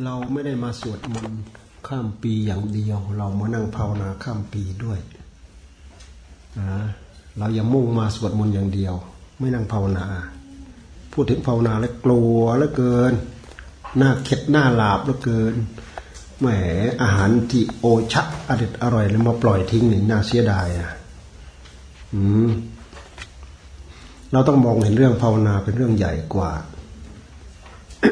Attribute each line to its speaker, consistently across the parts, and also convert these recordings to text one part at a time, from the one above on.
Speaker 1: เราไม่ได้มาสวดมนต์ข้ามปีอย่างเดียว เรามานั่งภาวนาข้ามปีด้วยนะเราอย่ามุ่งมาสวดมนต์อย่างเดียว ไม่นั่งภาวนา พูดถึงภาวนาแล้วกลัวแล้วเกิน หน้าเข็ดหน้าหลาบแล้วเกินแหมอาหารที่โอชะอร่อยอร่อยแล้วมาปล่อยทิ้งนี่น่าเสียดายอะอืมเราต้องมองเห็นเรื่องภาวนาเป็นเรื่องใหญ่กว่าเ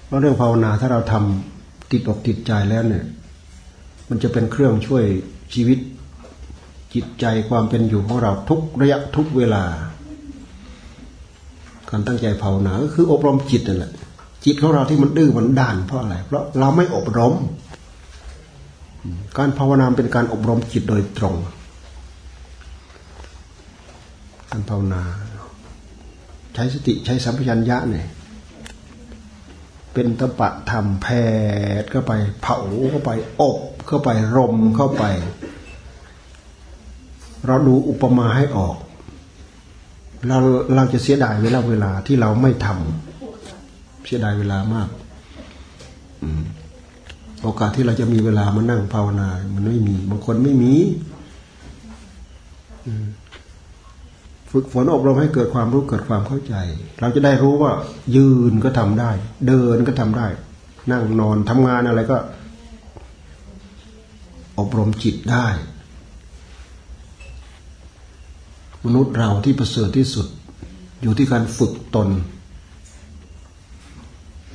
Speaker 1: พ ราะเรื่องภาวนาถ้าเราทำติดอกติดใจแล้วเนี่ย มันจะเป็นเครื่องช่วยชีวิตจิตใจความเป็นอยู่ของเราทุกระยะทุกเวลา การตั้งใจภาวนาก็คืออบรมจิตนั่นแหละจิตของเราที่มันดื้อมันด้านเพราะอะไร เพราะเราไม่อบรม การภาวนาเป็นการอบรมจิตโดยตรง การภาวนา ใช้สติใช้สัมผัสัญญะเนี่ย เป็นตะปะทำแผดเข้าไป เผาเข้าไปอบเข้าไปรมเข้าไป เราดูอุปมาให้ออก เราเราจะเสียดายเวลาเวลาที่เราไม่ทำเสียดายเวลามากโอกาสที่เราจะมีเวลามานั่งภาวนา มันไม่มี บางคนไม่มี ฝึกฝนอบรมให้เกิดความรู้เกิดความเข้าใจ เราจะได้รู้ว่ายืนก็ทำได้ เดินก็ทำได้ นั่งนอนทำงานอะไรก็ อบรมจิตได้ มนุษย์เราที่ประเสริฐที่สุด อยู่ที่การฝึกตน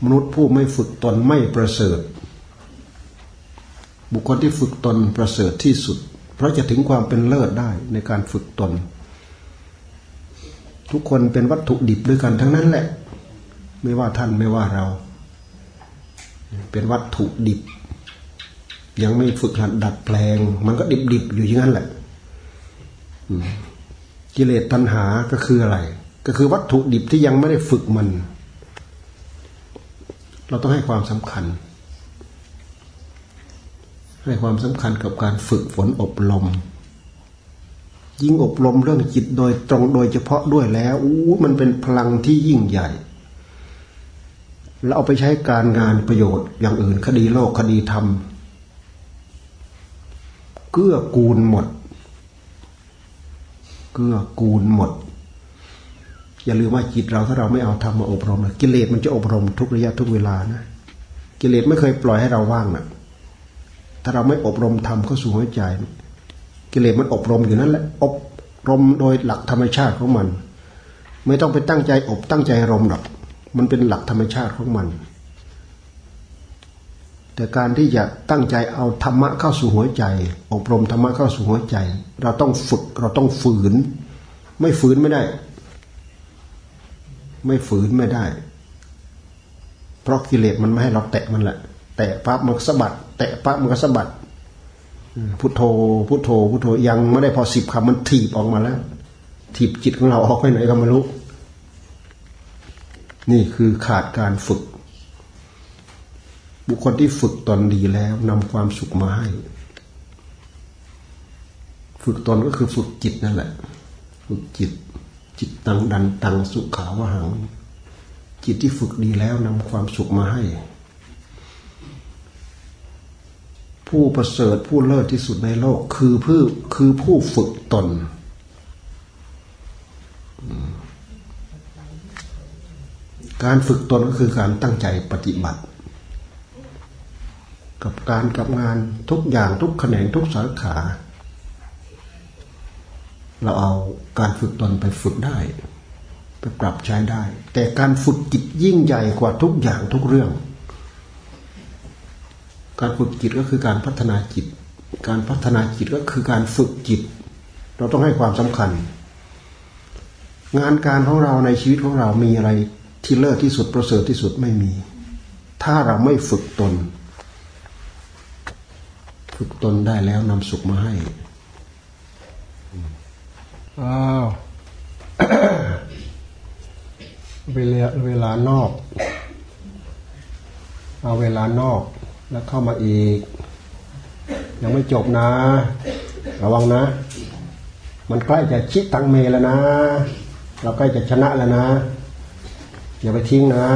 Speaker 1: มนุษย์ผู้ไม่ฝึกตนไม่ประเสริฐ บุคคลที่ฝึกตนประเสริฐที่สุด เพราะจะถึงความเป็นเลิศได้ในการฝึกตน ทุกคนเป็นวัตถุดิบด้วยกันทั้งนั้นแหละ ไม่ว่าท่านไม่ว่าเรา เป็นวัตถุดิบ ยังไม่ฝึกหัดดัดแปลง มันก็ดิบดิบอยู่อย่างนั้นแหละกิเลสตัณหาก็คืออะไร ก็คือวัตถุดิบที่ยังไม่ได้ฝึกมัน เราต้องให้ความสำคัญ ให้ความสำคัญกับการฝึกฝนอบรม ยิ่งอบรมเรื่องจิตโดยตรงโดยเฉพาะด้วยแล้วอู้มันเป็นพลังที่ยิ่งใหญ่แล้วเอาไปใช้การงานประโยชน์อย่างอื่นคดีโลกคดีธรรมเกื้อกูลหมด เกื้อกูลหมด อย่าลืมว่าจิตเราถ้าเราไม่เอาธรรมมาอบรมกิเลสมันจะอบรมทุกระยะทุกเวลานะกิเลสไม่เคยปล่อยให้เราว่างนะถ้าเราไม่อบรมธรรมเข้าสู่หัวใจ กิเลสมันอบรมอยู่นั่นแหละอบรมโดยหลักธรรมชาติของมัน ไม่ต้องไปตั้งใจอบตั้งใจรมหรอกมันเป็นหลักธรรมชาติของมัน แต่การที่จะตั้งใจเอาธรรมะเข้าสู่หัวใจ อบรมธรรมะเข้าสู่หัวใจ เราต้องฝึกเราต้องฝืน ไม่ฝืนไม่ได้ ไม่ฝืนไม่ได้ เพราะกิเลสมันไม่ให้เราแตะมันแหละ แตะปั๊บมันสะบัด แตะปั๊บมันก็สะบัด พุทโธ พุทโธ พุทโธ ยังไม่ได้พอสิบคำมันถีบออกมาแล้ว ถีบจิตของเราออกไปไหนก็ไม่รู้ นี่คือขาดการฝึก บุคคลที่ฝึกตนดีแล้วนำความสุขมาให้ ฝึกตนก็คือฝึกจิตนั่นแหละ ฝึกจิต จิตตังดันตังสุขาวหัง จิตที่ฝึกดีแล้วนำความสุขมาให้ ผู้ประเสริฐผู้เลิศที่สุดในโลก คือผู้คือผู้ฝึกตน การฝึกตนก็คือการตั้งใจปฏิบัติ กับการกับงานทุกอย่างทุกแขนงทุกสาขา เราเอาการฝึกตนไปฝึกได้ ไปปรับใช้ได้ แต่การฝึกจิตยิ่งใหญ่กว่าทุกอย่างทุกเรื่อง การฝึกจิตก็คือการพัฒนาจิต การพัฒนาจิตก็คือการฝึกจิต เราต้องให้ความสำคัญ งานการของเราในชีวิตของเรามีอะไรที่เลิศที่สุดประเสริฐที่สุดไม่มี ถ้าเราไม่ฝึกตน ฝึกตนได้แล้วนำสุขมาให้อ้าวเวลาเวลานอก เอาเวลานอก แล้วเข้ามาอีก ยังไม่จบนะ ระวังนะ มันใกล้จะชิดตังเมแล้วนะ เราใกล้จะชนะแล้วนะ อย่าไปทิ้งนะ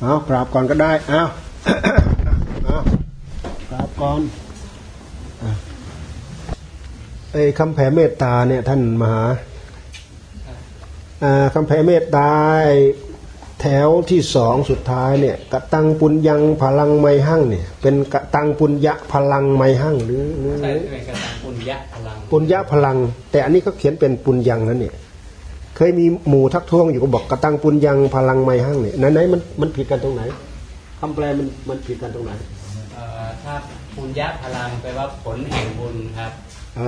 Speaker 1: เอากราบก่อนก็ได้เอาเอากราบก่อนไอ้คำแผ่เมตตาเนี่ยท่านมหาคำแผ่เมตตา แถวที่สองสุดท้ายเนี่ยกตังปุญญังพลังไมหั่งเนี่ย เป็นกตังปุญญะพลังไมหั่งหรือหรือ
Speaker 2: ใช่เป็นกตังปุญญะพลัง
Speaker 1: ปุญญะพลัง แต่อันนี้เขาเขียนเป็นปุญญังนั่นเนี่ยเคยมีหมู่ทักท้วงอยู่ก็บอกกตังปุญญังพลังไมหั่งเนี่ยไหนไหนมันมันผิดกันตรงไหนคำแปลมันมันผิดกันตรงไหน
Speaker 2: ถ้าปุญญะพลังแปลว่าผลแห่งบุญครับ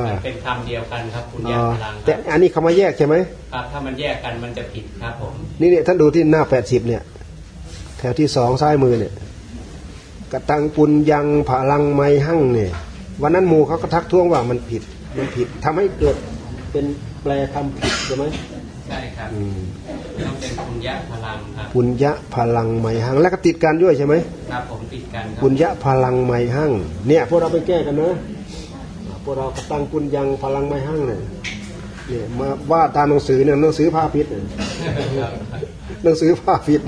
Speaker 2: มันเป็นคำเดียวกันครับปุญญาพลัง
Speaker 1: แต่อันนี้คำว่าแยกใช่ไหม
Speaker 2: ครับถ้ามันแยกกันมันจะผิดครับผม
Speaker 1: นี่เนี่ยท่านดูที่หน้าแปดสิบเนี่ย แถวที่สองซ้ายมือเนี่ยกระตังปุญยังผาลังไม้หั่งเนี่ย วันนั้นหมูเขาก็ทักท้วงว่ามันผิดมันผิดทำให้เกิดเป็นแปลคำผิดใช่ไหม
Speaker 2: ใช่ครับต้องเป็นปุญญะพลังครับ
Speaker 1: ปุญญะพลังไม้หั่งแล้วก็ติดกันด้วยใช่ไหม
Speaker 2: ครับผมติดกัน
Speaker 1: ปุญญะพลังไม้หั่งเนี่ยพวกเราไปแก้กันนะ พวกเรากระตังปุญยังพลังไม้หั่งเนี่ยเนี่ยมาว่าตามหนังสือเนี่ยหนังสือพาพิษหนังสือพาพิษ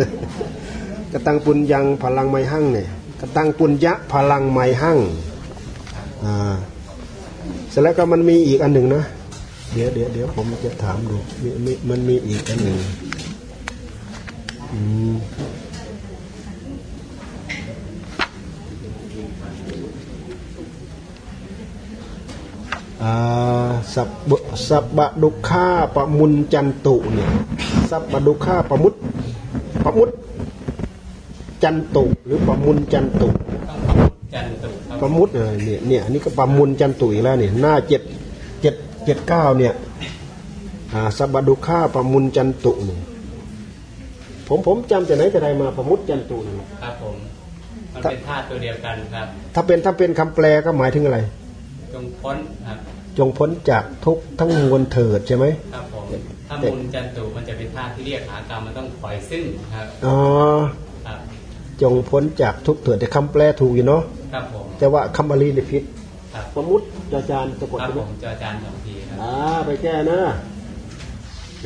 Speaker 1: กระตังปุญยังพลังไม้หั่งเนี่ยกระตังปุญยะพลังไม้หั่งอ่าเสร็จแล้วก็มันมีอีกอันหนึ่งนะ เดี๋ยวเดี๋ยวเดี๋ยวผมจะถามดูมมันมีอีกอันหนึ่งอืม สับสับบดุข่าปมุนจันตุเนี่ยสับบดุข่าปมุตปมุตจันตุหรือปมุนจันตุปมุตเนี่ยเนี่ยอันนี้ก็ปมุนจันตุอีกแล้วเนี่ยหน้าเจ็ดเจ็ดเจ็ดเก้าเนี่ยสับบดุข่าปมุนจันตุเนี่ยผมผมจำจากไหนแต่ใดมาปมุตจันตุ
Speaker 2: นี่ครับผมมันเป็นธาตุตัวเดียวกันครับ
Speaker 1: ถ้าเป็นถ้าเป็นคำแปลก็หมายถึงอะไร
Speaker 2: จงพ้นครับ
Speaker 1: จงพ้นจากทุกทั้งมวลเถิดใช่ไหม
Speaker 2: ครับผมถ้ามุลจันตุมันจะเป็นธาตุที่เรียกหากรรมมันต้องปล่อยซึ่งครับ
Speaker 1: อ๋อครับจงพ้นจากทุกเถิดแต่คำแปลถูกอยู่เนาะ
Speaker 2: ครับผม
Speaker 1: แต่ว่าคำบาลีในพิษสมมติจาจารย์สะกด
Speaker 2: ครับผมจาจารย์สองทีครับอ่า
Speaker 1: ไปแก้นะ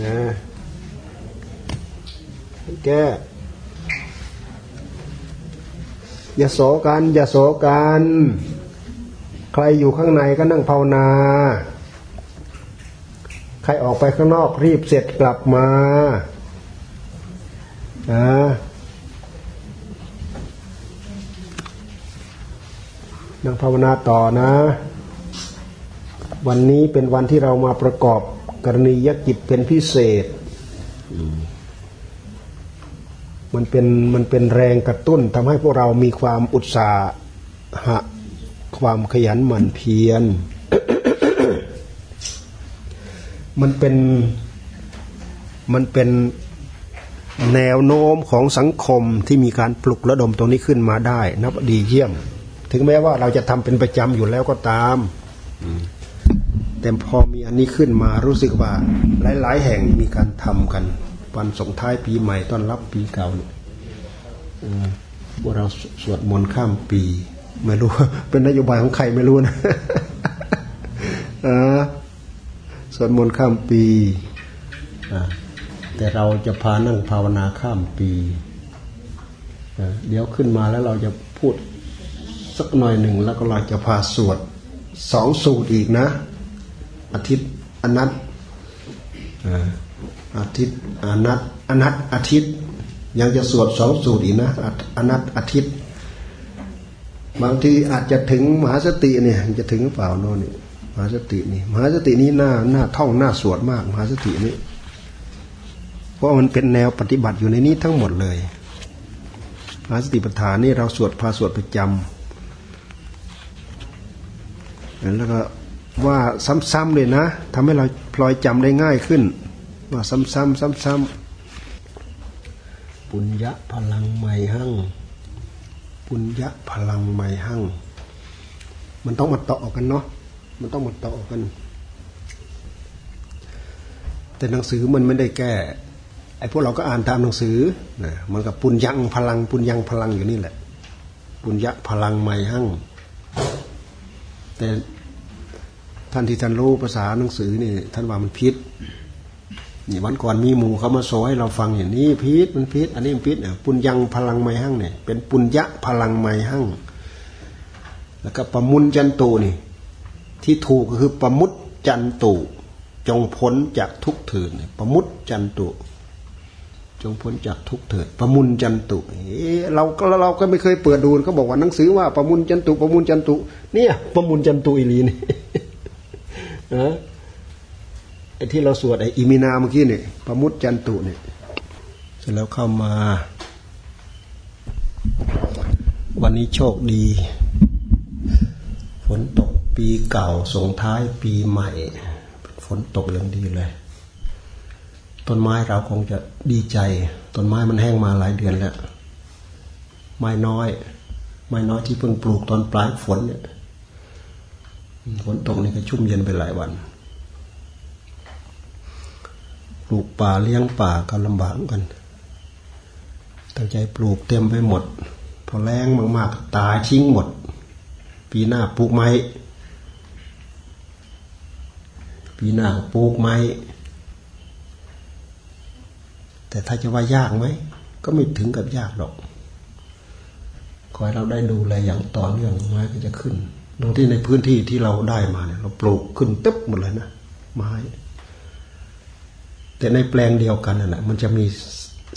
Speaker 1: นะแก้อย่าโศกันอย่าโศกัน ใครอยู่ข้างในก็นั่งภาวนา ใครออกไปข้างนอกรีบเสร็จกลับมานะนั่งภาวนาต่อนะ วันนี้เป็นวันที่เรามาประกอบกรณียกิจเป็นพิเศษ มันเป็นมันเป็นแรงกระตุ้นทำให้พวกเรามีความอุตสาหะ ความขยันหมั่นเพียร มันเป็นมันเป็นแนวโน้มของสังคมที่มีการปลุกระดมตรงนี้ขึ้นมาได้ นับดีเยี่ยม ถึงแม้ว่าเราจะทำเป็นประจำอยู่แล้วก็ตามแต่พอมีอันนี้ขึ้นมารู้สึกว่าหลาย ๆ แห่งมีการทำกันวันส่งท้ายปีใหม่ต้อนรับปีเก่าเนี่ยพวกเราสวดมนต์ข้ามปี ไม่รู้ เป็นนโยบายของใครไม่รู้นะสวดมนต์ข้ามปีแต่เราจะพานั่งภาวนาข้ามปี เดี๋ยวขึ้นมาแล้วเราจะพูดสักหน่อยหนึ่งแล้วก็เราจะพาสวดสองสูตรอีกนะ อาทิตย์อนัตอาทิตย์อนัตอนัตอาทิตย์ ยังจะสวดสองสูตรอีกนะอนัตอาทิตย์ บางทีอาจจะถึงมหาสติเนี่ยจะถึงเปล่าโน่นนี่มหาสตินี่มหาสตินี้หน้าหน้าท่องหน้าสวดมาก มหาสตินี้ เพราะมันเป็นแนวปฏิบัติอยู่ในนี้ทั้งหมดเลยมหาสติปัฏฐานนี่เราสวดพาสวดประจำแล้วก็ว่าซ้ำๆเลยนะทำให้เราพลอยจำได้ง่ายขึ้น ว่าซ้ำๆซ้ำๆปุญญะพลังใหม่หั่ง ปุญญะพลังไมหั่ง มันต้องมาต่อกันเนาะ มันต้องมาต่อกัน แต่หนังสือมันไม่ได้แก้ ไอ้พวกเราก็อ่านตามหนังสือนะมันกับปุญญังพลัง ปุญญังพลังอยู่นี่แหละ ปุญญะพลังไมหั่ง แต่ท่านที่ท่านรู้ภาษาหนังสือนี่ท่านว่ามันพิษ นี่วันก่อนมีหมู่เขามาสอยเราฟังอย่างนี้พิษมันพิษอันนี้มันพิษเนี่ยปุญญังพลังไมหั่งเนี่ยเป็นปุญญะพลังไมหั่งแล้วก็ประมุนจันตุนี่ ที่ถูกก็คือประมุตจันตุจงพ้นจากทุกเถิดประมุตจันตุจงพ้นจากทุกเถิดประมุนจันตุเราก็เราก็ไม่เคยเปิดดูเขาบอกว่าหนังสือว่าประมุนจันตุประมุนจันตุเนี่ยประมุนจันตุอีลีนี่นะ ไอ้ที่เราสวดไอ้อิมินาเมื่อกี้เนี่ยประมุตจันตุเนี่ยเสร็จแล้วเข้ามา วันนี้โชคดี ฝนตกปีเก่าส่งท้ายปีใหม่ ฝนตกเรื่องดีเลย ต้นไม้เราคงจะดีใจ ต้นไม้มันแห้งมาหลายเดือนแล้ว ไม้น้อย ไม้น้อยที่เพิ่งปลูกตอนปลายฝนเนี่ยฝนตกนี่ก็ชุ่มเย็นไปหลายวันป ลูกป่าเลี้ยงป่าก็ลำบากกันตั้งใจปลูกเต็มไปหมด พอแรงมากๆ ตายทิ้งหมด ปีหน้าปลูกไม้ ปีหน้าปลูกไม้ แต่ถ้าจะว่ายากไหม ก็ไม่ถึงกับยากหรอก ขอให้เราได้ดูแลอย่างต่อเนื่องไม้ก็จะขึ้นดูที่ในพื้นที่ที่เราได้มาเนี่ยเราปลูกขึ้นตึ๊บหมดเลยนะไม้ แต่ในแปลงเดียวกันนั่นแหละมันจะมี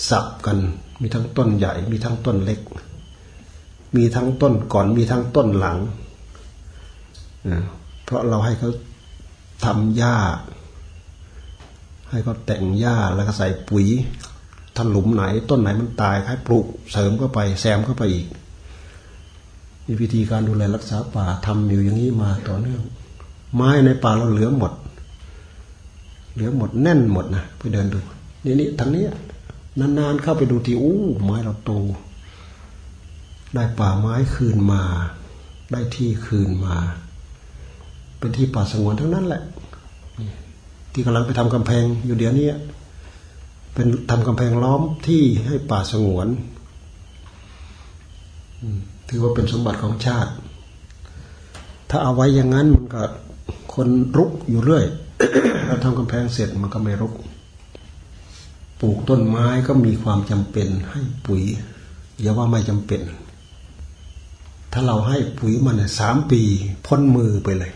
Speaker 1: สับกัน มีทั้งต้นใหญ่ มีทั้งต้นเล็ก มีทั้งต้นก่อน มีทั้งต้นหลัง เพราะเราให้เขาทำหญ้า ให้เขาแต่งหญ้าแล้วก็ใส่ปุ๋ยถ้าหลุมไหน ต้นไหนมันตายให้ปลูกเสริมเข้าไปแซมเข้าไปอีก มีวิธีการดูแลรักษาป่าทำอยู่อย่างนี้มาต่อเนื่อง ไม้ในป่าเราเหลือหมด เหลือหมดแน่นหมดนะไปเดินดูนี่นี่ทางนี้นานๆเข้าไปดูทีอู้ไม้เราโต ได้ป่าไม้คืนมา ได้ที่คืนมา เป็นที่ป่าสงวนทั้งนั้นแหละ ที่กำลังไปทำกำแพงอยู่เดี๋ยวนี้เป็นทำกำแพงล้อมที่ให้ป่าสงวนถือว่าเป็นสมบัติของชาติ ถ้าเอาไว้อย่างนั้นมันก็คนรุกอยู่เรื่อย เราทำกำแพงเสร็จมันก็ไม่รกปลูกต้นไม้ก็มีความจำเป็นให้ปุ๋ยอย่าว่าไม่จำเป็น ถ้าเราให้ปุ๋ยมันสามปีพ้นมือไปเลย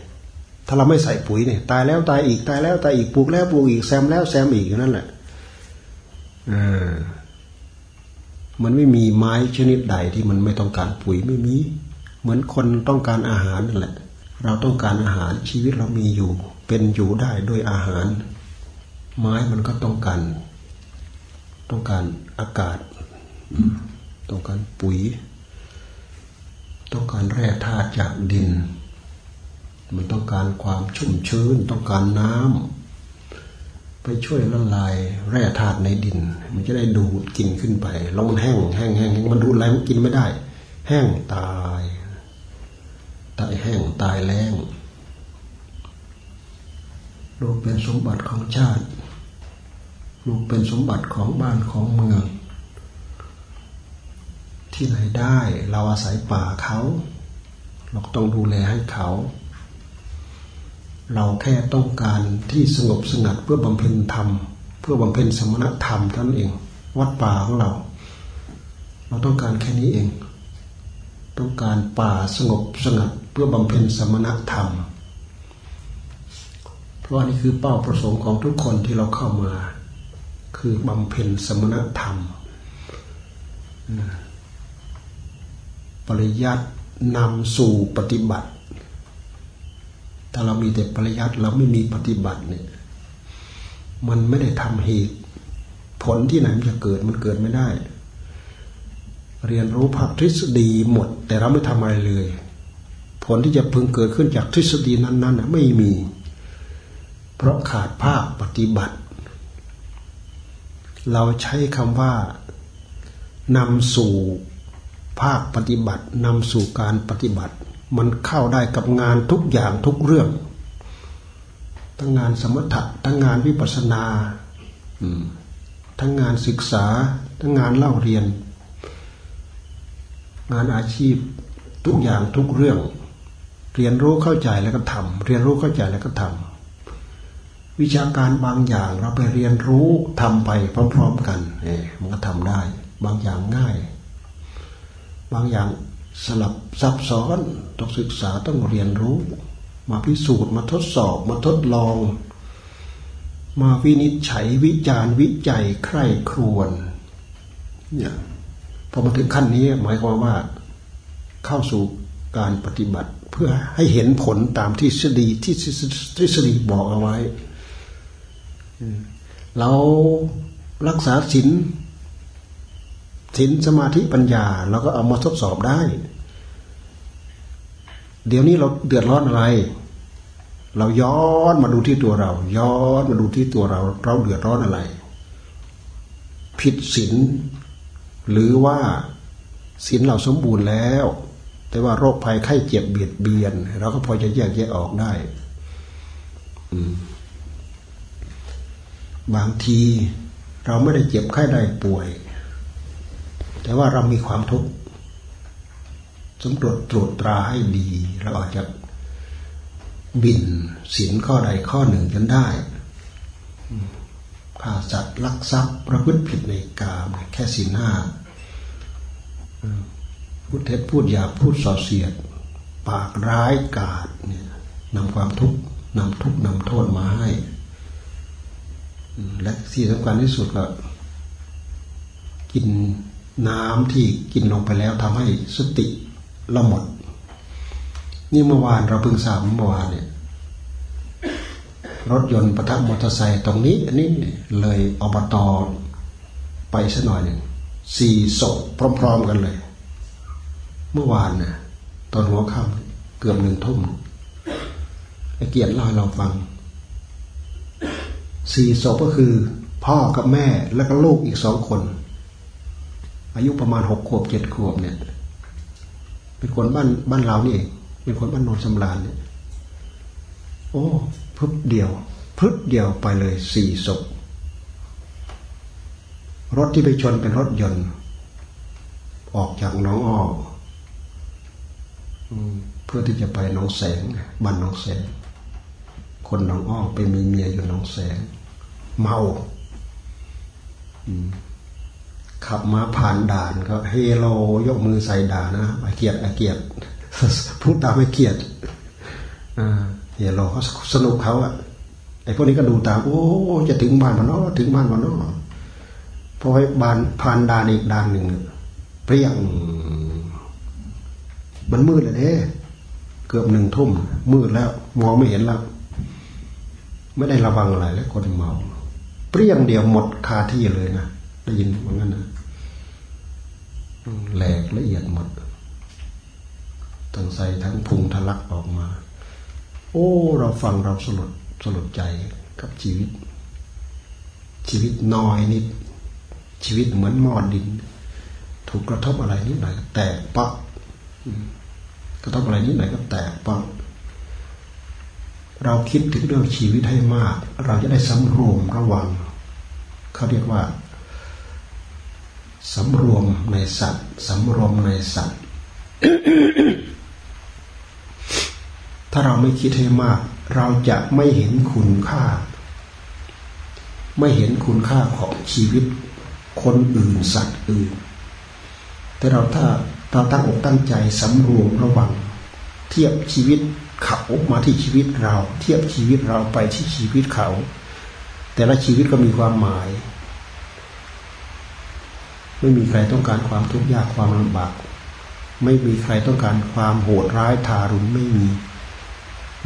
Speaker 1: ถ้าเราไม่ใส่ปุ๋ยเนี่ย ตายแล้วตายอีกตายแล้วตายอีกปลูกแล้วปลูกอีกแซมแล้วแซมอีกนั่นแหละอ่ามันไม่มีไม้ชนิดใดที่มันไม่ต้องการปุ๋ยไม่มี เหมือนคนต้องการอาหารนั่นแหละ เราต้องการอาหารชีวิตเรามีอยู่ เป็นอยู่ได้ด้วยอาหาร ไม้มันก็ต้องการ ต้องการอากาศ ต้องการปุ๋ย ต้องการแร่ธาตุจากดิน มันต้องการความชุ่มชื้น ต้องการน้ำไปช่วยละลายแร่ธาตุในดิน มันจะได้ดูดกินขึ้นไปแล้วมันแห้งแห้งแห้งมันดูดอะไรมันกินไม่ได้ แห้งตายตายแห้งตายแรง ลูกเป็นสมบัติของชาติ ลูกเป็นสมบัติของบ้านของเมือง ที่ไหนได้เราอาศัยป่าเขา เราต้องดูแลให้เขา เราแค่ต้องการที่สงบสงัดเพื่อบำเพ็ญธรรม เพื่อบำเพ็ญสมณธรรมท่านเอง วัดป่าของเรา เราต้องการแค่นี้เอง ต้องการป่าสงบสงัดเพื่อบำเพ็ญสมณธรรม ราะนี่คือเป้าประสงค์ของทุกคนที่เราเข้ามา คือบำเพ็ญสมณธรรม ปริยัตินำสู่ปฏิบัติ ถ้าเรามีแต่ปริยัติเราไม่มีปฏิบัติเนี่ย มันไม่ได้ทำเหตุ ผลที่ไหนมันจะเกิดมันเกิดไม่ได้ เรียนรู้ภาคทฤษฎีหมด แต่เราไม่ทำอะไรเลย ผลที่จะพึงเกิดขึ้นจากทฤษฎีนั้นๆไม่มี เพราะขาดภาคปฏิบัติ เราใช้คำว่านำสู่ภาคปฏิบัตินำสู่การปฏิบัติ มันเข้าได้กับงานทุกอย่างทุกเรื่อง ทั้งงานสมถะทั้งงานวิปัสสนาทั้งงานศึกษา ทั้งงานเล่าเรียน งานอาชีพทุกอย่างทุกเรื่อง เรียนรู้เข้าใจแล้วก็ทำเรียนรู้เข้าใจแล้วก็ทำ วิชาการบางอย่างเราไปเรียนรู้ทำไปพร้อมๆกันเอมันก็ทำได้ บางอย่างง่าย บางอย่างสลับซับซ้อนต้องศึกษาต้องเรียนรู้ มาพิสูจน์มาทดสอบมาทดลอง มาวินิจฉัยวิจารณ์วิจัยใคร่ครวญเนี่ยพอมาถึงขั้นนี้หมายความว่าเข้าสู่การปฏิบัติเพื่อให้เห็นผลตามที่ทฤษฎีที่ทฤษฎีบอกเอาไว้ เรารักษาศีลศีลสมาธิปัญญาเราก็เอามาทดสอบได้ เดี๋ยวนี้เราเดือดร้อนอะไร เราย้อนมาดูที่ตัวเรา ย้อนมาดูที่ตัวเรา เราเดือดร้อนอะไร ผิดศีลหรือว่าศีลเราสมบูรณ์แล้ว แต่ว่าโรคภัยไข้เจ็บเบียดเบียน เราก็พอจะแยกแยะออกได้ อืม บางทีเราไม่ได้เจ็บไข้ได้ป่วย แต่ว่าเรามีความทุกข์สำรวจตรวจตราให้ดี เราอาจจะบินสินข้อใดข้อหนึ่งจนได้ฆ่าสัตว์ลักทรัพย์ประพฤติผิดในกามแค่สินห้าพูดเท็จพูดหยาพูดส่อเสียด ปากร้ายกาดเนี่ยนำความทุกข์นำทุกข์นำโทษมาให้ และที่สำคัญที่สุดก็ กินน้ำที่กินลงไปแล้วทำให้สติเราหมด นี่เมื่อวานเราเพิ่งทราบเมื่อวานเนี่ยรถยนต์ประทับมอเตอร์ไซค์ตรงนี้อันนี้เลยอบตอไปสักหน่อยหนึ่งสี่ศพพร้อม ๆ กันเลย เมื่อวานน่ะตอนหัวค่ำเกือบหนึ่งทุ่มไอ้เกียรติเล่าให้เราฟัง สี่ศพก็คือ พ่อกับแม่แล้วก็ลูกอีกสองคน อายุประมาณหกขวบเจ็ดขวบเนี่ย เป็นคนบ้านบ้านเรานี่เองเป็นคนบ้านโนนสำราญเนี่ย โอ้พึบเดียวพึบเดียวไปเลยสี่ศพรถที่ไปชนเป็นรถยนต์ ออกจากน้องอ้อเพื่อที่จะไปน้องแสงบ้านน้องแสง คนน้องอ้อไปมีเมียอยู่น้องแสง เมาขับมาผ่านด่านก็เฮโลยกมือใส่ด่านนะไอเกียรติไอเกียรติพูดตามไอเกียรติเฮโลเขาสนุกเขาอะไอพวกนี้ก็ดูตามโอ้จะถึงบ้านมันเนาะถึงบ้านมันเนาะพอไปบานผ่านด่านอีกด่านหนึ่งเปรี้ยง มันมืดเลยเด้เกือบหนึ่งทุ่มมืดแล้ว มองไม่เห็นแล้ว ไม่ได้ระวังอะไรแล้วคนเมา เปรี้ยงเดียวหมดคาที่เลยนะได้ยินเหมือนกันนะแหลกละเอียดหมดทั้งใส่ทั้งพุงทะลักออกมา โอ้ เราฟังเราสลดสลดใจกับชีวิต ชีวิตน้อยนิด ชีวิตเหมือนมอดดิน ถูกกระทบอะไรนิดหน่อยก็แตกปะกระทบอะไรนิดหน่อยก็แตกปะ เราคิดถึงเรื่องชีวิตให้มาก เราจะได้สำรวมระวัง เขาเรียกว่าสำรวมในสัตว์สำรวมในสัตว์ ถ้าเราไม่คิดให้มาก เราจะไม่เห็นคุณค่า ไม่เห็นคุณค่าของชีวิต คนอื่นสัตว์อื่น แต่เราถ้าเราตั้งอกตั้งใจสำรวมระวัง เทียบชีวิต เขามาที่ชีวิตเรา เทียบชีวิตเราไปที่ชีวิตเขา แต่ละชีวิตก็มีความหมาย ไม่มีใครต้องการความทุกข์ยากความลำบาก ไม่มีใครต้องการความโหดร้ายทารุณไม่มี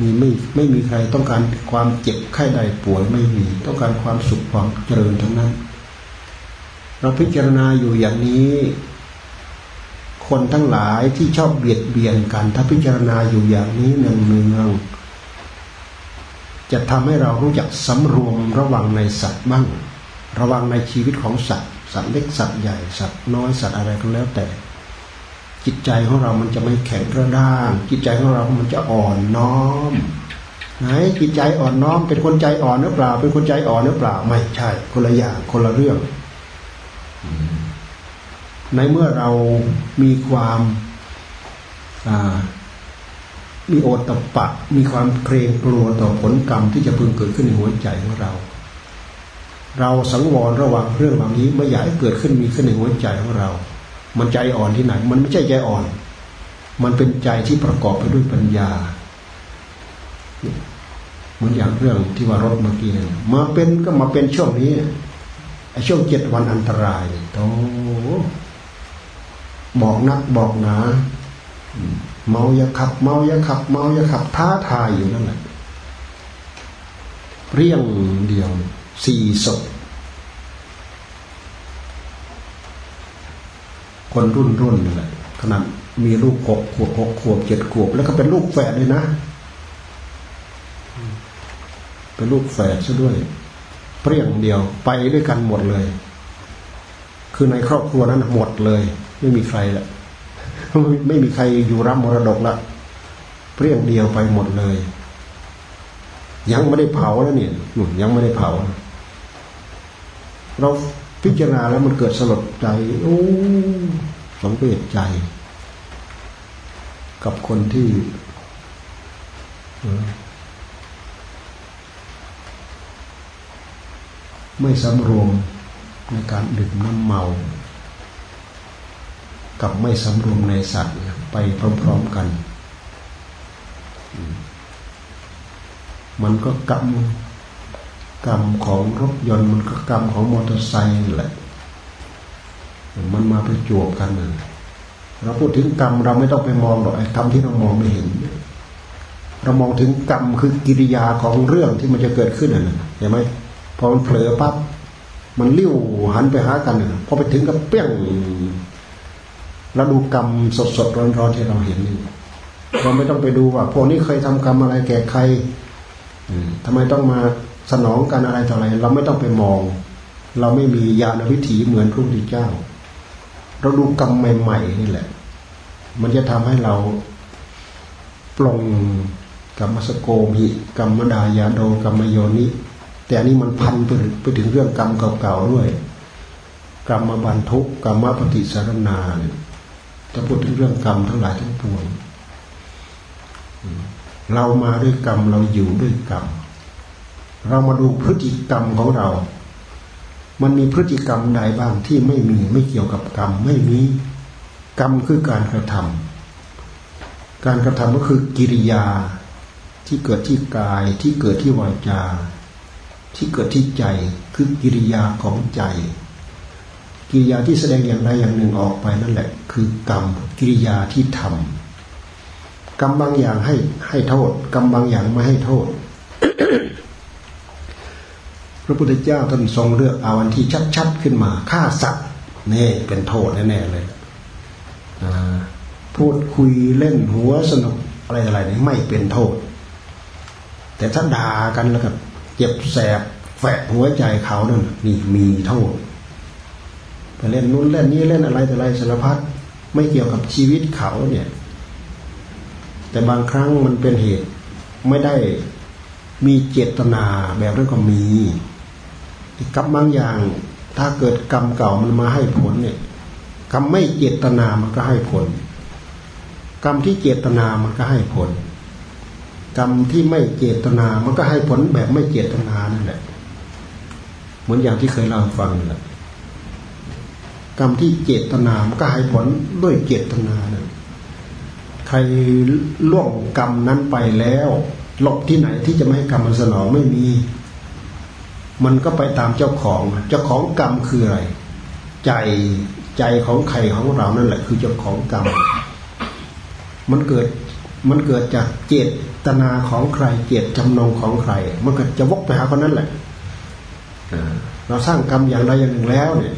Speaker 1: มีไม่ไม่มีใครต้องการความเจ็บไข้ใดป่วยไม่มี ต้องการความสุขความเจริญทั้งนั้น เราพิจารณาอยู่อย่างนี้ คนทั้งหลายที่ชอบเบียดเบียนกัน ถ้าพิจารณาอยู่อย่างนี้เนืองๆจะทำให้เรารู้จักสำรวมระวังในสัตว์บ้าง ระวังในชีวิตของสัตว์ สัตว์เล็กสัตว์ใหญ่สัตว์น้อยสัตว์อะไรก็แล้วแต่ จิตใจของเรามันจะไม่แข็งกระด้าง จิตใจของเรามันจะอ่อนน้อมไหนจิตใจอ่อนน้อม เป็นคนใจอ่อนหรือเปล่า เป็นคนใจอ่อนหรือเปล่า ไม่ใช่ คนละอย่างคนละเรื่อง ในเมื่อเรามีความมีโอตปะ มีความเกรงกลัวต่อผลกรรมที่จะพึงเกิดขึ้นในหัวใจของเรา เราสังวรระวังเรื่องเหล่านี้ไม่อยากให้เกิดขึ้นมีขึ้นในหัวใจของเรา มันใจอ่อนที่ไหน มันไม่ใช่ใจอ่อน มันเป็นใจที่ประกอบไปด้วยปัญญา เหมือนอย่างเรื่องที่ว่ารถเมื่อกี้มาเป็นก็มาเป็นช่วงนี้ไอ้ช่วงเจ็ดวันอันตรายโต บอกนักบอกหนา เมาอย่าขับ เมาอย่าขับ เมาอย่าขับ ท้าทายอยู่นั่นแหละเรี่ยงเดียวสี่ศพคนรุ่นรุ่นนี่แหละขนาดมีลูกหกขวบหกขวบเจ็ดขวบ แล้วก็เป็นลูกแฝดเลยนะ เป็นลูกแฝดซะด้วย เปรี้ยงเดียวไปด้วยกันหมดเลย คือในครอบครัวนั้นหมดเลย ไม่มีใครละไม่มีใครอยู่รับมรดกละเปรี้ยงเดียวไปหมดเลย ยังไม่ได้เผาแล้วเนี่ยยังไม่ได้เผา เราพิจารณาแล้วมันเกิดสลดใจโอ้สังเวชใจ กับคนที่ไม่สำรวมในการดื่มน้ำเมา กับไม่สำรวมในสัตว์ไปพร้อมๆกัน มันก็กรรมกรรมของรถยนต์มันก็กรรมของมอเตอร์ไซค์แหละ มันมาประจวบกันเราพูดถึงกรรมเราไม่ต้องไปมองหรอกไอ้กรรมที่เรามองไม่เห็น เรามองถึงกรรมคือกิริยาของเรื่องที่มันจะเกิดขึ้นนะเห็นไหมพอมันเผลอปั๊บมันเลี้ยวหันไปหากันพอไปถึงกับเปี้ยง เราดูกรรมสดๆร้อนๆที่เราเห็นนี่เราไม่ต้องไปดูว่าพวกนี้เคยทำกรรมอะไรแก่ใครทำไมต้องมาสนองกันอะไรต่ออะไร เราไม่ต้องไปมอง เราไม่มีญาณวิถีเหมือนพระพุทธเจ้า เราดูกรรมใหม่ๆนี่แหละ มันจะทำให้เราปลงกรรมสโกมิกรรมดายาโดกรรมโยนิแต่อันนี้มันพันไปไปถึงเรื่องกรรมเก่าๆด้วย กรรมมาบันทุกกรรมปฏิสารนาเนี่ย จะพูดถึงเรื่องกรรมทั้งหลายทั้งปวงเรามาด้วยกรรมเราอยู่ด้วยกรรมเรามาดูพฤติกรรมของเรา มันมีพฤติกรรมใดบ้างที่ไม่มีไม่เกี่ยวกับกรรมไม่มีกรรมคือการกระทำการกระทำก็คือกิริยา ที่เกิดที่กายที่เกิดที่วาจา ที่เกิดที่ใจคือกิริยาของใจ กิริยาที่แสดงอย่างใดอย่างหนึ่งออกไปนั่นแหละ คือกรรมกิริยาที่ทำกรรมบางอย่างให้ให้โทษกรรมบางอย่างไม่ให้โทษ พระพุทธเจ้าท่านทรงเลือกเอาอันที่ชัดๆขึ้นมาฆ่าสัตว์นี่เป็นโทษแน่ๆเลยพูดคุยเล่นหัวสนุกอะไรอะไรนี่ไม่เป็นโทษ แต่ถ้าด่ากันแล้วก็เจ็บแสบแฝงหัวใจเขานั่นนี่มีโทษ ไปเล่นนู้นเล่นนี้เล่นอะไรแต่อะไรสารพัดไม่เกี่ยวกับชีวิตเขาเนี่ย แต่บางครั้งมันเป็นเหตุไม่ได้มีเจตนาแบบนั้นก็มีกับบางอย่าง ถ้าเกิดกรรมเก่ามันมาให้ผลเนี่ยกรรมไม่เจตนามันก็ให้ผล กรรมที่เจตนามันก็ให้ผล กรรมที่ไม่เจตนามันก็ให้ผลแบบไม่เจตนานั่นแหละ เหมือนอย่างที่เคยเล่าฟังแหละ กรรมที่เจตนา มันก็ให้ผลด้วยเจตนานะใครล่วงกรรมนั้นไปแล้ว หลบที่ไหนที่จะไม่ให้กรรมมันสนองไม่มี มันก็ไปตามเจ้าของ เจ้าของกรรมคืออะไร ใจ ใจของใครของเรานั่นแหละ คือเจ้าของกรรม มันเกิด มันเกิดจากเจตนาของใคร เจตจำนงของใคร มันก็จะวกไปหาคนนั้นแหละเราสร้างกรรมอย่างใดอย่างหนึ่งแล้วเนี่ย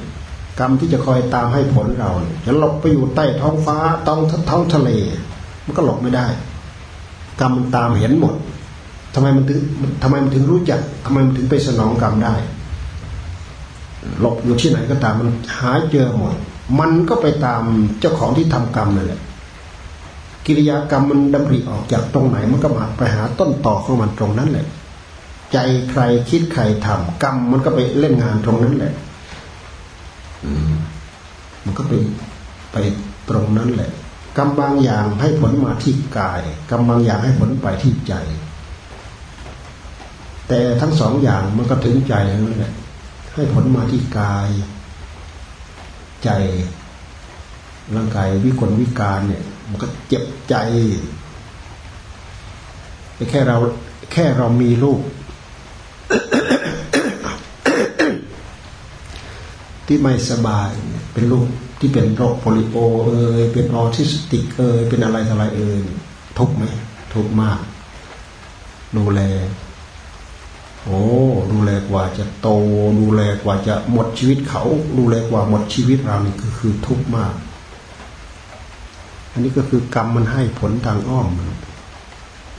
Speaker 1: กรรมที่จะคอยตามให้ผลเราจะหลบไปอยู่ใต้ท้องฟ้าท้องท้องทะเล มันก็หลบไม่ได้ กรรมมันตามเห็นหมดทำไมมันถึงทำไมมันถึงรู้จักทำไมมันถึงไปสนองกรรมได้ หลบอยู่ที่ไหนก็ตามมันหาเจอหมด มันก็ไปตามเจ้าของที่ทำกรรมนั่นแหละกิริยากรรมมันดำริออกจากตรงไหน มันก็มาไปหาต้นต่อของมันตรงนั้นแหละ ใจใครคิดใครทำกรรมมันก็ไปเล่นงานตรงนั้นแหละ มันก็ไปไปตรงนั้นแหละ กรรมบางอย่างให้ผลมาที่กาย กรรมบางอย่างให้ผลไปที่ใจ แต่ทั้งสองอย่างมันก็ถึงใจนั่นแหละให้ผลมาที่กาย ใจ ร่างกายวิกลวิการเนี่ย มันก็เจ็บใจแค่เราแค่เรามีลูก ที่ไม่สบาย เป็นลูกที่เป็นโรคโปลิโอเอยเป็นออทิสติกเอยเป็นอะไรอะไรเอยทุกไหมทุกมาก ดูแล โอ้ดูแลกว่าจะโต ดูแลกว่าจะหมดชีวิตเขา ดูแลกว่าหมดชีวิตเรานี่คือคือทุกมาก อันนี้ก็คือกรรมมันให้ผลทางอ้อม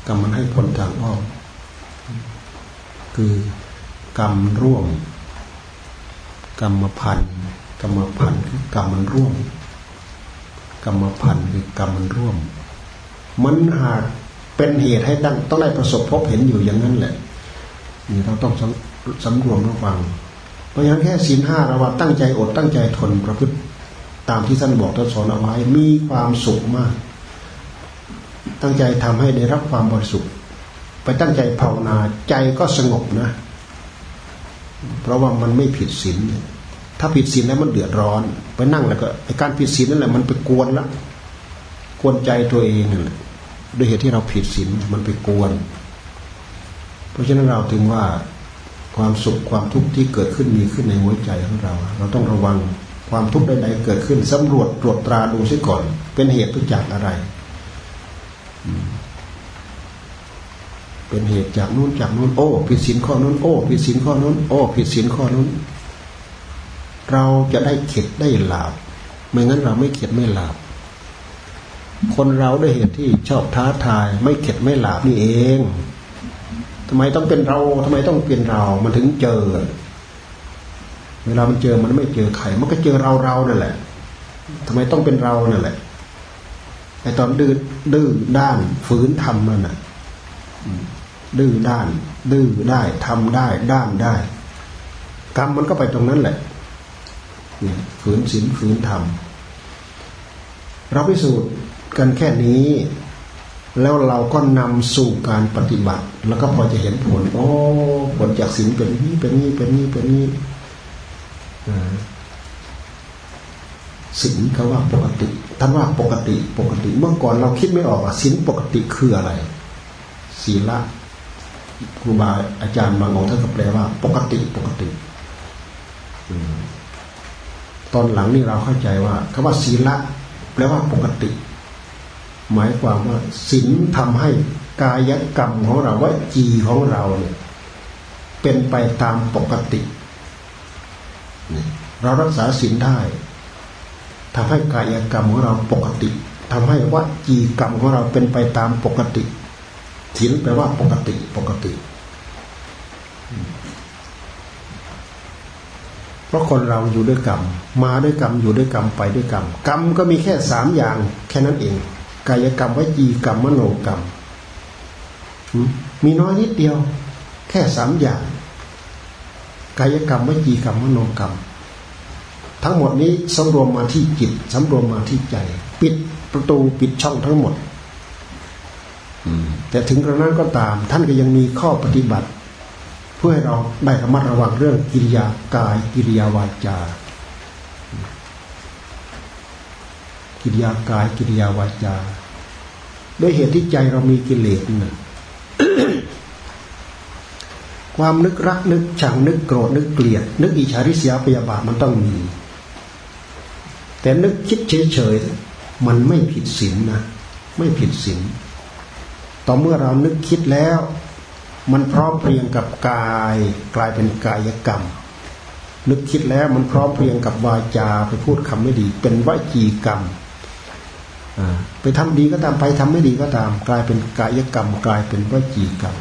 Speaker 1: กรรมมันให้ผลทางอ้อมคือกรรมร่วม กรรมพันธ์กรรมพันธ์คือกรรมมันร่วม กรรมพันธ์คือกรรมมันร่วม มันหากเป็นเหตุให้ตั้งต้องได้ประสบพบเห็นอยู่อย่างนั้นแหละนี่เราต้องสำรวมระวัง เพราะฉะนั้นแค่ศีลห้าเราว่าตั้งใจอดตั้งใจทนประพฤติตามที่ท่านบอกท่านสอนเอาไว้มีความสุขมาก ตั้งใจทำให้ได้รับความบริสุทธิ์ไปตั้งใจภาวนาใจก็สงบนะ เพราะว่ามันไม่ผิดศีลถ้าผิดศีลแล้วมันเดือดร้อน ไปนั่งแล้วก็ไอการผิดศีลนั่นแหละมันไปกวนละกวนใจตัวเองนั่นแหละด้วยเหตุที่เราผิดศีลมันไปกวน เพราะฉะนั้นเราถึงว่าความสุขความทุกข์ที่เกิดขึ้นมีขึ้นในหัวใจของเรา เราต้องระวังความทุกข์ใดๆเกิดขึ้นสำรวจตรวจตราดูซิก่อน เป็นเหตุจากอะไร เป็นเหตุจากนู้นจากนู้นโอ้ผิดศีลข้อนู้นโอ้ผิดศีลข้อนู้นโอ้ผิดศีลข้อนู้น เราจะได้เข็ดได้หลาบไม่งั้นเราไม่เข็ดไม่หลาบคนเราด้วยเหตุที่ชอบท้าทาย ไม่เข็ดไม่หลาบนี่เองทำไมต้องเป็นเราทำไมต้องเป็นเรา มันถึงเจอ เวลามันเจอมันไม่เจอใครมันก็เจอเราเรานั่นแหละทำไมต้องเป็นเรานั่นแหละไอตอนดื้อดื้อด้านฝืนทำนั่นน่ะ ดื้อด้าน ดื้อได้ทำได้ด้านได้กรรมมันก็ไปตรงนั้นแหละฝืนศีลฝืนธรรมเราพิสูจน์กันแค่นี้ แล้วเราก็นำสู่การปฏิบัติ แล้วก็พอจะเห็นผลโอ้ผลจากศีลเป็นนี้เป็นนี้เป็นนี้เป็นนี้ศีลเขาว่าปกติท่านว่าปกติปกติ เมื่อก่อนเราคิดไม่ออกว่าศีลปกติคืออะไรศีละ ครูบาอาจารย์บางองค์ท่านก็แปลว่า ปกติปกติตอนหลังนี่เราเข้าใจว่าคำว่าศีละแปลว่าปกติ หมายความว่าศีลทำให้กายกรรมของเราวจีของเราเนี่ย เป็นไปตามปกติเรารักษาศีลได้ทำให้กายกรรมของเราปกติทำให้วจีกรรมของเราเป็นไปตามปกติ ศีลแปลว่าปกติ ปกติ เพราะคนเราอยู่ด้วยกรรม มาด้วยกรรม อยู่ด้วยกรรม ไปด้วยกรรม กรรมก็มีแค่สามอย่าง แค่นั้นเอง กายกรรมวจีกรรมมโนกรรม มีน้อยนิดเดียว แค่สามอย่าง กายกรรมวจีกรรมมโนกรรม ทั้งหมดนี้สำรวมมาที่จิตสำรวมมาที่ใจ ปิดประตูปิดช่องทั้งหมด แต่ถึงกระนั้นก็ตาม ท่านก็ยังมีข้อปฏิบัติ เพื่อให้เราได้ระมัดระวังเรื่องกิริยากายกิริยาวาจา กิริยากายกิริยาวาจาด้วยเหตุที่ใจเรามีกิเลสนะความนึกรักนึกชังนึกโกรธนึกเกลียด นึกอิจฉาริษยาพยาบาทมันต้องมี แต่นึกคิดเฉยๆมันไม่ผิดศีลนะไม่ผิดศีล ต่อเมื่อเรานึกคิดแล้ว มันพร้อมเพรียงกับกาย กลายเป็นกายกรรม นึกคิดแล้วมันพร้อมเพรียงกับวาจาไปพูดคำไม่ดี เป็นวจีกรรมไปทำดีก็ตามไปทำไม่ดีก็ตาม กลายเป็นกายกรรม กลายเป็นวจีกรรม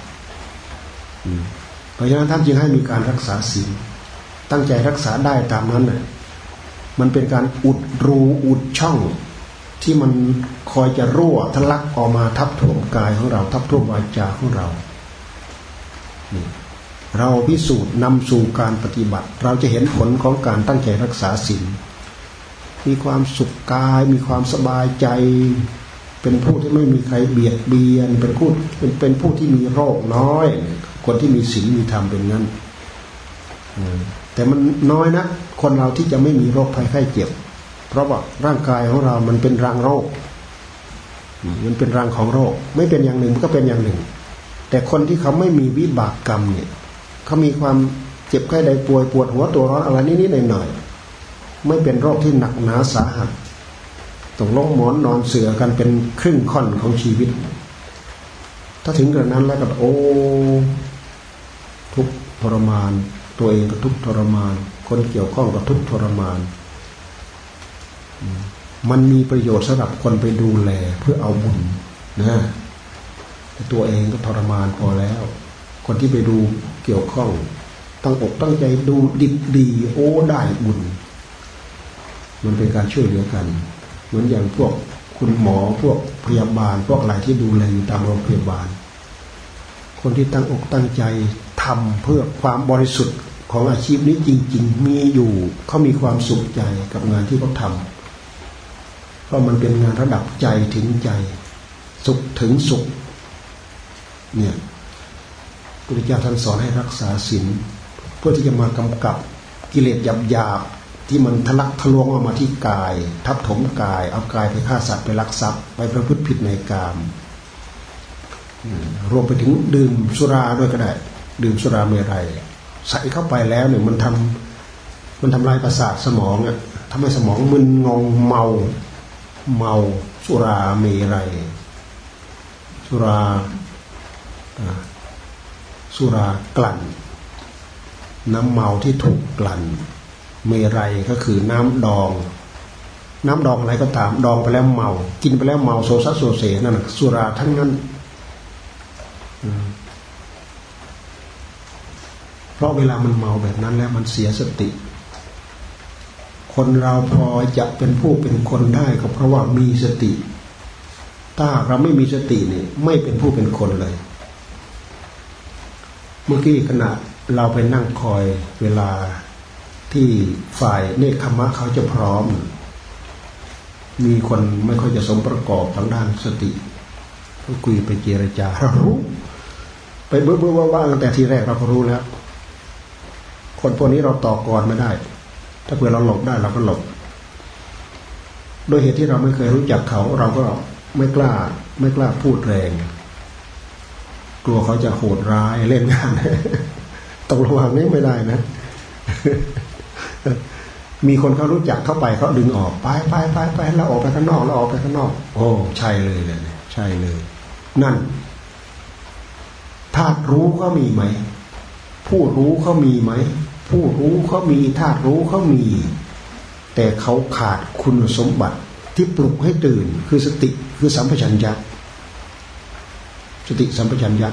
Speaker 1: เพราะฉะนั้นท่านจึงให้มีการรักษาศีลตั้งใจรักษาได้ตามนั้นนะมันเป็นการอุดรูอุดช่อง ที่มันคอยจะรั่วทะลักออกมาทับถมกายของเรา ทับถมวาจาของเราเราพิสูจน์นำสู่การปฏิบัติ เราจะเห็นผลของการตั้งใจรักษาศีลมีความสุขกาย มีความสบายใจ เป็นผู้ที่ไม่มีใครเบียดเบียน เป็นผู้เป็นเป็นผู้ที่มีโรคน้อย คนที่มีศีลมีธรรมเป็นงั้นแต่มันน้อยนะคนเราที่จะไม่มีโรคภัยไข้เจ็บ เพราะว่าร่างกายของเรามันเป็นรังโรค มันเป็นรังของโรค ไม่เป็นอย่างหนึ่งมันก็เป็นอย่างหนึ่ง แต่คนที่เขาไม่มีวิบากกรรมเนี่ยเขามีความเจ็บไข้ใดป่วยปวดหัวตัวร้อนอะไรนิดๆหน่อยๆไม่เป็นโรคที่หนักหนาสาหัสต้องลงหมอนนอนเสือกันเป็นครึ่งค่อนของชีวิต ถ้าถึงกระนั้นแล้วก็โอ้ ทุกทรมาน ตัวเองก็ทุกทรมาน คนเกี่ยวข้องก็ทุกทรมาน มันมีประโยชน์สำหรับคนไปดูแลเพื่อเอาบุญนะตัวเองก็ทรมานพอแล้ว คนที่ไปดูเกี่ยวข้อง ตั้งอกตั้งใจดูดิบดี โอ้ได้บุญ มันเป็นการช่วยเหลือกัน เหมือนอย่างพวกคุณหมอพวกพยาบาล พวกอะไรที่ดูแลอยู่ตามโรงพยาบาล คนที่ตั้งอกตั้งใจทำเพื่อความบริสุทธิ์ของอาชีพนี้จริง ๆ มีอยู่เขามีความสุขใจกับงานที่เขาทำ เพราะมันเป็นงานระดับใจถึงใจ สุขถึงสุข เนี่ยพุทธเจ้าท่านสอนให้รักษาศีลเพื่อที่จะมากำกับกิเลสหยาบๆที่มันทะลักทะลวงออกมาที่กาย ทับถมกาย เอากายไปฆ่าสัตว์ไปลักทรัพย์ไปประพฤติผิดในกามรวมไปถึงดื่มสุราด้วยก็ได้ ดื่มสุราเมรัยใส่เข้าไปแล้วเนี่ยมันทำมันทำลายประสาทสมองอะทำให้สมองมึนงงเมา เมาสุราเมรัยสุราสุรากลั่น น้ำเมาที่ถูกกลั่นเมรัยก็คือน้ำดอง น้ำดองอะไรก็ตามดองไปแล้วเมา กินไปแล้วเมาโซซัสโซเซนั่นสุราทั้งนั้นเพราะเวลามันเมาแบบนั้นแล้วมันเสียสติ คนเราพอจะเป็นผู้เป็นคนได้ก็เพราะว่ามีสติ ถ้าเราไม่มีสติเนี่ยไม่เป็นผู้เป็นคนเลย เมื่อกี้ขณะเราไปนั่งคอยเวลาที่ฝ่ายเนคขมะเขาจะพร้อม มีคนไม่ค่อยจะสมประกอบทางด้านสติก็คุยไปเจรจาเรารู้ไปเบื่อเบื่อว่าตั้งแต่ทีแรกเราก็รู้แล้ว คนพวกนี้เราต่อกรไม่ได้ ถ้าเผื่อเราหลบได้เราก็หลบ โดยเหตุที่เราไม่เคยรู้จักเขา เราก็ไม่กล้า ไม่กล้าพูดแรง กลัวเขาจะโหดร้ายเล่นงานต้องระวังนี้ไม่ได้นะ มีคนเขารู้จักเข้าไปเขาดึงออกไปไปไปไปแล้วออกไปข้างนอกแล้วออกไปข้างนอก โอ้ใช่เลยเลยใช่เลย นั่นธาตุรู้ก็มีไหม ผู้รู้เขามีไหม ผู้รู้เขามีธาตุรู้เขามี แต่เขาขาดคุณสมบัติที่ปลุกให้ตื่น คือสติคือสัมปชัญญะสติสัมปชัญญะ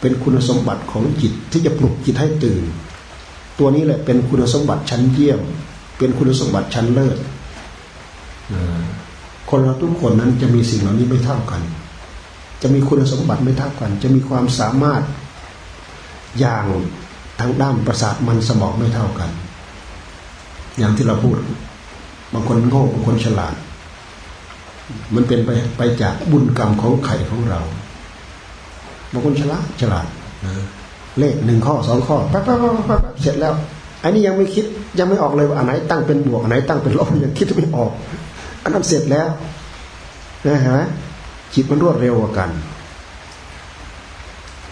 Speaker 1: เป็นคุณสมบัติของจิตที่จะปลุกจิตให้ตื่น ตัวนี้แหละเป็นคุณสมบัติชั้นเยี่ยม เป็นคุณสมบัติชั้นเลิศคนเราทุกคนนั้นจะมีสิ่งเหล่านี้ไม่เท่ากัน จะมีคุณสมบัติไม่เท่ากัน จะมีความสามารถอย่าง ทางด้านประสาทมันสมองไม่เท่ากัน อย่างที่เราพูด บางคนโง่บางคนฉลาด มันเป็นไปไปจากบุญกรรมของไข่ของเรา บางคนฉลาดฉลาดนะเลขหนึ่งข้อสองข้อแป๊บแป๊บแป๊บเสร็จแล้วอันนี้ยังไม่คิดยังไม่ออกเลยว่าอันไหนตั้งเป็นบวกอันไหนตั้งเป็นลบยังคิดไม่ออก อันนั้นเสร็จแล้วนะฮะจิตมันรวดเร็วกว่ากัน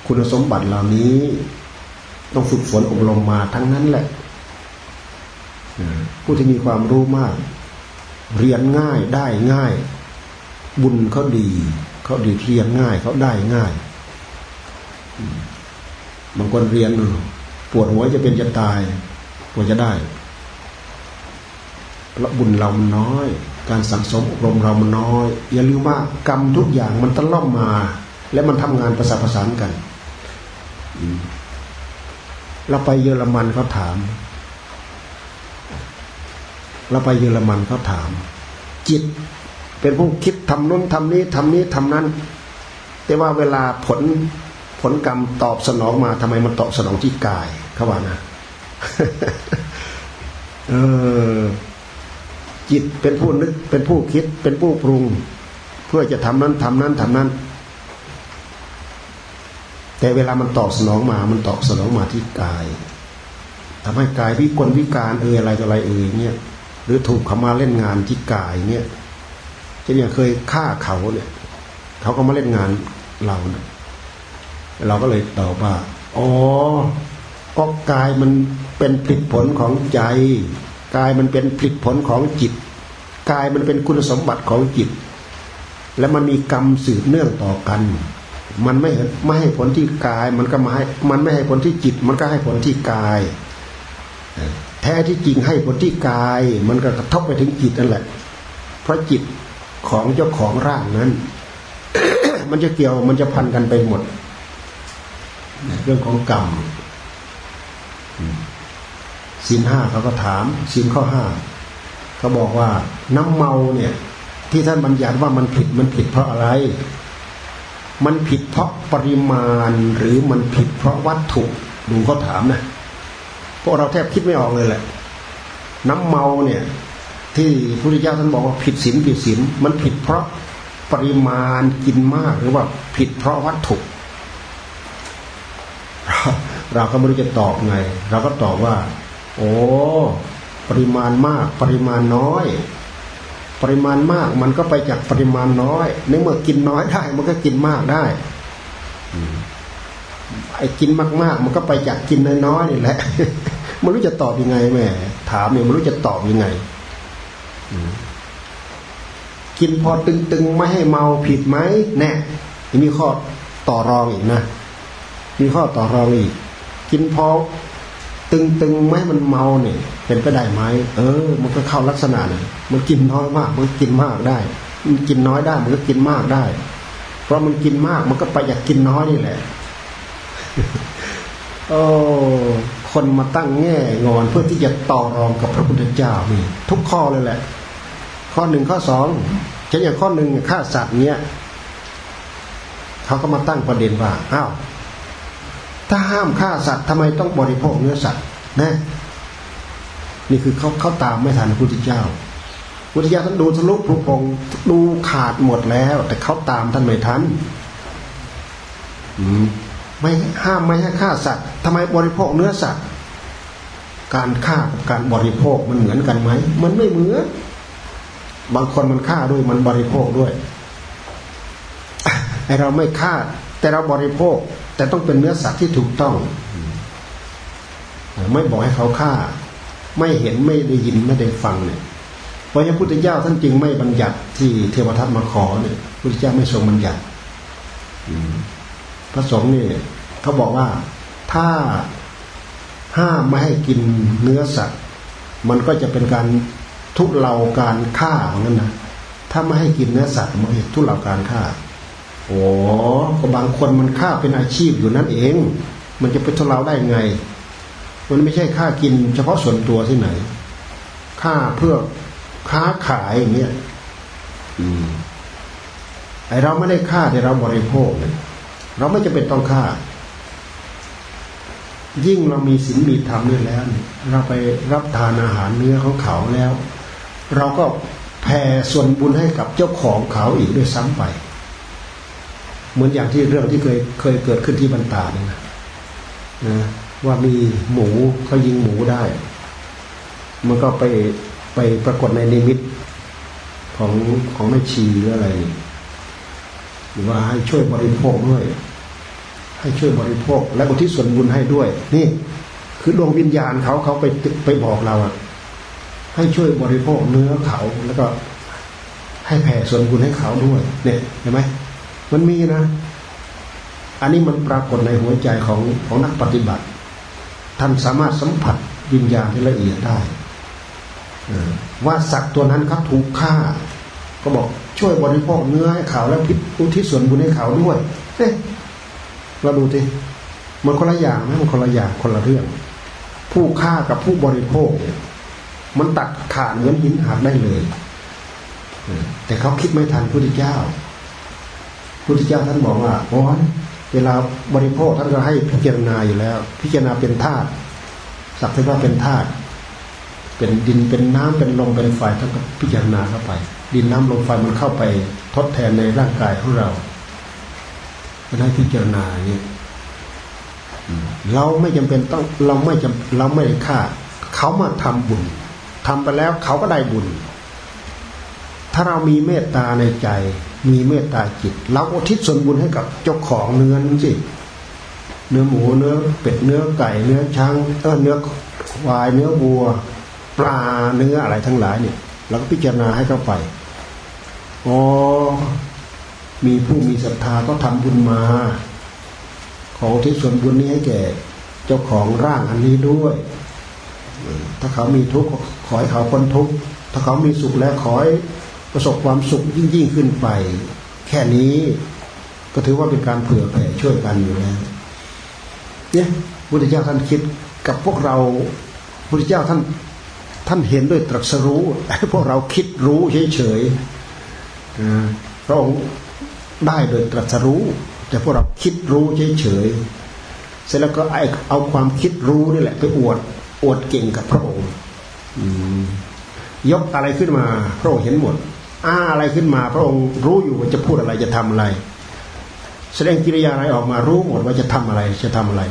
Speaker 1: คุณสมบัติเหล่านี้ ต้องฝึกฝนอบรมมาทั้งนั้นแหละผู้ที่มีความรู้มาก เรียนง่ายได้ง่าย บุญเขาดีเขาดีเรียนง่ายเขาได้ง่ายบางคนเรียนปวดหัวจะเป็นจะตายกว่าจะได้เพราะบุญเรามันน้อย การสังสมอบรมเรามันน้อย อย่าลืมว่ากรรมทุกอย่างมันตะล่อมมา และมันทำงานประสานประสานกัน เราไปเยอรมันเขาถาม เราไปเยอรมันเขาถาม จิตเป็นผู้คิดทำนู้นทำนี้ทำนี้ทำนั้น แต่ว่าเวลาผลผลกรรมตอบสนองมาทำไมมันตอบสนองที่กายเขาว่านะเออจิตเป็นผู้นึกเป็นผู้คิดเป็นผู้ปรุง เพื่อจะทำนั้นทำนั้นทำนั้น แต่เวลามันตอบสนองมา มันตอบสนองมาที่กายทำให้กายพิกลพิการเอออะไรอะไรเออเนี่ย หรือถูกเขามาเล่นงานที่กายเนี่ยเช่นอย่างเคยฆ่าเขาเนี่ยเขาก็มาเล่นงานเราเนี่ยเราก็เลยตอบว่าอ๋อก็กายมันเป็นผลผลของใจกายมันเป็นผลผลของจิตกายมันเป็นคุณสมบัติของจิต และมันมีกรรมสืบเนื่องต่อกัน มันไม่ไม่ให้ผลที่กาย มันก็มาให้มันไม่ให้ผลที่จิต มันก็ให้ผลที่กาย แท้ที่จริงให้ผลที่กาย มันก็กระทบไปถึงจิตนั่นแหละ เพราะจิตของเจ้าของร่างนั้น มันจะเกี่ยวมันจะพันกันไปหมด เรื่องของกรรมสินห้าเขาก็ถามสินข้อห้าเขาบอกว่าน้ำเมาเนี่ย ที่ท่านบัญญัติว่ามันผิดมันผิดเพราะอะไร มันผิดเพราะปริมาณหรือมันผิดเพราะวัตถุดูเขาถามนะพวกเราแทบคิดไม่ออกเลยแหละ น้ำเมาเนี่ย ที่พระพุทธเจ้าท่านบอกว่าผิดศีลผิดศีลมันผิดเพราะปริมาณกินมากหรือว่าผิดเพราะวัตถุ เราก็ไม่รู้จะตอบไง เราก็ตอบว่า โอ้ ปริมาณมาก ปริมาณน้อย ปริมาณมากมันก็ไปจากปริมาณน้อยในเมื่อกินน้อยได้ มันก็กินมากได้ไอ้กินมากๆ มันก็ไปจากกินน้อยๆนี่แหละไม่รู้จะตอบยังไงแม่ถามเนี่ยไม่รู้จะตอบยังไงกินพอตึงๆไม่ให้เมาผิดไหมแน่มีข้อต่อรองอีกนะมีข้อต่อรองอีก กินพอ ตึงๆไม่มันเมาเนี่ย เป็นไปได้ไหมเออ มันก็เข้าลักษณะเนี่ยมันกินน้อยมาก มันกินมากได้ มันกินน้อยได้ มันก็กินมากได้ เพราะมันกินมากมันก็ไปอยากกินน้อยนี่แหละ โอ้คนมาตั้งแง่งอนเพื่อที่จะต่อรองกับพระพุทธเจ้านี่ทุกข้อเลยแหละ ข้อหนึ่งข้อสองเช่นอย่างข้อหนึ่งฆ่าสัตว์เนี้ยเขาก็มาตั้งประเด็นว่าอ้าว ถ้าห้ามฆ่าสัตว์ทำไมต้องบริโภคเนื้อสัตว์นะนี่คือเขาเขาตามไม่ทันพระพุทธเจ้าพุทธเจ้าท่านดูทะลุพรุพงดูขาดหมดแล้ว แต่เขาตามท่านไม่ทันไม่ห้ามไม่ให้ฆ่าสัตว์ทำไมบริโภคเนื้อสัตว์ การฆ่ากับการบริโภคมันเหมือนกันไหมมันไม่เหมือนบางคนมันฆ่าด้วยมันบริโภคด้วยไอเราไม่ฆ่าแต่เราบริโภค แต่ต้องเป็นเนื้อสัตว์ที่ถูกต้อง ไม่บอกให้เขาฆ่า ไม่เห็นไม่ได้ยินไม่ได้ฟังเนี่ยเพราะฉะนั้นพุทธเจ้าท่านจึงไม่บัญญัติที่เทวทัตมาขอเนี่ยพุทธเจ้าไม่ทรงบัญญัติพระสงฆ์นี่เขาบอกว่าถ้าห้ามไม่ให้กินเนื้อสัตว์ มันก็จะเป็นการทุเลาการฆ่าเหมือนกันนะถ้าไม่ให้กินเนื้อสัตว์มันจะทุเลาการฆ่า โอ้ก็บางคนมันฆ่าเป็นอาชีพอยู่นั่นเอง มันจะไปทดเราได้ไง มันไม่ใช่ค่ากินเฉพาะส่วนตัวที่ไหนค่าเพื่อค้าขายอย่างเงี้ยอืมไอเราไม่ได้ฆ่าแต่เราบริโภคเนี่ยเราไม่จะเป็นต้องฆ่า ยิ่งเรามีศีลมีธรรมนี่แล้วเราไปรับทานอาหารเนื้อของเขาแล้ว เราก็แผ่ส่วนบุญให้กับเจ้าของเขาอีกด้วยซ้ำไป เหมือนอย่างที่เรื่องที่เคยเคยเกิดขึ้นที่บรรดาเนี่ยนะนะว่ามีหมูเขายิงหมูได้ มันก็ไปไปปรากฏในนิมิตของของแม่ชีหรืออะไร หรือว่าให้ช่วยบริโภคด้วย ให้ช่วยบริโภค และอุทิศส่วนบุญให้ด้วย นี่ คือดวงวิญญาณเขาเขาไปไปบอกเราอะให้ช่วยบริโภคเนื้อเขาแล้วก็ให้แผ่ส่วนบุญให้เขาด้วย เนี่ยเห็นไหม มันมีนะ อันนี้มันปรากฏในหัวใจของของนักปฏิบัติ ท่านสามารถสัมผัสวิญญาณที่ละเอียดได้ว่าสัตว์ตัวนั้นเขาถูกฆ่า ก็บอกช่วยบริโภคเนื้อให้เขาแล้วพิอุทิศส่วนบุญให้เขาด้วยเอ๊ะเราดูสิมันคนละอย่างนะมันคนละอย่างคนละเรื่อง ผู้ฆ่ากับผู้บริโภคเนี่ยมันตัดขาดเหมือนหินหักได้เลย แต่เขาคิดไม่ทันพระพุทธเจ้า พุทธเจ้าท่านบอกว่าโอ้ยเวลาบริโภคท่านก็ให้พิจารณาอยู่แล้ว พิจารณาเป็นธาตุสักแต่ว่าเป็นธาตุเป็นดินเป็นน้ำเป็นลมเป็นไฟท่านก็พิจารณาเข้าไป ดินน้ำลมไฟมันเข้าไปทดแทนในร่างกายของเราก็ได้พิจารณาอย่างนี้เราไม่จำเป็นต้องเราไม่จำเราไม่ได้ฆ่าเขามาทำบุญทำไปแล้วเขาก็ได้บุญ ถ้าเรามีเมตตาในใจ มีเมตตาจิตเราอุทิศส่วนบุญให้กับเจ้าของเนื้อนั้นสิเนื้อหมูเนื้อเป็ดเนื้อไก่เนื้อช้างเออเนื้อควายเนื้อวัว ปลาเนื้ออะไรทั้งหลายเนี่ยเราก็พิจารณาให้เข้าไปอ๋อมีผู้มีศรัทธาก็ทำบุญมา ขอที่ส่วนบุญนี้ให้แก่เจ้าของร่างอันนี้ด้วย ถ้าเขามีทุกข์ขอให้เขาพ้นทุกข์ถ้าเขามีสุขแล้วขอให้ ประสบความสุขยิ่งยิ่งขึ้นไป แค่นี้ก็ถือว่าเป็นการเผื่อแผ่ช่วยกันอยู่แล้วเนี่ยพุทธเจ้าท่านคิดกับพวกเราพุทธเจ้าท่านท่านเห็นด้วยตรัสรู้ให้พวกเราคิดรู้เฉยๆพระองค์ได้โดยตรัสรู้ แต่พวกเราคิดรู้เฉยๆเสร็จแล้วก็ไอเอาความคิดรู้นี่แหละ ไปอวดอวดเก่งกับพระองค์ยกอะไรขึ้นมา พระองค์เห็นหมด อ้าอะไรขึ้นมา พระองค์รู้อยู่ว่าจะพูดอะไรจะทำอะไร แสดงกิริยาอะไรออกมารู้หมดว่าจะทำอะไรจะทำอะไร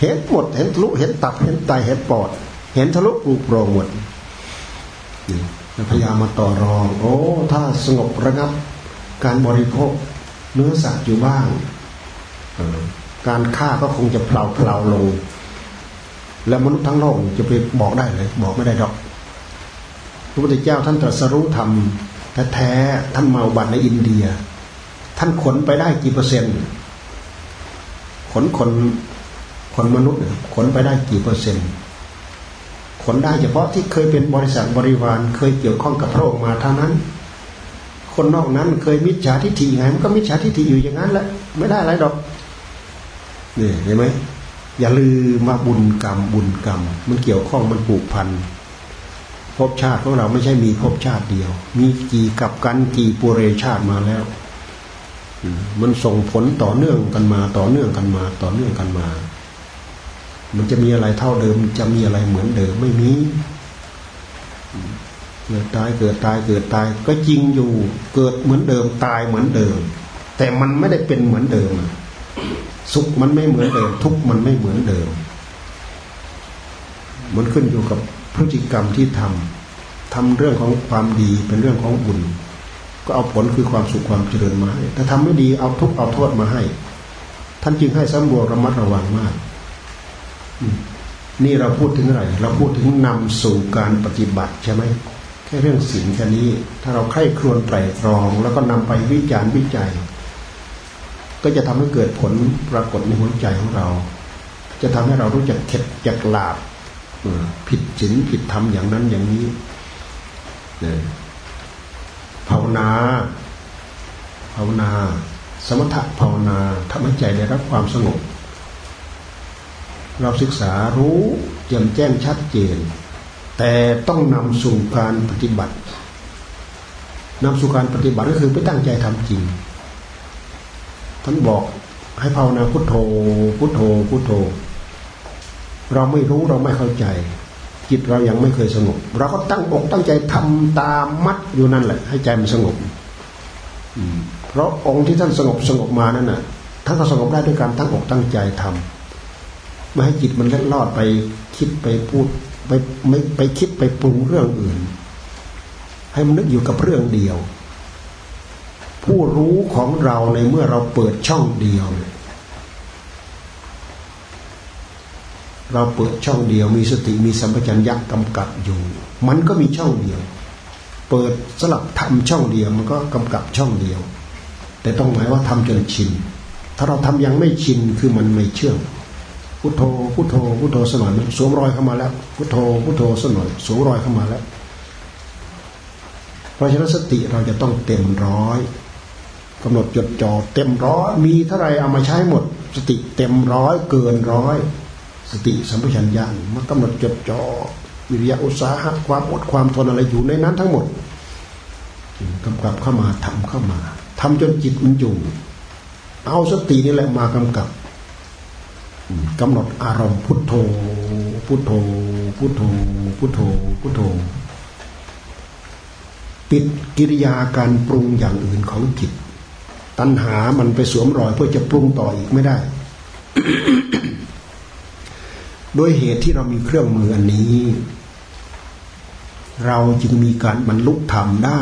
Speaker 1: เห็นหมดเห็นทะลุเห็นตับเห็นไตเห็นปอด เห็นทะลุปลุกโปรงหมดพยายามมาต่อรอง โอ้ ถ้าสงบระงับ การบริโภคเนื้อสัตว์อยู่บ้างการฆ่าก็คงจะเพลาเพลาลง แล้วมนุษย์ทั้งโลกจะไปบอกได้เลย บอกไม่ได้หรอกพระพุทธเจ้าท่านตรัสรู้ธรรม แท้ๆท่านมาบัตในอินเดีย ท่านขนไปได้กี่เปอร์เซ็นต์ ขนคนคนมนุษย์ขนไปได้กี่เปอร์เซ็นต์ ขนได้เฉพาะที่เคยเป็นบริษัทบริวารเคยเกี่ยวข้องกับพระองค์มาเท่านั้น คนนอกนั้นเคยมิจฉาทิฏฐิไงมันก็มิจฉาทิฏฐิอยู่อย่างนั้นแหละไม่ได้อะไรดอกนี่เห็นไหมอย่าลืมมาบุญกรรมบุญกรรม มันเกี่ยวข้องมันผูกพัน ภพชาติของเราไม่ใช่มีภพชาติเดียว มีกี่กับกันกี่ปุเรชาติมาแล้วมันส่งผลต่อเนื่องกันมา ต่อเนื่องกันมา ต่อเนื่องกันมา มันจะมีอะไรเท่าเดิม จะมีอะไรเหมือนเดิมไม่มีเกิดตายเกิดตายเกิดตาย ก็จริงอยู่ เกิดเหมือนเดิมตายเหมือนเดิม แต่มันไม่ได้เป็นเหมือนเดิมสุขมันไม่เหมือนเดิม ทุกข์มันไม่เหมือนเดิม มันขึ้นอยู่กับ พฤติกรรมที่ทำทำเรื่องของความดีเป็นเรื่องของบุญ ก็เอาผลคือความสุขความเจริญมาให้ถ้าทำไม่ดีเอาทุกข์เอาโทษมาให้ ท่านจึงให้สำรวจระมัดระวังมากนี่เราพูดถึงอะไร เราพูดถึงนำสู่การปฏิบัติใช่ไหมแค่เรื่องศีลแค่นี้ ถ้าเราใคร่ครวญไตรตรอง แล้วก็นำไปวิจารณ์วิจัย ก็จะทำให้เกิดผลปรากฏในหัวใจของเรา จะทำให้เรารู้จักเข็ดจักหลาบ ผิดศีลผิดธรรมอย่างนั้นอย่างนี้ภาวนา ภาวนา สมถะภาวนาทำให้ใจได้รับความสงบ เราศึกษารู้แจ่มแจ้งชัดเจน แต่ต้องนำสู่การปฏิบัตินำสู่การปฏิบัติก็คือไปตั้งใจทำจริง ท่านบอกให้ภาวนาพุทโธ พุทโธ พุทโธ เราไม่รู้เราไม่เข้าใจ จิตเรายังไม่เคยสงบ เราก็ตั้งอกตั้งใจทำตามมัดอยู่นั่นแหละ ให้ใจมันสงบเพราะองค์ที่ท่านสงบสงบมานั่นน่ะท่านก็สงบได้ด้วยการตั้งอกตั้งใจทำไม่ให้จิตมันเล็ดลอดไปคิดไปพูดไปไม่ไปคิดไปปรุงเรื่องอื่น ให้มันนึกอยู่กับเรื่องเดียว ผู้รู้ของเราในเมื่อเราเปิดช่องเดียวเนี่ย เราเปิดช่องเดียว มีสติมีสัมปชัญญะกำกับอยู่ มันก็มีช่องเดียว เปิดสลับทำช่องเดียวมันก็กำกับช่องเดียว แต่ต้องหมายว่าทำจนชิน ถ้าเราทำยังไม่ชินคือมันไม่เชื่องพุทโธพุทโธพุทโธสนอยมันสวมรอยเข้ามาแล้วพุทโธพุทโธสนอยสวมรอยเข้ามาแล้ว เพราะฉะนั้นสติเราจะต้องเต็มร้อยกำหนดจดจ่อเต็มร้อยมีเท่าไรเอามาใช้หมด สติเต็มร้อยเกินร้อย สติสัมปชัญญะมันกำหนดจดจ่อวิริยะอุตสาหะความอดความทนอะไรอยู่ในนั้นทั้งหมดกำกับเข้ามาทำเข้ามาทำจนจิตมันอยู่ เอาสตินี่แหละมากำกับกำหนดอารมณ์พุทโธ พุทโธ พุทโธ พุทโธ พุทโธ ปิดกิริยาการปรุงอย่างอื่นของจิต ตัณหามันไปสวมรอยเพื่อจะปรุงต่ออีกไม่ได้ โดยเหตุที่เรามีเครื่องมืออันนี้ เราจึงมีการบรรลุธรรมได้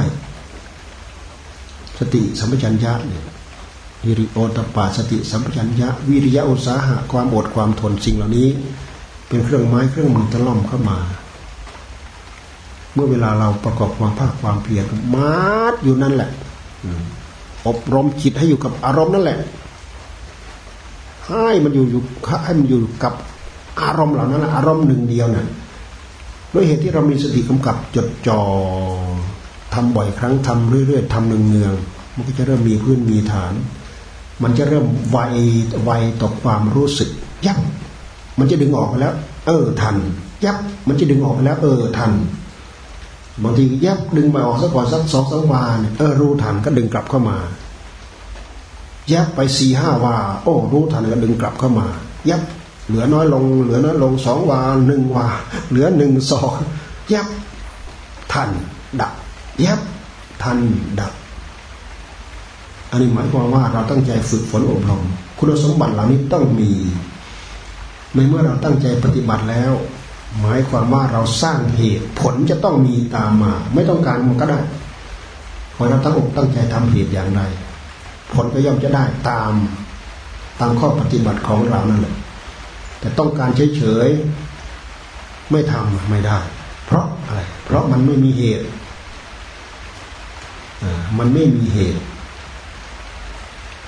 Speaker 1: สติสัมปชัญญะเนี่ยฮิริโอตปาสติสัมปชัญญะ วิริยะอุตสาหะความอดความทนสิ่งเหล่านี้ เป็นเครื่องไม้เครื่องมือตะล่อมเข้ามา เมื่อเวลาเราประกอบความภาคความเพียรมาดอยู่นั่นแหละอบรมจิตให้อยู่กับอารมณ์นั่นแหละให้มันอยู่อยู่ให้มันอยู่กับ อารมณ์เหล่านั้นอารมณ์หนึ่งเดียวนั่นด้วยเหตุที่เรามีสติกำกับจดจ่อทำบ่อยครั้งทำเรื่อยๆทำเนืองๆมันก็จะเริ่มมีพื้นมีฐาน มันจะเริ่มไวไวต่อความรู้สึก ยับมันจะดึงออกไปแล้ว เออทัน ยับมันจะดึงออกไปแล้ว เออทันบางทียับดึงไปออกสักก่อนสักสองสามวาเนี่ยเออรู้ทันก็ดึงกลับเข้ามา ยับไปสี่ห้าวาโอ้รู้ทันก็ดึงกลับเข้ามา ยับ เหลือน้อยลง เหลือน้อยลงสองวาหนึ่งวาเหลือหนึ่งสองยับทันดับยับทันดับอันนี้หมายความว่าเราตั้งใจฝึกฝนอบรมคุณสมบัติเหล่านี้ต้องมี ในเมื่อเราตั้งใจปฏิบัติแล้ว หมายความว่าเราสร้างเหตุผลจะต้องมีตามมา ไม่ต้องการมันก็ได้ขอเราตั้งอกตั้งใจทำเหตุอย่างไร ผลก็ย่อมจะได้ตามตามข้อปฏิบัติของเรานั่นแหละ แต่ต้องการเฉยๆไม่ทำไม่ได้ เพราะอะไร เพราะมันไม่มีเหตุมันไม่มีเหตุ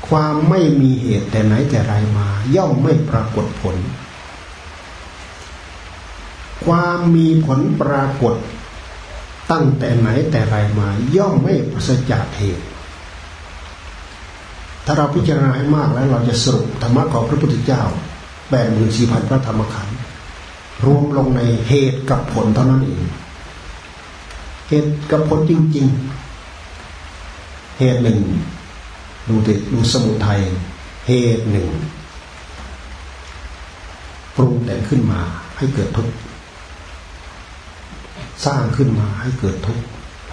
Speaker 1: ความไม่มีเหตุแต่ไหนแต่ไรมา ย่อมไม่ปรากฏผล ความมีผลปรากฏ ตั้งแต่ไหนแต่ไรมา ย่อมไม่ประสจากเหตุ ถ้าเราพิจารณาให้มากแล้วเราจะสรุปธรรมะของพระพุทธเจ้า แปดหมื่นสี่พันพระธรรมขันธ์รวมลงในเหตุกับผลเท่านั้นเอง เหตุกับผลจริง ๆ เหตุหนึ่งดูติดูสมุทัยเหตุหนึ่งปรุงแต่งขึ้นมาให้เกิดทุกข์สร้างขึ้นมาให้เกิดทุกข์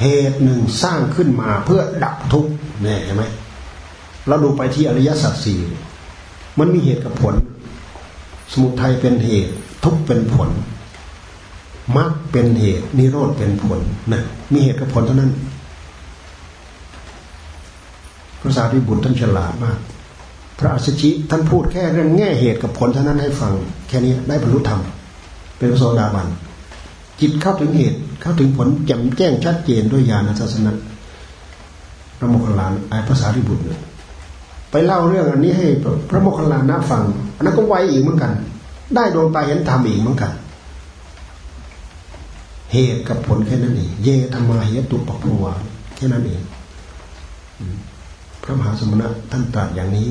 Speaker 1: เหตุหนึ่งสร้างขึ้นมาเพื่อดับทุกข์เนี่ยใช่ไหมเราดูไปที่อริยสัจสี่มันมีเหตุกับผล สมุทัยเป็นเหตุ ทุกเป็นผลมรรคเป็นเหตุ นิโรธเป็นผลนะมีเหตุกับผลเท่านั้น พระสารีบุตรท่านฉลาดมาก พระอัสสชิท่านพูดแค่เรื่องแง่เหตุกับผลเท่านั้นให้ฟัง แค่นี้ได้บรรลุธรรม เป็นพระโสดาบัน จิตเข้าถึงเหตุเข้าถึงผลแจ่มแจ้งชัดเจนด้วยญาณทัศนะพระโมคคัลลานไอภาษาริบุตรเนี่ย ไปเล่าเรื่องอันนี้ให้พระโมคคัลลานะฟังอันนั้นก็ไวอีกเหมือนกัน ได้ดวงตาเห็นธรรมอีกเหมือนกันเหตุกับผลแค่นั้นเองเยธรรมาเหตุตุปปวแค่นั้นเองพระมหาสมณะท่านตรัสอย่างนี้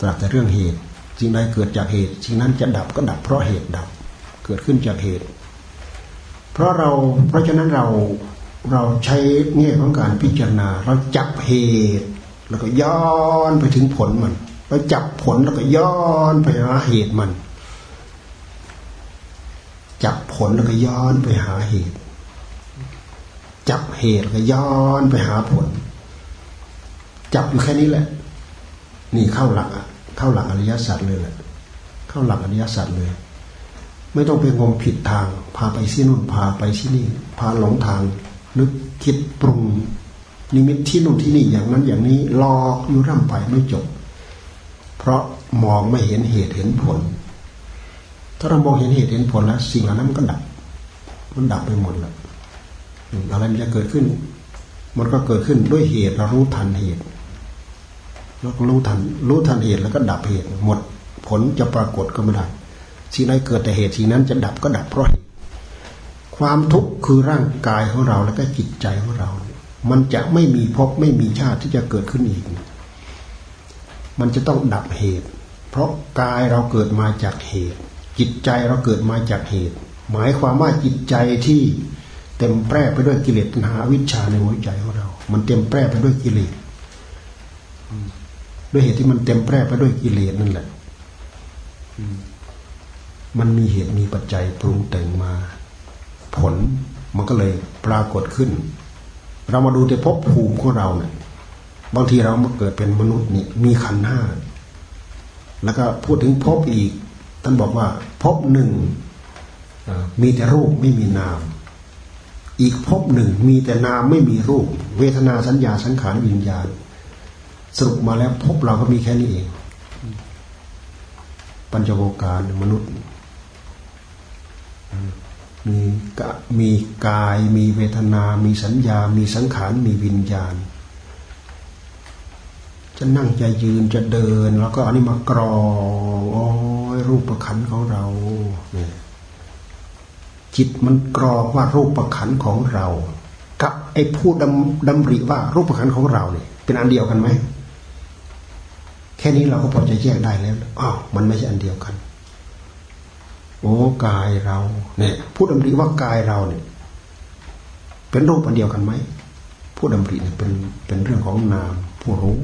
Speaker 1: ตรัสแต่เรื่องเหตุสิ่งใดเกิดจากเหตุสิ่งนั้นจะดับก็ดับเพราะเหตุดับ เกิดขึ้นจากเหตุ เพราะเราเพราะฉะนั้นเราเราใช้แง่ของการพิจารณา เราจับเหตุ แล้วก็ย้อนไปถึงผลมัน ไปจับผลแล้วก็ย้อนไปหาเหตุมัน จับผลแล้วก็ย้อนไปหาเหตุ จับเหตุแล้วก็ย้อนไปหาผล จับอยู่แค่นี้แหละ นี่เข้าหลักเข้าหลักอริยสัจเลยแหละเข้าหลักอริยสัจเลย ไม่ต้องไปงมผิดทาง พาไปที่นู่นพาไปที่นี่ พาหลงทางนึกคิดปรุง นิมิตที่นู่นที่นี่อย่างนั้นอย่างนี้หลอกอยู่ร่ำไปไม่จบ เพราะมองไม่เห็นเหตุเห็นผล ถ้าเรามองเห็นเหตุเห็นผลแล้วสิ่งเหล่านั้นมันก็ดับ มันดับไปหมดแล้วอะไรมันจะเกิดขึ้น มันก็เกิดขึ้นด้วยเหตุเรารู้ทันเหตุแล้วรู้ทันรู้ทันเหตุแล้วก็ดับเหตุ หมดผลจะปรากฏก็ไม่ได้สิ่งใดเกิดแต่เหตุสิ่งนั้นจะดับก็ดับเพราะเหตุความทุกข์คือร่างกายของเราแล้วก็จิตใจของเรา มันจะไม่มีพบไม่มีชาติที่จะเกิดขึ้นอีก มันจะต้องดับเหตุ เพราะกายเราเกิดมาจากเหตุ จิตใจเราเกิดมาจากเหตุ หมายความว่าจิตใจที่เต็มแปร่ไปด้วยกิเลสตัณหาวิชาในหัวใจของเรา มันเต็มแปร่ไปด้วยกิเลสด้วยเหตุที่มันเต็มแปร่ไปด้วยกิเลสนั่นแหละมันมีเหตุมีปัจจัยปรุงแต่งมา ผลมันก็เลยปรากฏขึ้น เรามาดูแต่ภพภูมิของเราเนี่ยบางทีเรามาเกิดเป็นมนุษย์นี่มีขันห้าแล้วก็พูดถึงภพอีก ท่านบอกว่าภพหนึ่งมีแต่รูปไม่มีนาม อีกภพหนึ่งมีแต่นามไม่มีรูป เวทนาสัญญาสังขารวิญญาณ สรุปมาแล้วภพเราก็มีแค่นี้เอง ปัญจโวการมนุษย์ มีกมีกาย มีเวทนา มีสัญญา มีสังขาร มีวิญญาณ จะนั่งจะยืนจะเดิน แล้วก็อันนี้มากรองโอ้ยรูปประคันของเราเนี่ยจิตมันกรองว่ารูปประคันของเรา กับไอ้พูดดำดำริว่ารูปประคันของเราเนี่ย เป็นอันเดียวกันไหมแค่นี้เราก็พอจะแยกได้แล้วอ้าวมันไม่ใช่อันเดียวกัน โอ้กายเรา เนี่ยพูดดำริว่ากายเราเนี่ย เป็นรูปอันเดียวกันไหมพูดดำริเนี่ยเป็นเป็นเรื่องของนามผู้รู้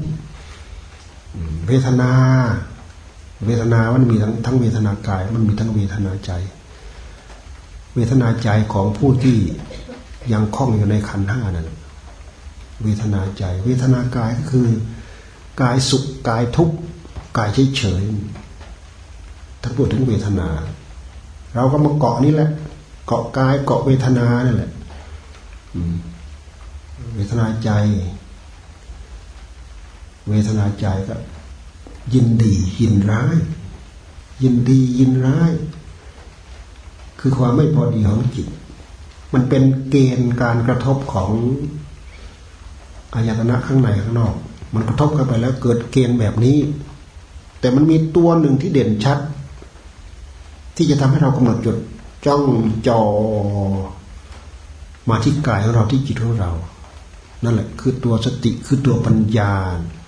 Speaker 1: เวทนา เวทนามันมีทั้งทั้งเวทนากาย มันมีทั้งเวทนาใจ เวทนาใจของผู้ที่ยังคล้องอยู่ในขันห้านั่นเวทนาใจ เวทนากายก็คือกายสุขกายทุกข์กายเฉยเฉยถ้าพูดถึงเวทนา เราก็มาเกาะนี้แหละ เกาะกายเกาะเวทนานี่แหละเวทนาใจ เวทนาใจก็ ยินดียินร้าย ยินดียินร้าย คือความไม่พอดีของจิต มันเป็นเกณฑ์การกระทบของอายตนะข้างในข้างนอก มันกระทบกันไปแล้วเกิดเกณฑ์แบบนี้ แต่มันมีตัวหนึ่งที่เด่นชัด ที่จะทำให้เรากำหนดจดจ้องจอมาที่กายของเราที่จิตของเรา นั่นแหละ คือตัวสติคือตัวปัญญา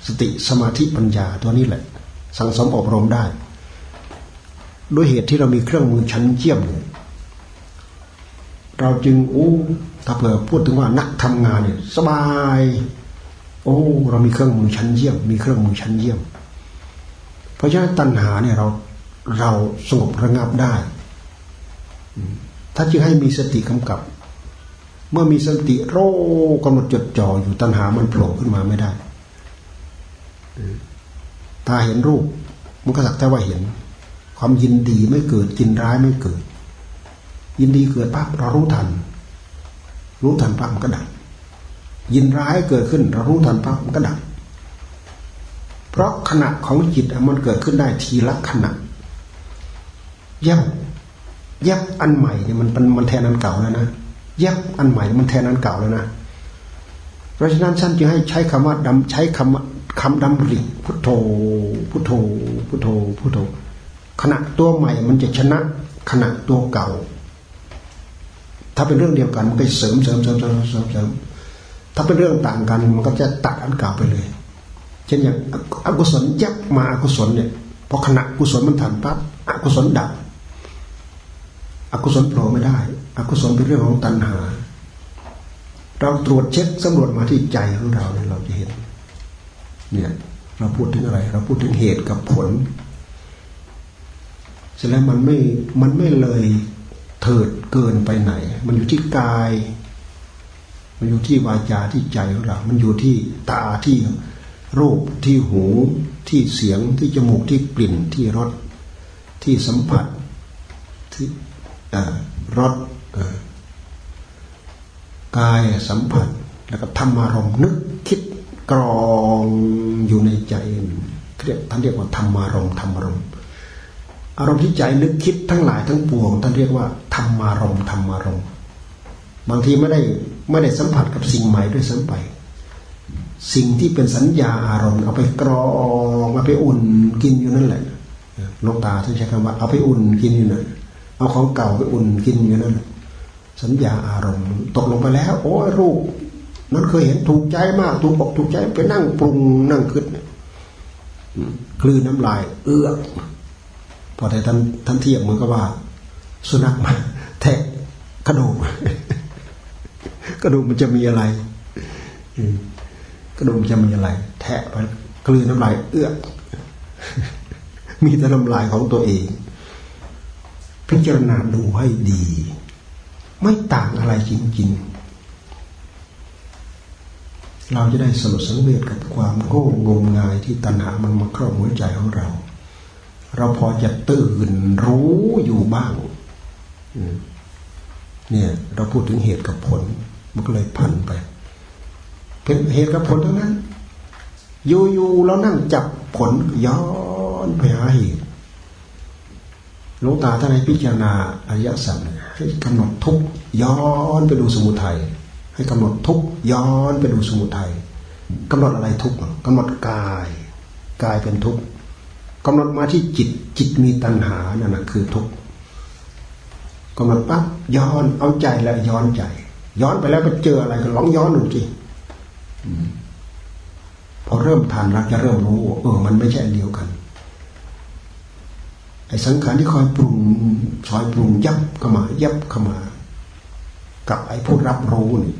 Speaker 1: สติสมาธิปัญญาตัวนี้แหละ สังสมอบรมได้ ด้วยเหตุที่เรามีเครื่องมือชั้นเยี่ยมเนี่ยเราจึงโอ้ถ้าเผื่อพูดถึงว่านักทำงานเนี่ยสบาย โอ้ เรามีเครื่องมือชั้นเยี่ยม มีเครื่องมือชั้นเยี่ยม เพราะฉะนั้นตัณหาเนี่ยเรา เราสงบระงับได้ถ้าจะให้มีสติกำกับ เมื่อมีสติโรกำหนดจดจ่ออยู่ตัณหามันโผล่ขึ้นมาไม่ได้ตาเห็นรูปมันก็สักแต่ว่าเห็น ความยินดีไม่เกิดยินร้ายไม่เกิด ยินดีเกิดปั๊บเรารู้ทัน รู้ทันปั๊บมันก็ดับยินร้ายเกิดขึ้น เรารู้ทันปั๊บมันก็ดับเพราะขณะของจิตมันเกิดขึ้นได้ทีละขณะ ยับยับอันใหม่เนี่ยมันมันแทนอันเก่าแล้วนะยับอันใหม่มันแทนอันเก่าแล้วนะเพราะฉะนั้นท่านจึงให้ใช้คำว่าดำใช้คำคำดำริพุทโธ พุทโธ พุทโธ พุทโธ ขณะตัวใหม่มันจะชนะขณะตัวเก่า ถ้าเป็นเรื่องเดียวกันมันก็เสริมเสริมเสริมเสริมเสริมเสริมถ้าเป็นเรื่องต่างกันมันก็จะตัดอันเก่าไปเลย เช่นอย่างอกุศลยับมาอกุศลเนี่ยพอขณะกุศลมันทันปั๊บอกุศลดับ อกุศลโผล่ไม่ได้ อกุศลเป็นเรื่องของตัณหา เราตรวจเช็คสำรวจมาที่ใจของเราเนี่ยเราจะเห็น เนี่ยเราพูดถึงอะไร เราพูดถึงเหตุกับผลเสร็จแล้วมันไม่ มันไม่เลยเถิดเกินไปไหน มันอยู่ที่กาย มันอยู่ที่วาจาที่ใจของเรา มันอยู่ที่ตาที่รูปที่หูที่เสียงที่จมูกที่กลิ่นที่รสที่สัมผัสที่ รสกายสัมผัส แล้วก็ธรรมารมณ์นึกคิดกรองอยู่ในใจเรียกท่านเรียกว่าธรรมารมณ์ธรรมารมณ์อารมณ์ที่ใจนึกคิดทั้งหลายทั้งปวงท่านเรียกว่าธรรมารมณ์ธรรมารมณ์บางทีไม่ได้ไม่ได้สัมผัสกับสิ่งใหม่ด้วยซ้ำไป สิ่งที่เป็นสัญญาอารมณ์ เอาไปกรองเอาไปอุ่นกินอยู่นั่นแหละลงตาท่านใช้คำว่าเอาไปอุ่นกินอยู่นั่น เอาของเก่าไปอุ่นกินอยู่นั่นสัญญาอารมณ์ ตกลงไปแล้ว โอ้ยรูปนั้นเคยเห็นถูกใจมากถูกอกถูกใจไปนั่งปรุงนั่งคิดคลื่นน้ำลาย เอื้อพอแต่ท่านท่านเทียบเหมือนกับว่า สุนัขมาแทะกระดูกกระดูกมันจะมีอะไรกระดูกมันจะมีอะไร แทะไปคลื่นน้ำลาย เอื้อมีแต่น้ำลายของตัวเอง พิจารณาดูให้ดี ไม่ต่างอะไรจริงๆ เราจะได้สลดสังเวชกับความโง่งมงายที่ตัณหามันมาครอบหัวใจของเรา เราพอจะตื่นรู้อยู่บ้างเนี่ยเราพูดถึงเหตุกับผล มันก็เลยพันไป เป็นเหตุกับผลทั้งนั้นอยู่ๆเรานั่งจับผลย้อนไปหาเหตุ หลวงตาท่านให้พิจารณาอริยสัจให้กำหนดทุกย้อนไปดูสมุทัยให้กำหนดทุกย้อนไปดูสมุทัยกำหนดอะไรทุกกำหนดกายกายเป็นทุกกำหนดมาที่จิตจิตมีตัณหานั่นแหะคือทุกกำหนดปั๊บย้อนเอาใจแล้วย้อนใจ ย้อนไปแล้วไปเจออะไรก็ลองย้อนหนึ่งทีพอเริ่มทานเราจะเริ่มรู้เออมันไม่ใช่เดียวกัน ไอ้สังขารที่คอยปรุงคอยปรุงยับเข้ามา ยับเข้ามา กับไอ้ผู้รับรู้นี่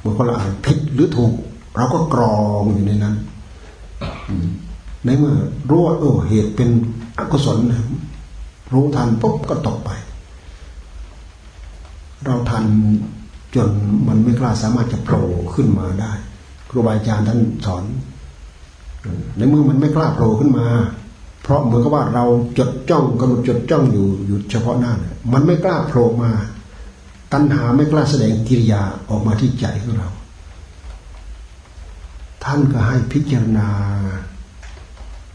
Speaker 1: เมื่อคนละอ่านผิดหรือถูก เราก็กรองอยู่ในนั้นในเมื่อรู้ว่าเออเหตุเป็นอกุศลรู้ทันปุ๊บก็ตกไป เราทันจนมันไม่กล้าสามารถจะโผล่ขึ้นมาได้ ครูบาอาจารย์ท่านสอนในเมื่อมันไม่กล้าโผล่ขึ้นมา เพราะเหมือนกับว่าเราจดจ้องกำลังจดจ้องอยู่อยู่เฉพาะหน้าเนี่ยมันไม่กล้าโผล่มา ตัณหาไม่กล้าแสดงกิริยาออกมาที่ใจของเรา ท่านก็ให้พิจารณา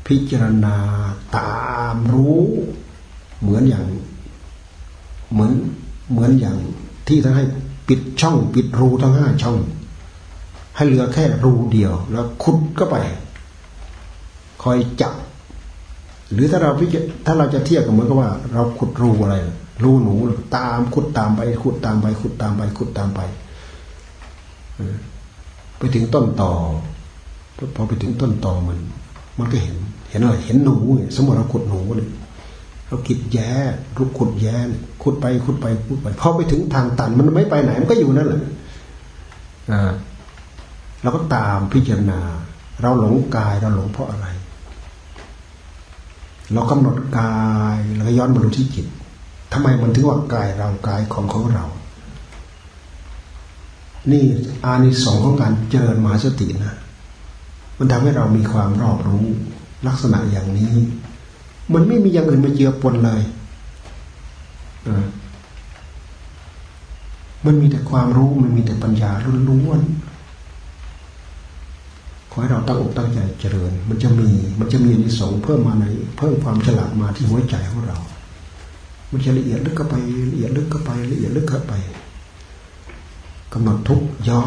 Speaker 1: พิจารณาตามรู้ เหมือนอย่าง เหมือนเหมือนอย่างที่ท่านให้ปิดช่อง ปิดรูทั้งห้าช่อง ให้เหลือแค่รูเดียวแล้วขุดก็ไป คอยจับ หรือถ้าเราพิจถ้าเราจะเทียบกับเหมือนกับว่า เราขุดรูอะไร รูหนูตามขุดตามไป ขุดตามไป ขุดตามไป ขุดตามไปไปถึงต้นต่อพอไปถึงต้นต่อมัน มันก็เห็น เห็นอะไรเห็นหนูสมมติเราขุดหนูเนี่ยเราคิดแย่รุกขุดแย่ขุดไปขุดไปขุดไปพอไปถึงทางตันมันไม่ไปไหนมันก็อยู่นั่นแหละอ่าเราก็ตามพิจารณา เราหลงกายเราหลงเพราะอะไร เรากำหนดกายแล้วก็ย้อนมาดูที่จิตทำไมมันถึงว่ากายเรากายของของเรา นี่อานิสงส์ของการเจริญมหาสตินะ มันทำให้เรามีความรอบรู้ลักษณะอย่างนี้ มันไม่มีอย่างอื่นมาเจือปนเลยมันมีแต่ความรู้มันมีแต่ปัญญาล้วน อให้เราตั้งอกตั้งใจเจริญ มันจะมีมันจะมีอนิสงเพิ่มมาใน เพิ่มความฉลาดมาที่หัวใจของเรา มันจะละเอียดลึกเข้าไปละเอียดลึกเข้าไปละเอียดลึกเข้าไปกำหนดทุกย้อ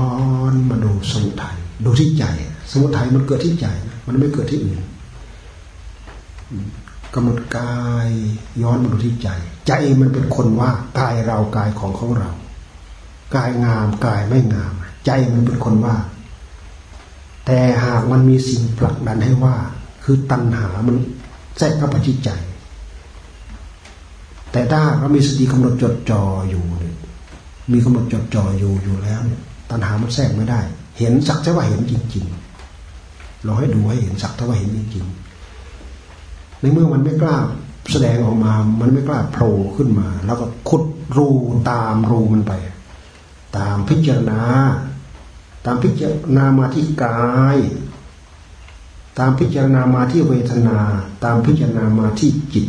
Speaker 1: นมาดูสมุทัยดูที่ใจ สมุทัยมันเกิดที่ใจมันไม่เกิดที่อื่นกำหนดกายย้อนมาดูที่ใจ ใจมันเป็นคนว่ากายเรากายของของเรา กายงามกายไม่งาม ใจมันเป็นคนว่า แต่หากมันมีสิ่งผลักดันให้ว่า คือตัณหามันแทรกเข้าไปที่ใจ แต่ถ้าเรามีสติกำหนดจดจ่ออยู่เนี่ยมีกำหนดจดจ่ออยู่อยู่แล้วเนี่ยตัณหามันแทรกไม่ได้ เห็นสักแต่ว่าเห็นจริง ๆ เราให้ดูให้เห็นสักแต่ว่าเห็นจริงๆในเมื่อมันไม่กล้าแสดงออกมา มันไม่กล้าโผล่ขึ้นมา แล้วก็ขุดรูตามรูมันไป ตามพิจารณา ตามพิจารณามาที่กาย ตามพิจารณามาที่เวทนา ตามพิจารณามาที่จิต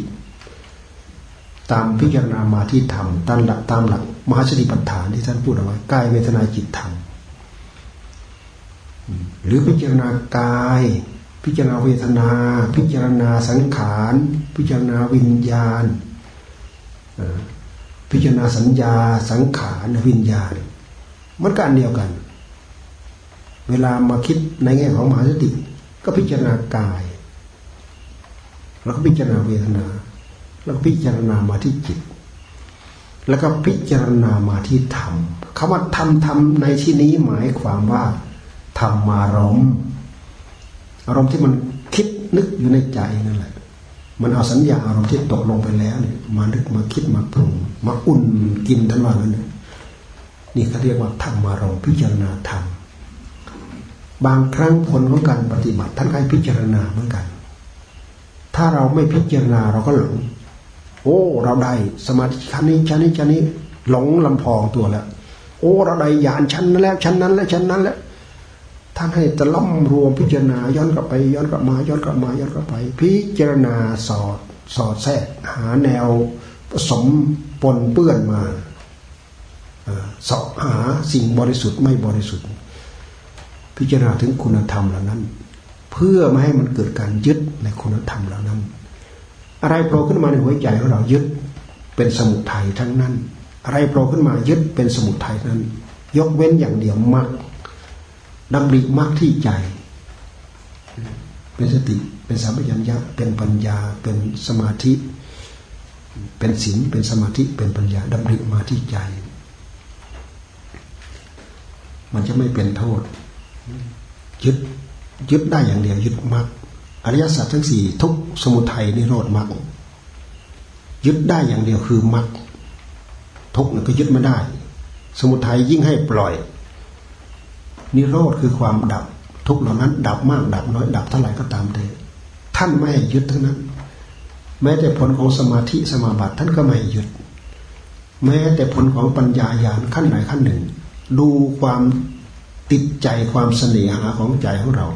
Speaker 1: ตามพิจารณามาที่ธรรมตามหลักตามหลักมหาสติปัฏฐานที่ท่านพูดเอาไว้กายเวทนาจิตธรรมหรือพิจารณากาย พิจารณาเวทนา พิจารณาสังขาร พิจารณาวิญญาณ พิจารณาสัญญาสังขารวิญญาณ มันการเดียวกัน เวลามาคิดในแง่ของมหาสติ ก็พิจารณากาย แล้วก็พิจารณาเวทนา แล้วก็พิจารณามาที่จิต แล้วก็พิจารณามาที่ธรรมคำว่าธรรมธรรมในที่นี้หมายความว่าธรรมารมณ์อารมณ์ที่มันคิดนึกอยู่ในใจนั่นแหละ มันเอาสัญญาอารมณ์ที่ตกลงไปแล้วเนี่ยมานึกมาคิดมาปรุงมาอุ่นกินทั้งวันนั้นนี่เขาเรียกว่าธรรมารมณ์พิจารณาธรรม บางครั้งผลของการปฏิบัติท่านให้พิจารณาเหมือนกัน ถ้าเราไม่พิจารณาเราก็หลง โอ้ เราได้สมาธิชั้นนี้ชั้นนี้ชั้นนี้ หลงลำพองตัวแล้ว โอ้ เราได้ญาณชั้นนั้นแล้วชั้นนั้นแล้วชั้นนั้นแล้วท่านให้ตะล่อมรวมพิจารณาย้อนกลับไป ย้อนกลับมาย้อนกลับมาย้อนกลับไป พิจารณาสอดสอดแทรกหาแนวผสมปนเปื้อนมาสอบหาสิ่งบริสุทธิ์ไม่บริสุทธิ์ พิจารณาถึงคุณธรรมเหล่านั้น เพื่อไม่ให้มันเกิดการยึดในคุณธรรมเหล่านั้น อะไรโผล่ขึ้นมาในหัวใจของเรายึดเป็นสมุทัยทั้งนั้น อะไรโผล่ขึ้นมายึดเป็นสมุทัยนั้น ยกเว้นอย่างเดียวมรรคดำริมรรคที่ใจ เป็นสติเป็นสัมปชัญญะเป็นปัญญาเป็นสมาธิ เป็นศีลเป็นสมาธิเป็นปัญญาดำริมาที่ใจ มันจะไม่เป็นโทษ ยึดยึดได้อย่างเดียวยึดมรรคอริยสัจทั้งสี่ทุกสมุทัยนิโรธมรรคยึดได้อย่างเดียวคือมรรคทุกนั่นก็ยึดไม่ได้ สมุทัยยิ่งให้ปล่อย นิโรธคือความดับ ทุกเหล่านั้น ดับมากดับน้อยดับเท่าไหร่ก็ตามเถอะท่านไม่ให้ยึดทั้งนั้น แม้แต่ผลของสมาธิสมาบัติท่านก็ไม่ยึด แม้แต่ผลของปัญญาญาณขั้นไหนขั้นหนึ่ง ดูความ ติดใจความเสน่หาของใจของเรา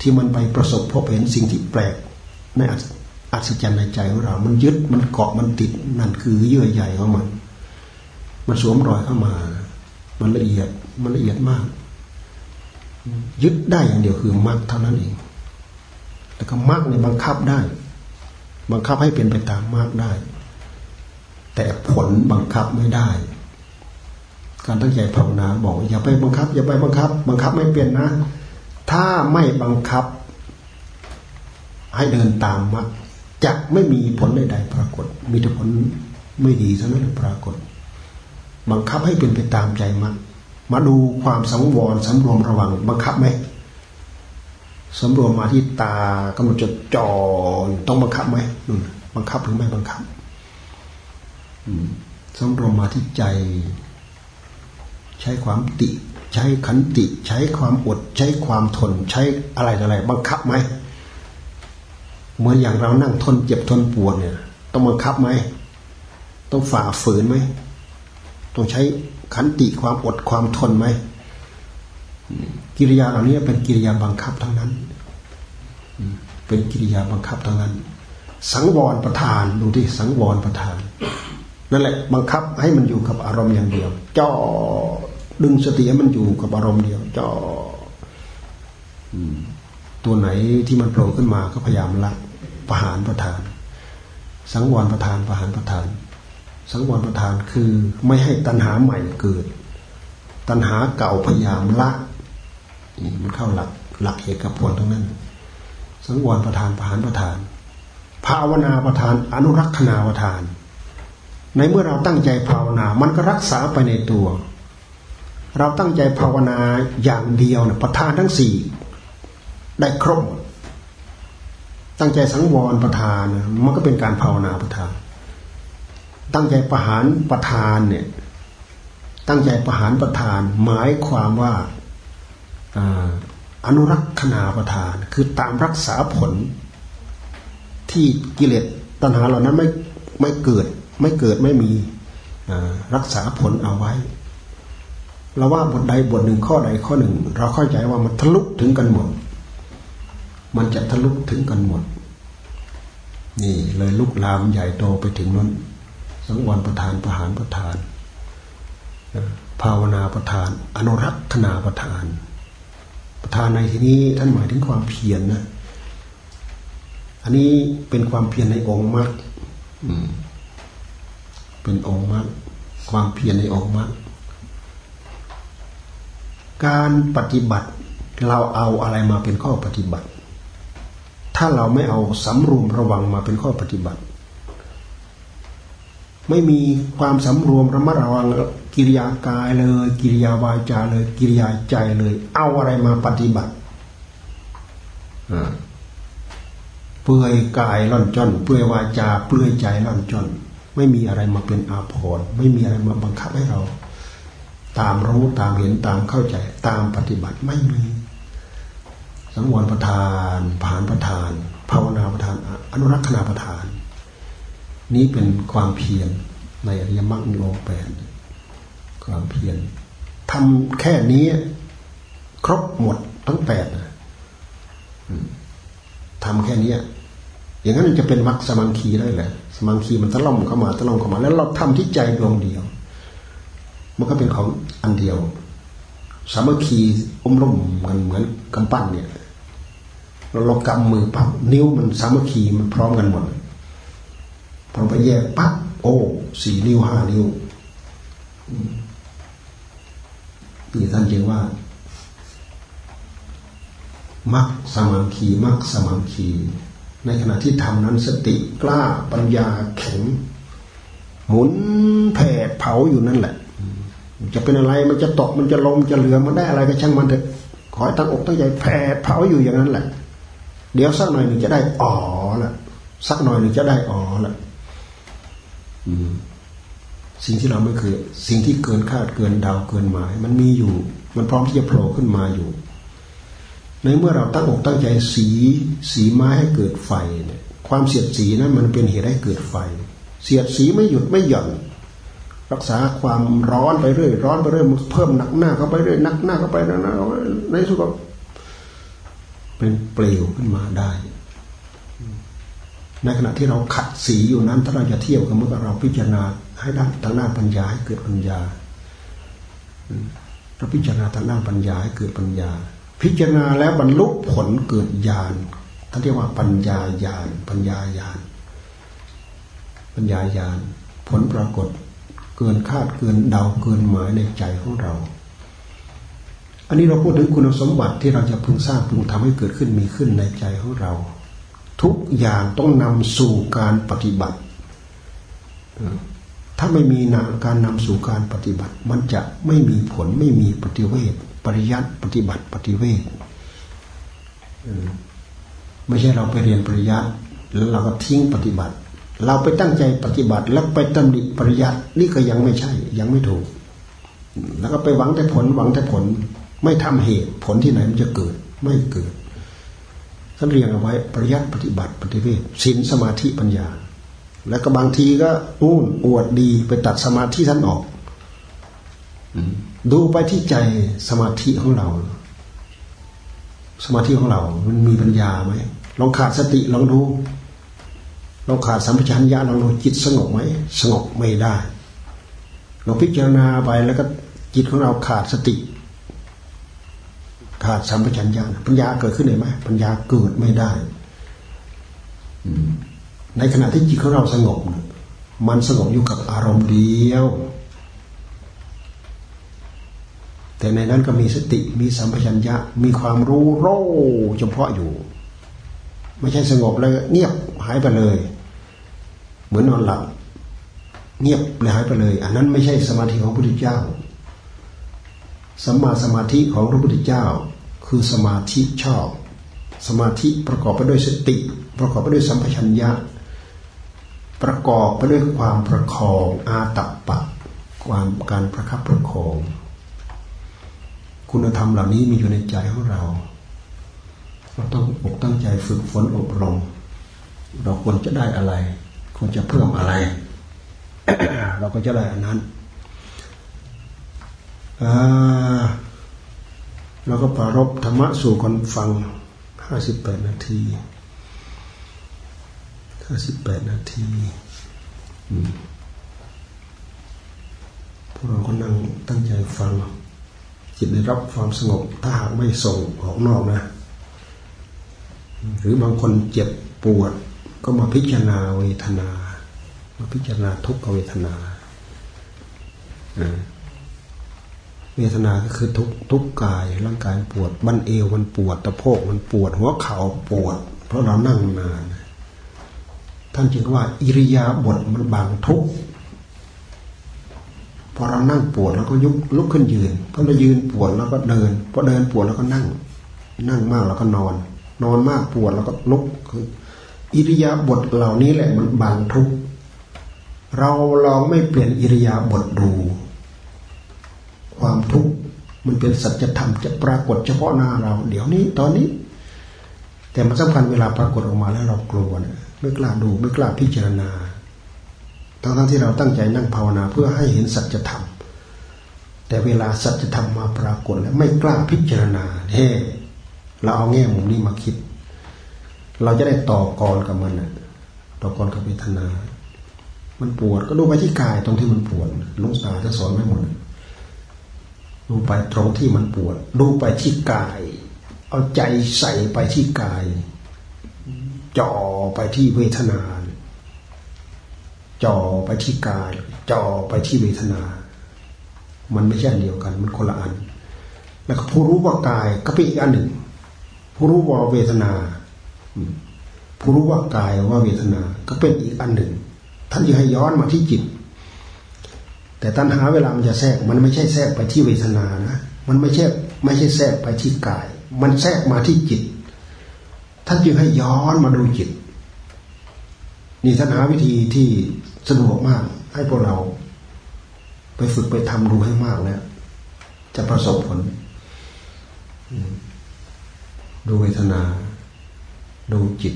Speaker 1: ที่มันไปประสบพบเห็นสิ่งที่แปลกในอัศจรรย์ในใจของเรา มันยึดมันเกาะมันติดนั่นคือเยื่อใยของมัน มันสวมรอยเข้ามา มันละเอียดมันละเอียดมาก ยึดได้อย่างเดียวคือมรรคเท่านั้นเองแล้วก็มรรคเนี่ยบังคับได้ บังคับให้เป็นไปตามมรรคได้ แต่ผลบังคับไม่ได้ การตั้งใจภาวนาบอกอย่าไปบังคับ อย่าไปบังคับ บังคับไม่เปลี่ยนนะ ถ้าไม่บังคับ ให้เดินตามมักจะไม่มีผลใดๆปรากฏ มีแต่ผลไม่ดีเท่านั้นปรากฏ บังคับให้เป็นไปตามใจมักมาดูความสังวรสำรวมระวัง บังคับไหมสำรวมมาที่ตากำหนดจดจ่อต้องบังคับไหมนู่นบังคับหรือไม่บังคับสำรวมมาที่ใจ ใช้ความติ ใช้ขันติ ใช้ความอด ใช้ความทน ใช้อะไรอะไรบังคับไหมเหมือนอย่างเรานั่งทนเจ็บทนปวดเนี่ย ต้องบังคับไหมต้องฝ่าฝืนไหมต้องใช้ขันติความอดความทนไหมกิริยาเหล่านี้เป็นกิริยาบังคับทั้งนั้นเป็นกิริยาบังคับทั้งนั้น สังวรประธานดูที่สังวรประธานนั่นแหละบังคับให้มันอยู่กับอารมณ์อย่างเดียวจ่อ ดึงสติมันอยู่กับอารมณ์เดียวจ่อตัวไหนที่มันโผล่ขึ้นมาก็พยายามละประหารประทาน สังวรประทานประหารประทาน สังวรประทานคือไม่ให้ตัณหาใหม่เกิด ตัณหาเก่าพยายามละนี่มันเข้าหลักหลักเหตุกับผลทั้งนั้น สังวรประทานประหารประทานภาวนาประทาน อนุรักษณาประทาน ในเมื่อเราตั้งใจภาวนา มันก็รักษาไปในตัว เราตั้งใจภาวนาอย่างเดียวนะประทานทั้งสี่ได้ครบ ตั้งใจสังวรประทาน มันก็เป็นการภาวนาประทาน ตั้งใจประหารประทานเนี่ยตั้งใจประหารประทาน หมายความว่าอนุรักษณาประทาน คือตามรักษาผล ที่กิเลสตัณหาเหล่านั้นไม่ไม่เกิด ไม่เกิดไม่มีรักษาผลเอาไว้ เราว่าบทใดบทหนึ่งข้อใดข้อหนึ่ง เราเข้าใจว่ามันทะลุถึงกันหมด มันจะทะลุถึงกันหมด นี่เลยลุกลามใหญ่โตไปถึงนั้น สังวรประธานประหารประธาน ภาวนาประธาน อนุรักษณาประธาน ประธานในที่นี้ท่านหมายถึงความเพียรนนะอันนี้เป็นความเพียรในองค์มรรคเป็นองค์มรรคความเพียรในองค์มรรค การปฏิบัติเราเอาอะไรมาเป็นข้อปฏิบัติ ถ้าเราไม่เอาสำรวมระวังมาเป็นข้อปฏิบัติ ไม่มีความสำรวมระมัดระวังกิริยากายเลย กิริยาวาจาเลย กิริยาใจเลย เอาอะไรมาปฏิบัติเปื่อยกายล่อนจอนเปื่อยวาจาเปื่อยใจล่อนจอนไม่มีอะไรมาเป็นอาภรณ์ไม่มีอะไรมาบังคับให้เรา ตามรู้ตามเห็นตามเข้าใจ ตามปฏิบัติไม่มี สังวรประทานผ่านประทาน ภาวนาประทาน อนุรักษณาประทาน นี้เป็นความเพียรในอริยมรรคมีองแปดความเพียรทำแค่นี้ ครบหมดทั้งแปดทำแค่นี้อย่างนั้นจะเป็นมรรคสมังคีได้แหละสมังคีมันตะล่อมเข้ามาตะล่อมเข้ามา แล้วเราทำที่ใจดวงเดียว มันก็เป็นของอันเดียว สามัคคีอมร่มกันเหมือนกำปั้นเนี่ยเราลองกำมือปั๊บนิ้วมันสามัคคีมันพร้อมกันหมดพอไปแยกปั๊บโอ้สี่นิ้วห้านิ้วนี่ท่านจึงว่ามักสมังคีมักสมังคี ในขณะที่ทำนั้นสติกล้าปัญญาแข็ง หมุนแผดเผาอยู่นั่นแหละ จะเป็นอะไรมันจะตกมันจะลมจะเหลือมันได้อะไรก็ช่างมันเถอะขอให้ตั้งอกตั้งใจแผดเผาอยู่อย่างนั้นแหละ เดี๋ยวสักหน่อยหนึ่งจะได้อ๋อละสักหน่อยหนึ่งจะได้อ๋อละสิ่งที่เราไม่เคยสิ่งที่เกินคาดเกินดาวเกินหมาย มันมีอยู่ มันพร้อมที่จะโผล่ขึ้นมาอยู่ ในเมื่อเราตั้งอกตั้งใจสีสีไม้ให้เกิดไฟเนี่ย ความเสียดสีนั้นมันเป็นเหตุให้เกิดไฟ เสียดสีไม่หยุดไม่หย่อน รักษาความร้อนไปเรื่อยร้อนไปเรื่อยเพิ่มหนักหน้าเข้าไปเรื่อยหนักหน้าเข้าไปนักหน้าในสุดก็เป็นเปลวขึ้นมาได้ ในขณะที่เราขัดสีอยู่นั้น ถ้าเราจะเทียบกับเมื่อเราพิจารณาให้ด้านทางด้านปัญญาให้เกิดปัญญาเราพิจารณาทางด้านปัญญาให้เกิดปัญญา พิจารณาแล้วบรรลุผลเกิดญาณท่านเรียกว่าปัญญาญาณปัญญาญาณปัญญาญาณผลปรากฏ เกินคาดเกินเดาเกินหมายในใจของเรา อันนี้เราพูดถึงคุณสมบัติที่เราจะพึงสร้างพึงทำให้เกิดขึ้นมีขึ้นในใจของเรา ทุกอย่างต้องนำสู่การปฏิบัติ ถ้าไม่มีนาการนำสู่การปฏิบัติ มันจะไม่มีผลไม่มีปฏิเวทปริยัติปฏิบัติปฏิเวทไม่ใช่เราไปเรียนปริยัติแล้วเราก็ทิ้งปฏิบัติ เราไปตั้งใจปฏิบัติ แล้วไปตำหนิปริยัตินี่ก็ยังไม่ใช่ ยังไม่ถูก แล้วก็ไปหวังแต่ผลหวังแต่ผล ไม่ทำเหตุผลที่ไหนมันจะเกิด ไม่เกิดท่านเรียงเอาไว้ปริยัติปฏิบัติปฏิเวทศีลสมาธิปัญญา แล้วก็บางทีก็อู้นอวดดีไปตัดสมาธิท่านออกดูไปที่ใจสมาธิของเรา สมาธิของเรา มันมีปัญญาไหมลองขาดสติลองดู ลองขาดสัมปชัญญะลองดูจิตสงบไหมสงบไม่ได้ เราพิจารณาไปแล้วก็จิตของเราขาดสติ ขาดสัมปชัญญะปัญญาเกิดขึ้นไหมปัญญาเกิดไม่ได้ในขณะที่จิตของเราสงบมันสงบอยู่กับอารมณ์เดียว แต่ในนั้นก็มีสติมีสัมปชัญญะ มีความรู้โร่เฉพาะอยู่ ไม่ใช่สงบแล้วเงียบหายไปเลย เหมือนนอนหลับเงียบเลยหายไปเลย อันนั้นไม่ใช่สมาธิของพระพุทธเจ้าสัมมาสมาธิของพระพุทธเจ้า คือสมาธิชอบ สมาธิประกอบไปด้วยสติ ประกอบไปด้วยสัมปชัญญะ ประกอบไปด้วยความประคองอาตัปปะความการประคับประคอง คุณธรรมเหล่านี้มีอยู่ในใจของเรา เราต้องอกตั้งใจฝึกฝนอบรม เราควรจะได้อะไร ควรจะเพิ่มอะไร เราก็จะได้อันนั้นเราก็ปรารบธรรมะสู่คนฟังห้าสิบแปดนาทีห้าสิบแปดนาทีพวกเราก็นั่งตั้งใจฟัง จิตได้รับความสงบ ถ้าหากไม่ส่งออกนอกนะ หรือบางคนเจ็บปวด ก็มาพิจารณาเวทนา มาพิจารณาทุกขเวทนาเวทนาก็คือทุกทุกกายร่างกายปวด บั้นเอวมันปวดตะโพกมันปวด หัวเข่าปวด เพราะเรานั่งนานท่านจึงว่า อิริยาบถมันบางทุกพอเรานั่งปวดแล้วก็ยุกลุกขึ้นยืนพอเรายืนปวดแล้วก็เดินพอเดินปวดแล้วก็นั่ง นั่งมากแล้วก็นอน นอนมากปวดแล้วก็ลุกคือ อิริยาบถเหล่านี้แหละมันบังทุก เราลองไม่เปลี่ยนอิริยาบถดู ความทุกข์มันเป็นสัจธรรมจะปรากฏเฉพาะหน้าเรา เดี๋ยวนี้ตอนนี้ แต่มันสำคัญเวลาปรากฏออกมาแล้วเรากลัวเนี่ยไม่กล้าดูไม่กล้าพิจารณาทั้งที่เราตั้งใจนั่งภาวนาเพื่อให้เห็นสัจธรรม แต่เวลาสัจธรรมมาปรากฏแล้วไม่กล้าพิจารณาเฮ้เราเอาแง่มุมนี้มาคิด เราจะได้ต่อกรกับมันนะต่อกรกับเวทนา มันปวดก็ดูไปที่กายตรงที่มันปวดลุงตาจะสอนไม่หมดดูไปตรงที่มันปวด ดูไปที่กาย เอาใจใส่ไปที่กาย จ่อไปที่เวทนา จ่อไปที่กาย จ่อไปที่เวทนา มันไม่ใช่เดียวกัน มันคนละอัน แล้วก็ผู้รู้ว่ากายก็เป็นอีกอันหนึ่ง ผู้รู้ว่าเวทนา ผู้รู้ว่ากายว่าเวทนา ก็เป็นอีกอันหนึ่ง ท่านจะให้ย้อนมาที่จิต แต่ตัณหาเวลามันจะแทรก มันไม่ใช่แทรกไปที่เวทนานะ มันไม่ใช่ไม่ใช่แทรกไปที่กาย มันแทรกมาที่จิต ท่านจึงให้ย้อนมาดูจิต นี่ท่านหาวิธีที่สะดวกมาก ให้พวกเรา ไปฝึกไปทำดูให้มากแล้วจะประสบผล ดูเวทนา ดูจิต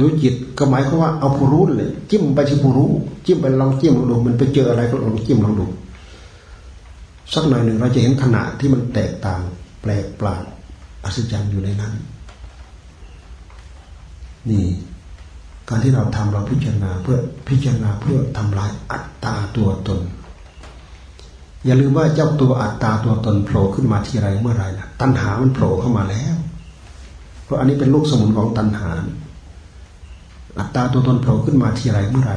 Speaker 1: ดูจิตก็หมายความว่าเอาผู้รู้เลยจิ้มไปที่ผู้รู้ จิ้มไปลองจิ้มลองดู มันไปเจออะไรก็ลองจิ้มลองดูสักหน่อยหนึ่งเราจะเห็นขณะที่มันแตกต่าง แปลกประหลาดอัศจรรย์อยู่ในนั้น นี่การที่เราทำเราพิจารณาเพื่อพิจารณาเพื่อทำลายอัตตาตัวตน อย่าลืมว่าเจ้าตัวอัตตาตัวตนโผล่ขึ้นมาที่ไรเมื่อไรนะตัณหามันโผล่เข้ามาแล้ว ราะอันนี้เป็นลูกสมุนของตัณหา อัตตาตัวตนโผล่ขึ้นมาทีไรเมื่อไร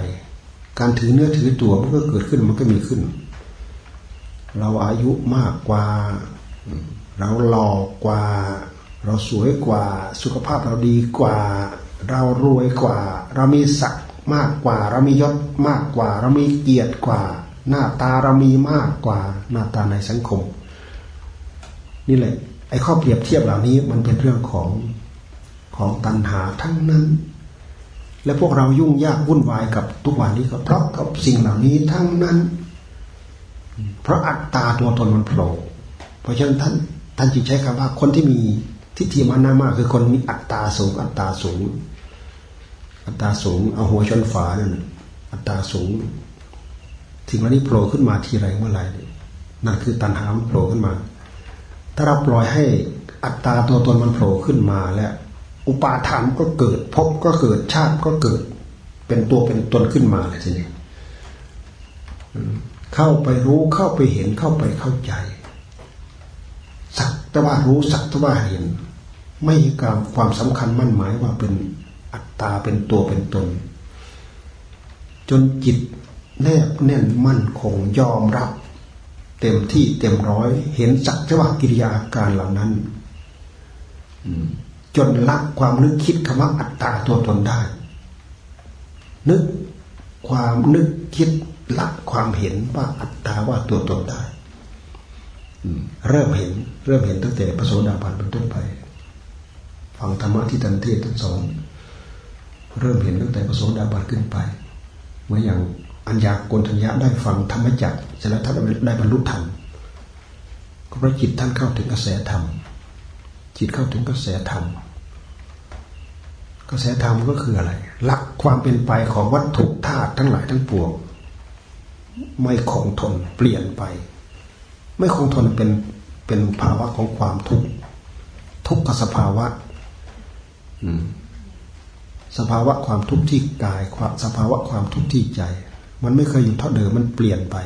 Speaker 1: การถือเนื้อถือตัวมันก็เกิดขึ้นมันก็มีขึ้น เราอายุมากกว่า เราหล่อกว่า เราสวยกว่า สุขภาพเราดีกว่า เรารวยกว่า เรามีศักดิ์มากกว่า เรามียศมากกว่า เรามีเกียรติกว่า หน้าตาเรามีมากกว่าหน้าตาในสังคม นี่แหละไอ้ข้อเปรียบเทียบเหล่านี้มันเป็นเรื่องของ ของตัณหาทั้งนั้น และพวกเรายุ่งยากวุ่นวายกับทุกวันนี้ก็เพราะกับสิ่งเหล่านี้ทั้งนั้น เพราะอัตตาตัวตนมันโผล่เพราะฉะนั้นท่านท่านจึงใช้คำว่าคนที่มีทิฏฐิมานะมากคือคนมีอัตตาสูง อัตตาสูง อัตตาสูง เอาหัวชนฝานั่นอัตตาสูงสิ่งเหล่านี้โผล่ขึ้นมาทีไรเมื่อไหร่นั่นคือตัณหามันโผล่ขึ้นมา ถ้าเราปล่อยให้อัตตาตัวตนมันโผล่ขึ้นมาแล้ว อุปาทานก็เกิดภพก็เกิดชาติก็เกิด เป็นตัวเป็นตนขึ้นมาเลยทีนี้เข้าไปรู้เข้าไปเห็นเข้าไปเข้าใจ สักแต่ว่ารู้สักแต่ว่าเห็น ไม่มีการความสำคัญมั่นหมายว่าเป็นอัตตาเป็นตัวเป็นตน จนจิตแนบแน่นมั่นคงยอมรับ เต็มที่เต็มร้อย เห็นสักจวากิริยาการเหล่านั้น จนละความนึกคิดคำว่าอัตตาตัวตนได้ นึกความนึกคิดละความเห็นว่าอัตตาว่าตัวตนได้เริ่มเห็น เริ่มเห็นตั้งแต่พระโสดาบันเป็นต้นไป ฟังธรรมะที่ท่านเทศท่านสอนเริ่มเห็นตั้งแต่พระโสดาบันขึ้นไปเมื่ออย่างอัญญากณทัญญาได้ฟังธรรมจักรเสร็จแล้วท่านได้บรรลุธรรมก็พระจิตท่านเข้าถึงกระแสธรรม จิตเข้าถึงกระแสธรรม กระแสธรรมก็คืออะไรหลักความเป็นไปของวัตถุธาตุทั้งหลายทั้งปวงไม่คงทนเปลี่ยนไป ไม่คงทนเป็นเป็นภาวะของความทุกข์ทุกขสภาวะสภาวะความทุกข์ที่กายความสภาวะความทุกข์ที่ใจ มันไม่เคยอยู่เท่าเดิมมันเปลี่ยนไป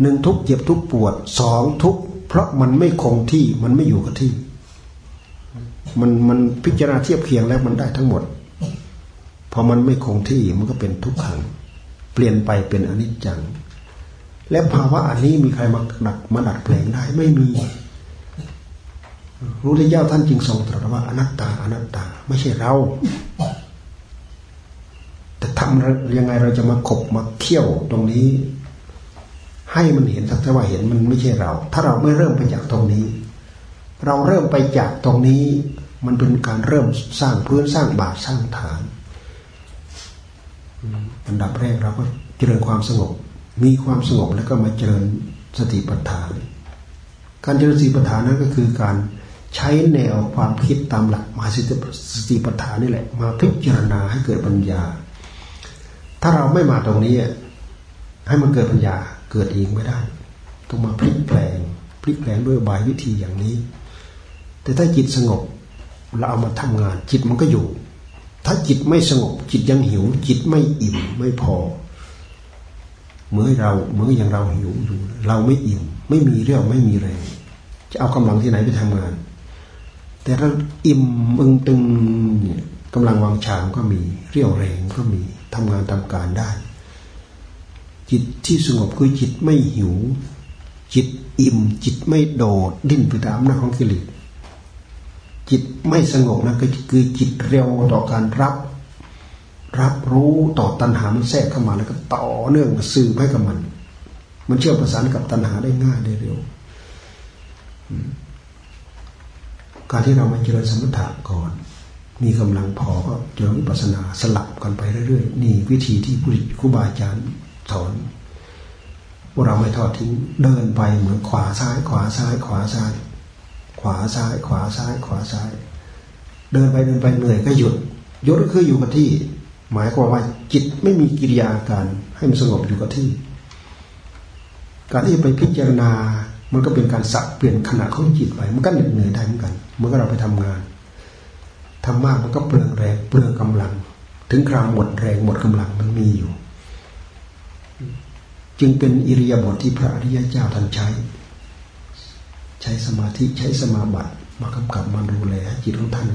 Speaker 1: หนึ่งทุกเจ็บทุกปวดสองทุก เพราะมันไม่คงที่มันไม่อยู่กับที่ มันมันพิจารณาเทียบเคียงแล้วมันได้ทั้งหมดพอมันไม่คงที่มันก็เป็นทุกขัง เปลี่ยนไปเป็นอนิจจัง และภาวะอันนี้มีใครมาดัดมาดัดแปลงได้ไม่มีรู้ที่เจ้าท่านจึงทรงตรัสว่าอนัตตาอนัตตา ไม่ใช่เรา แต่ทำยังไงเราจะมาขบมาเขี่ยวตรงนี้ ให้มันเห็นสักแต่ว่าเห็นมันไม่ใช่เรา ถ้าเราไม่เริ่มไปจากตรงนี้ เราเริ่มไปจากตรงนี้ มันเป็นการเริ่มสร้างพื้นสร้างบาทสร้างฐานอันดับแรกเราก็เจริญความสงบ มีความสงบแล้วก็มาเจริญสติปัฏฐาน การเจริญสติปัฏฐานนั้นก็คือการใช้แนวความคิดตามหลักมหาสติปัฏฐานนี่แหละ มาพิจารณาให้เกิดปัญญา ถ้าเราไม่มาตรงนี้ให้มันเกิดปัญญา เกิดเองไม่ได้ ต้องมาพลิกแปลง พลิกแปลงด้วยบายวิธีอย่างนี้ แต่ถ้าจิตสงบเราเอามาทำงาน จิตมันก็อยู่ ถ้าจิตไม่สงบ จิตยังหิว จิตไม่อิ่มไม่พอ เมื่อเราเมื่ออย่างเราหิวอยู่ เราไม่อิ่ม ไม่มีเรี่ยวไม่มีแรงจะเอากำลังที่ไหนไปทำงาน แต่ถ้าอิ่มมึงตึงเนี่ยกำลังวางชามก็มี เรี่ยวแรงก็มีทำงานทำการได้ จิตที่สงบคือจิตไม่หิว จิตอิ่ม จิตไม่โดดดิ้นไปตามหน้าของกิเลสจิตไม่สงบนะก็คือจิตเร็วต่อการรับ รับรู้ต่อตัณหามันแทรกเข้ามาแล้วก็ต่อเนื่องสื่อให้กับมัน มันเชื่อมประสานกับตัณหาได้ง่ายได้เร็วการที่เรามาเจริญสมถะก่อน มีกำลังพอก็เจริญวิปัสนาสลับกันไปเรื่อยๆนี่วิธีที่ผู้ครูบาอาจารย์ สอนพวกเราไม่ทอดทิ้งเดินไปเหมือนขวาซ้าย ขวาซ้าย ขวาซ้าย ขวาซ้าย ขวาซ้าย ขวาซ้าย เดินไปเดินไปเหนื่อยก็หยุดหยุดก็คืออยู่กับที่ หมายความว่าจิตไม่มีกิริยาการให้มันสงบอยู่กับที่ การที่ไปพิจารณามันก็เป็นการสับเปลี่ยนขณะของจิตไป มันก็เหนื่อยได้เหมือนกันเมื่อเราไปทำงานทำมากมันก็เปลืองแรงเปลืองกำลัง ถึงคราวหมดแรงหมดกำลังมันมีอยู่ จึงเป็นอิริยาบถทที่พระอริยเจ้าท่านใช้ ใช้สมาธิใช้สมาบัติมากำกับมาดูแลจิตของท่าน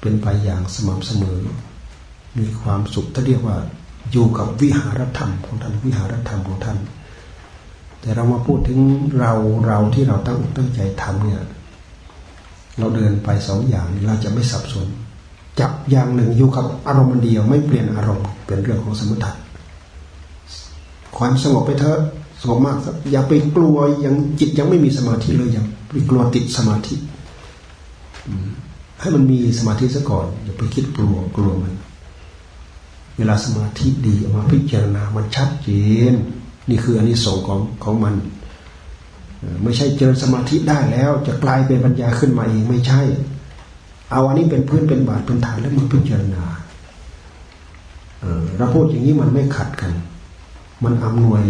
Speaker 1: เป็นไปอย่างสม่ำเสมอ มีความสุขที่เรียกว่าอยู่กับวิหารธรรมของท่านวิหารธรรมของท่าน แต่เรามาพูดถึงเราเราที่เราตั้งตั้งใจทำเนี่ยเราเดินไปสองอย่างเราจะไม่สับสนจับอย่างหนึ่งอยู่กับอารมณ์เดียวไม่เปลี่ยนอารมณ์เป็นเรื่องของสมถะ ความสงบไปเถอะสงบมากอย่าไปกลัวยังจิตยังไม่มีสมาธิเลยอยังไปกลัวติดสมาธิให้มันมีสมาธิซะก่อนอย่าไปคิดกลัวกลัวมัน เวลาสมาธิดีออกมาพิจารณามันชัดเจนนี่คืออันนี้สงของของมัน ไม่ใช่เจริญสมาธิได้แล้ว จะกลายเป็นปัญญาขึ้นมาเองไม่ใช่ เอาอันนี้เป็นพื้นเป็นบาทเป็นฐานแล้วมาพิจารณาเราพูดอย่างนี้มันไม่ขัดกัน มันอำนวย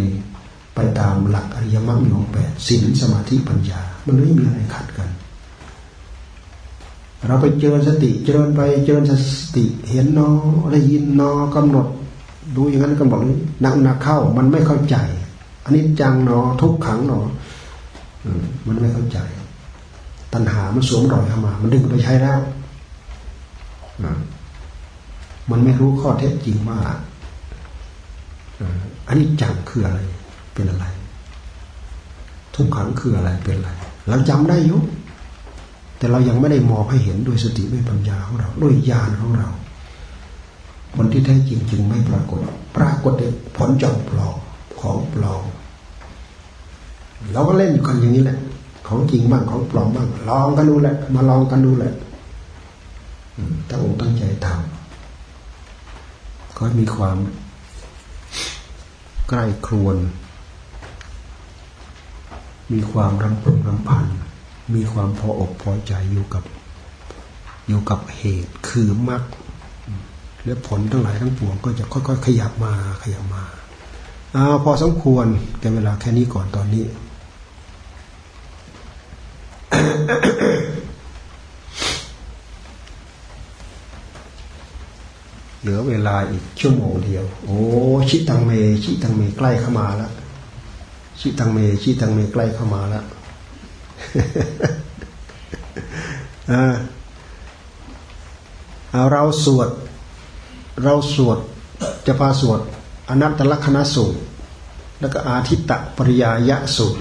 Speaker 1: ไปตามหลักอริยมรรคมีองค์แปดศีลสมาธิปัญญา มันไม่มีอะไรขัดกัน เราไปเจริญสติ เจริญไปเจริญสติ เห็นนอได้ยินนอกำหนด ดูอย่างนั้นก็บอกนักนักเข้า มันไม่เข้าใจอันนี้จังหนอทุกขังหนอมันไม่เข้าใจ ตัณหามันสวมรอยเข้ามา มันดึงไปใช้แล้วมันไม่รู้ข้อเท็จจริงว่า อันนี้จังคืออะไร เป็นอะไร ทุกขังคืออะไรเป็นอะไร เราจำได้ยุแต่เรายังไม่ได้มองให้เห็นด้วยสติด้วยปัญญาของเราด้วยญาณของเราผลที่แท้จริงจึงไม่ปรากฏ ปรากฏแต่ผลจอมปลอมของปลอมเราก็เล่นอยู่กันอย่างนี้แหละ ของจริงบ้างของปลอมบ้างลองกันดูแหละ มาลองกันดูแหละตั้งอกตั้งใจทำก็มีความ ใกล้ครวน มีความรำพึงรำพัน มีความพออกพอใจอยู่กับอยู่กับเหตุคือมรรคและผลทั้งหลายทั้งปวงก็จะค่อยๆ ขยับมาขยับมาอาพอสมควรแต่เวลาแค่นี้ก่อนตอนนี้ เหลือเวลาอีกชั่วโมงเดียว โอ้ชิตังเม ชิตังเมใกล้เข้ามาแล้วชิตังเม ชิตังเมใกล้เข้ามาแล้วเอาเราสวด เราสวดจะพาสวดอนัตตลกนสูตร แล้วก็อาทิตตปริยายะสูตร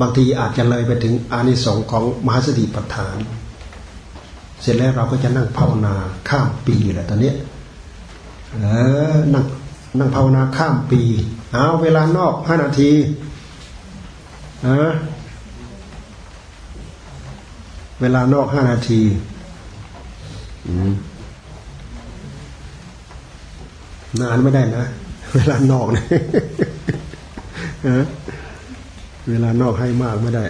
Speaker 1: บางทีอาจจะเลยไปถึงอานิสงส์ของมหาสติปัฏฐาน เสร็จแล้วเราก็จะนั่งภาวนาข้ามปีแหละตอนนี้เออนั่งนั่งภาวนาข้ามปี เอาเวลานอกห้านาทีอะเวลานอกห้านาทีนานไม่ได้นะ เวลานอกนะเวลานอกให้มากไม่ได้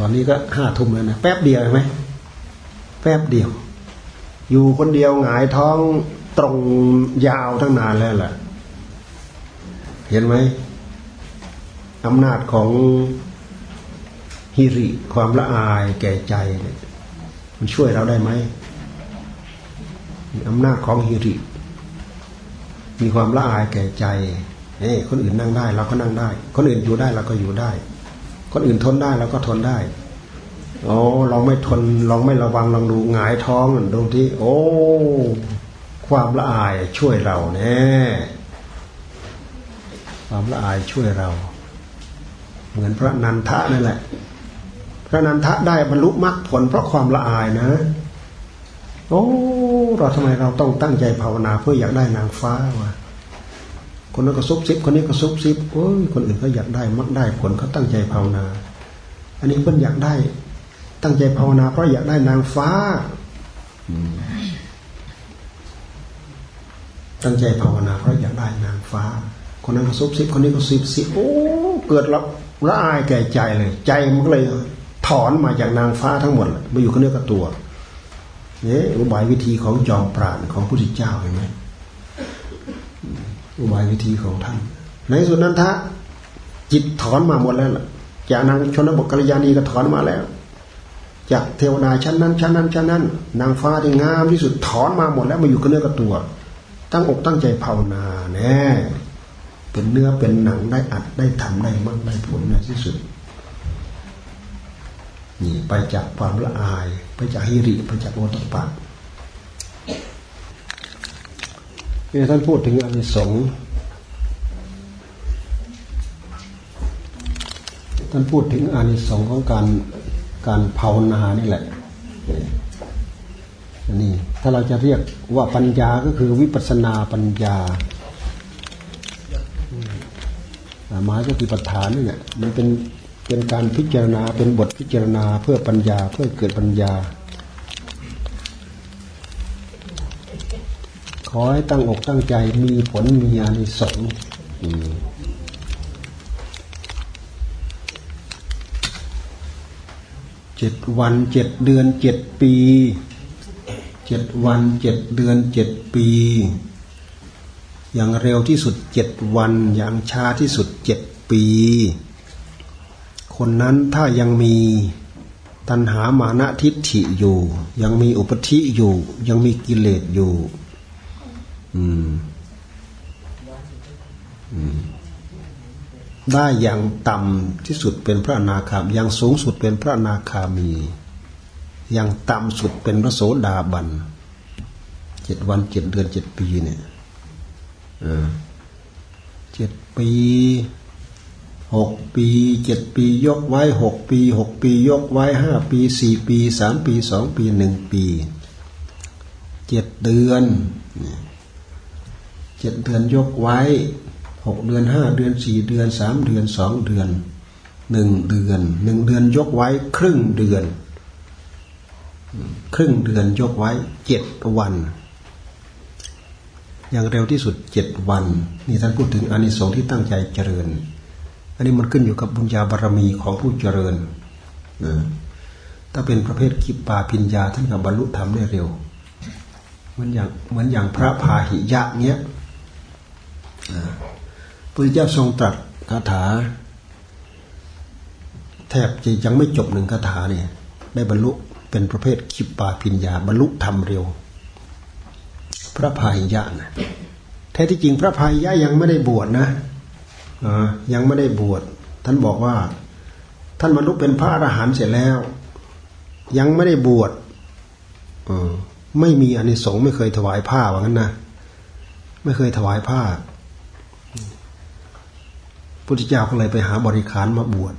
Speaker 1: ตอนนี้ก็ห้าทุ่มแล้วนะแป๊บเดียวใช่ไหมแป๊บเดียว อยู่คนเดียวหงายท้องตรงยาวทั้งนานแล้วแหละเห็นไหมอำนาจของฮิริความละอายแก่ใจเนี่ยมันช่วยเราได้ไหมอำนาจของฮิริ มีความละอายแก่ใจเอ้คนอื่นนั่งได้ เราก็นั่งได้ คนอื่นอยู่ได้เราก็อยู่ได้ คนอื่นทนได้เราก็ทนได้โอ้ลองไม่ทนลองไม่ระวังลองดูหงายท้องดูที่ โอ้ ความละอายช่วยเราแน่ความละอายช่วยเรา เหมือนพระนันทะนั่นแหละ พระนันทะได้บรรลุมรรคผล เพราะความละอายนะ โอ้ เราทำไมเราต้องตั้งใจภาวนาเพื่ออยากได้นางฟ้าวะ คนนั้นก็ซุบซิบ คนนี้ก็ซุบซิบโอ้ยคนอื่นเขาอยากได้มักได้ผลเขาตั้งใจภาวนา อันนี้เพิ่นอยากได้ ตั้งใจภาวนา เพราะอยากได้นางฟ้าตั้งใจภาวนาเพราะอยากได้นางฟ้า คนนั้นก็ซุบซิบ คนนี้ก็ซิบซิบโอ้เกิดละละอายแก่ใจเลย ใจมันก็เลย ถอนมาจากนางฟ้าทั้งหมดมาอยู่กับเนื้อกับตัวเนี่ยอุบายวิธีของจอมปราณของพระพุทธเจ้าเห็นไหม อุบายวิธีของท่าน ในสุดนั้นทะจิตถอนมาหมดแล้วล่ะจากนางชนบทกัลยาณีก็ถอนมาแล้ว จากเทวดาชั้นนั้นชั้นนั้นชั้นนั้น นางฟ้าที่งามที่สุดถอนมาหมดแล้วมาอยู่กับเนื้อกับตัว ตั้งอกตั้งใจภาวนาแน่เป็นเนื้อเป็นหนังได้อัดได้ทำได้มั่งได้ผลในที่สุดนี่ไปจากความละอาย ไปจากฮิริไปจากโอตปะ นี่ท่านพูดถึงอนิสงส์ท่านพูดถึงอานิสงส์ของการการภาวนานี่แหละนี่ถ้าเราจะเรียกว่าปัญญาก็คือวิปัสนาปัญญาหมายก็คือปัฏฐานนี่แหละมันเป็นเป็นการพิจารณาเป็นบทพิจารณาเพื่อปัญญาเพื่อเกิดปัญญา ขอให้ตั้งอกตั้งใจมีผลมีอานิสงส์เจ็ดวันเจ็ดเดือนเจ็ดปีเจ็ดวันเจ็ดเดือนเจ็ดปี อย่างเร็วที่สุดเจ็ดวัน อย่างช้าที่สุดเจ็ดปี คนนั้นถ้ายังมีตัณหามานะทิฏฐิอยู่ ยังมีอุปธิอยู่ ยังมีกิเลสอยู่ อืม อืมได้อย่างต่ำที่สุดเป็นพระอนาคามีอย่างสูงสุดเป็นพระอนาคามี อย่างต่ำสุดเป็นพระโสดาบันเจ็ดวันเจ็ดเดือนเจ็ดปีเนี่ยเจ็ดปีหกปีเจ็ดปียกไว้หกปีหกปี ยกไว้ห้าปีสี่ปีสามปีสองปีหนึ่งปีเจ็ดเดือนเจ็ดเดือนยกไว้หกเดือนห้าเดือนสี่เดือนสามเดือนสองเดือนหนึ่งเดือนหนึ่งเดือนยกไว้ครึ่งเดือน ครึ่งเดือนยกไว้เจ็ดวัน อย่างเร็วที่สุดเจ็ดวัน นี่ท่านพูดถึงอานิสงส์ที่ตั้งใจเจริญ อันนี้มันขึ้นอยู่กับบุญญาบารรมีของผู้เจริญถ้าเป็นประเภทกิปาพิญญาท่านกับบรรลุธรรมได้เร็ว เหมือนอย่างเหมือนอย่างพระพาหิยะเนี้ย พระเจ้าทรงตรัสคาถา แทบจะยังไม่จบหนึ่งคาถาเนี่ยได้บรรลุเป็นประเภทคิปปาพิญญาบรรลุธรรมเร็ว พระพายยะนะแท้ที่จริงพระพายยะยังไม่ได้บวชนะยังไม่ได้บวชท่านบอกว่า ท่านบรรลุเป็นพระอรหันต์เสร็จแล้ว ยังไม่ได้บวชไม่มีอนิสงส์ไม่เคยถวายผ้าว่างั้นนะไม่เคยถวายผ้า พุทธเจ้าก็เลยไปหาบริขารมาบวช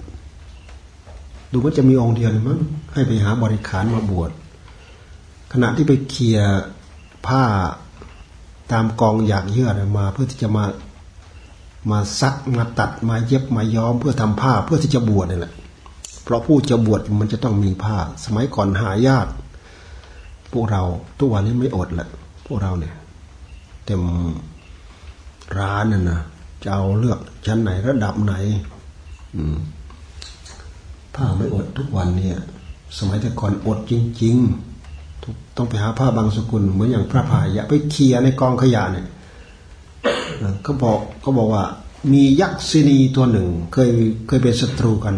Speaker 1: ดูว่าจะมีองค์เดียวมั้งให้ไปหาบริขารมาบวชขณะที่ไปเคลียผ้าตามกองอยากเยื่อมา เพื่อที่จะมามาซักมาตัดมาเย็บมาย้อมเพื่อทำผ้าเพื่อที่จะบวชนี่แหละเพราะผู้จะบวชมันจะต้องมีผ้า สมัยก่อนหายากพวกเราทุกวันนี้ไม่อดแหละพวกเราเนี่ย เต็มร้านน่ะนะ จะเอาเลือกชั้นไหนระดับไหน อืม ผ้าไม่อดทุกวันเนี่ย สมัยแต่ก่อนอดจริง ๆ ต้องไปหาผ้าบางสกุลเหมือนอย่างพระพายะไปเคลียในกองขยะเนี่ยเขาบอกเขาบอกว่า มียักษินีตัวหนึ่ง เคยเคยเป็นศัตรูกัน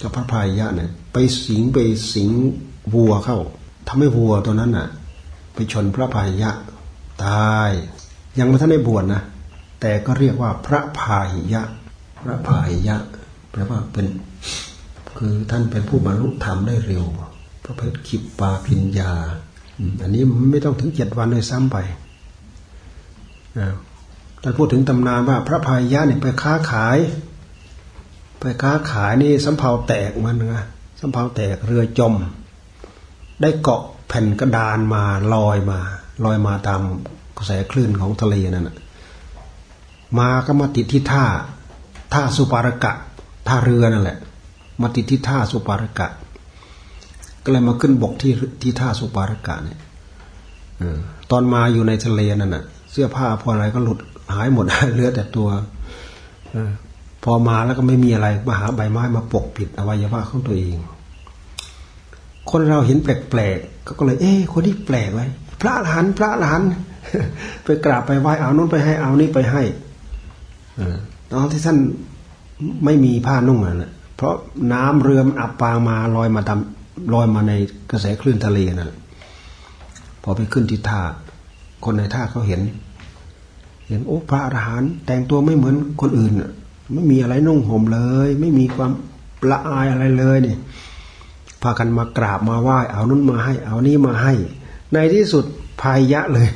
Speaker 1: กับพระพายะเนี่ย ไปสิงไปสิงวัวเข้าทำให้วัวตัวนั้นน่ะ ไปชนพระพายะ ตาย ยังไม่ทันได้บวชนะ แต่ก็เรียกว่าพระพายยะ พระพายยะ แปลว่าเป็น คือท่านเป็นผู้บรรลุธรรมได้เร็ว พระเพชรขิปปาพิญญา อันนี้ไม่ต้องถึงเจ็ดวันเลยซ้ำไปท่านพูดถึงตำนานว่า พระพายะเนี่ยไปค้าขาย ไปค้าขายนี่สำเภาแตกมันนะสำเภาแตกเรือจม ได้เกาะแผ่นกระดานมาลอยมา ลอยมาตามกระแสคลื่นของทะเลนั่นนะ มาก็มาติดที่ท่าท่าสุปารกะท่าเรือนั่นแหละ มาติดที่ท่าสุปารกะ ก็เลยมาขึ้นบกที่ที่ท่าสุปารกะเนี่ยตอนมาอยู่ในทะเลนั่นน่ะ เสื้อผ้าพออะไรก็หลุดหายหมดเหลือแต่ตัวพอมาแล้วก็ไม่มีอะไรมาหาใบไม้มาปกปิดอวัยวะของตัวเอง คนเราเห็นแปลกๆก็เลย เอ๊ะคนนี้แปลกไว้พระหลานพระหลานไปกราบไปไหว้เอานู้นไปให้เอานี้ไปให้ ตอนที่ท่านไม่มีผ้านุ่งอะเพราะน้ำเรือมันอับปางมาลอยมาตามลอยมาในกระแสคลื่นทะเลนั่นพอไปขึ้นที่ท่า คนในท่าเขาเห็น เห็นโอ้พระอรหันต์แต่งตัวไม่เหมือนคนอื่นไม่มีอะไรนุ่งห่มเลย ไม่มีความละอายอะไรเลยเนี่ยพากันมากราบมาไหว้เอานู้นมาให้ เอานี้มาให้ ในที่สุดพายะเลย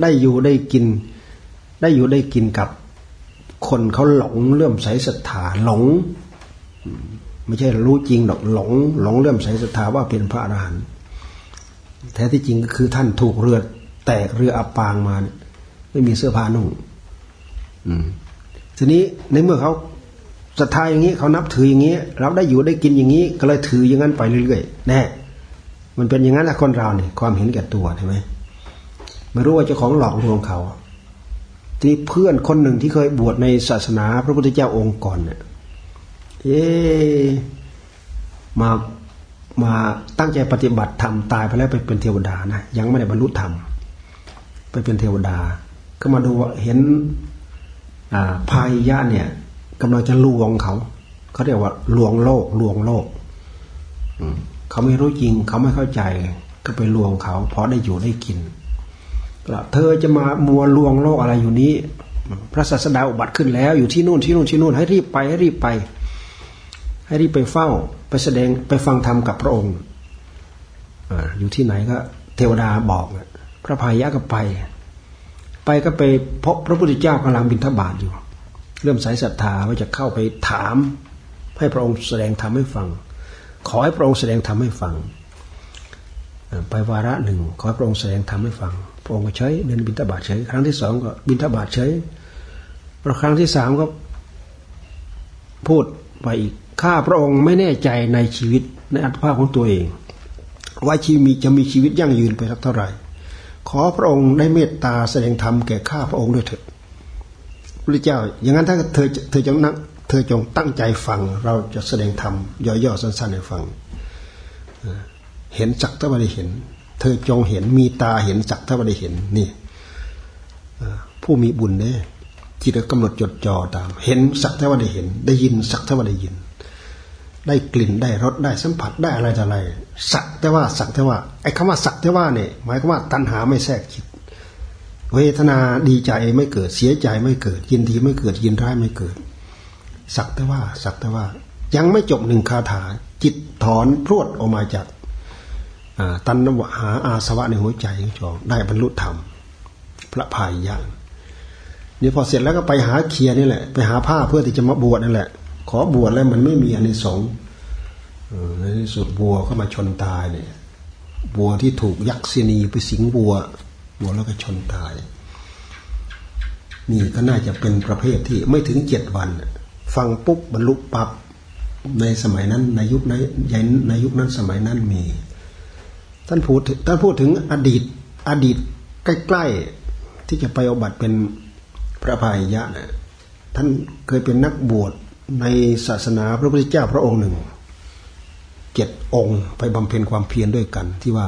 Speaker 1: ได้อยู่ได้กิน ได้อยู่ได้กินกับ คนเขาหลงเลื่อมใสศรัทธาหลง ไม่ใช่รู้จริงหรอกหลง หลงเลื่อมใสศรัทธาว่าเป็นพระอรหันต์แท้ที่จริงก็คือท่านถูกเรือแตกเรืออับปางมาเนี่ยไม่มีเสื้อผ้านุ่งทีนี้ในเมื่อเขาศรัทธาอย่างนี้เขานับถืออย่างนี้ เราได้อยู่ได้กินอย่างนี้ ก็เลยถืออย่างนั้นไปเรื่อยๆแน่มันเป็นอย่างนั้นแหละคนเราเนี่ยความเห็นแก่ตัวใช่ไหมไม่รู้ว่าเจ้าของหลอกลวงเขา ที่เพื่อนคนหนึ่งที่เคยบวชในศาสนาพระพุทธเจ้าองค์ก่อนเนี่ยเอ๊มามาตั้งใจปฏิบัติธรรมตายไปแล้วไปเป็นเทวดานะยังไม่ได้บรรลุธรรมไปเป็นเทวดา ก็มาดูเห็นพายยะเนี่ยกำลังจะลวงเขาเขาเรียกว่าลวงโลกลวงโลกเขาไม่รู้จริงเขาไม่เข้าใจ ก็ไปลวงเขาเพราะได้อยู่ได้กิน เธอจะมามัวลวงโลกอะไรอยู่นี้ พระศาสดาอุบัติขึ้นแล้ว อยู่ที่นู่นที่นู่นที่นู่นให้รีบไปให้รีบไป ให้รีบไปเฝ้าไปแสดงไปฟังธรรมกับพระองค์อยู่ที่ไหนก็ เทวดาบอกพระพายะก็ไป ไปก็ไปพบพระพุทธเจ้ากำลังบิณฑบาตอยู่ เริ่มสายศรัทธาว่าจะเข้าไปถาม ให้พระองค์แสดงธรรมให้ฟัง ขอให้พระองค์แสดงธรรมให้ฟังไปวาระหนึ่งขอให้พระองค์แสดงธรรมให้ฟัง พระองค์ก็ใช้เดินบินทบาทใช้ครั้งที่สองก็บินทบาทใช้พอครั้งที่สามก็พูดไปอีกข้าพระองค์ไม่แน่ใจในชีวิตในอัตภาพของตัวเอง ว่าชีมีจะมีชีวิตยั่งยืนไปสักเท่าไหร่ ขอพระองค์ได้เมตตาแสดงธรรมแก่ข้าพระองค์ด้วยเถิดพระเจ้า อย่างนั้นถ้าเธอเธอจงนั่งเธอจงตั้งใจฟัง เราจะแสดงธรรมย่อๆสั้นๆให้ฟัง เห็นจักตะวันได้เห็น เธอจงเห็นมีตาเห็นสักถ้าไม่ได้เห็นนี่ผู้มีบุญเนี่ยจิตกำหนดจดจ่อตาม เห็นสักถ้าว่าได้เห็น ได้ยินสักถ้าว่าได้ยิน ได้กลิ่นได้รสได้สัมผัสได้อะไรต่ออะไร สักแต่ว่าสักแต่ว่าไอ้คำว่าสักแต่ว่าเนี่ยหมายความว่าตัณหาไม่แทรกจิตเวทนาดีใจไม่เกิดเสียใจไม่เกิด ยินดีไม่เกิดยินร้ายไม่เกิด สักแต่ว่า สักแต่ว่า ยังไม่จบหนึ่งคาถา จิตถอนพรวดออกมาจาก ตันวหาอาสวะในหัวใจจองได้บรรลุธรรม พระพายยานี่พอเสร็จแล้วก็ไปหาเคียนี่แหละ ไปหาผ้าเพื่อที่จะมาบวชนั่นแหละ ขอบวชแล้วมันไม่มีอันในสงในที่สุดบัวก็มาชนตายเนี่ยบัวที่ถูกยักษินีไปสิงบัว บัวแล้วก็ชนตาย นี่ก็น่าจะเป็นประเภทที่ไม่ถึงเจ็ดวัน ฟังปุ๊บบรรลุปับ๊บในสมัยนั้นในยุคในในยุคนั้นสมัยนั้นมี ท่านพูดท่านพูดถึงอดีต อดีตใกล้ๆที่จะไปอบัติเป็นพระพายยะนะท่านเคยเป็นนักบวชในศาสนาพระพุทธเจ้าพระองค์หนึ่งเจ็ดองค์ ไปบำเพ็ญความเพียรด้วยกัน ที่ว่า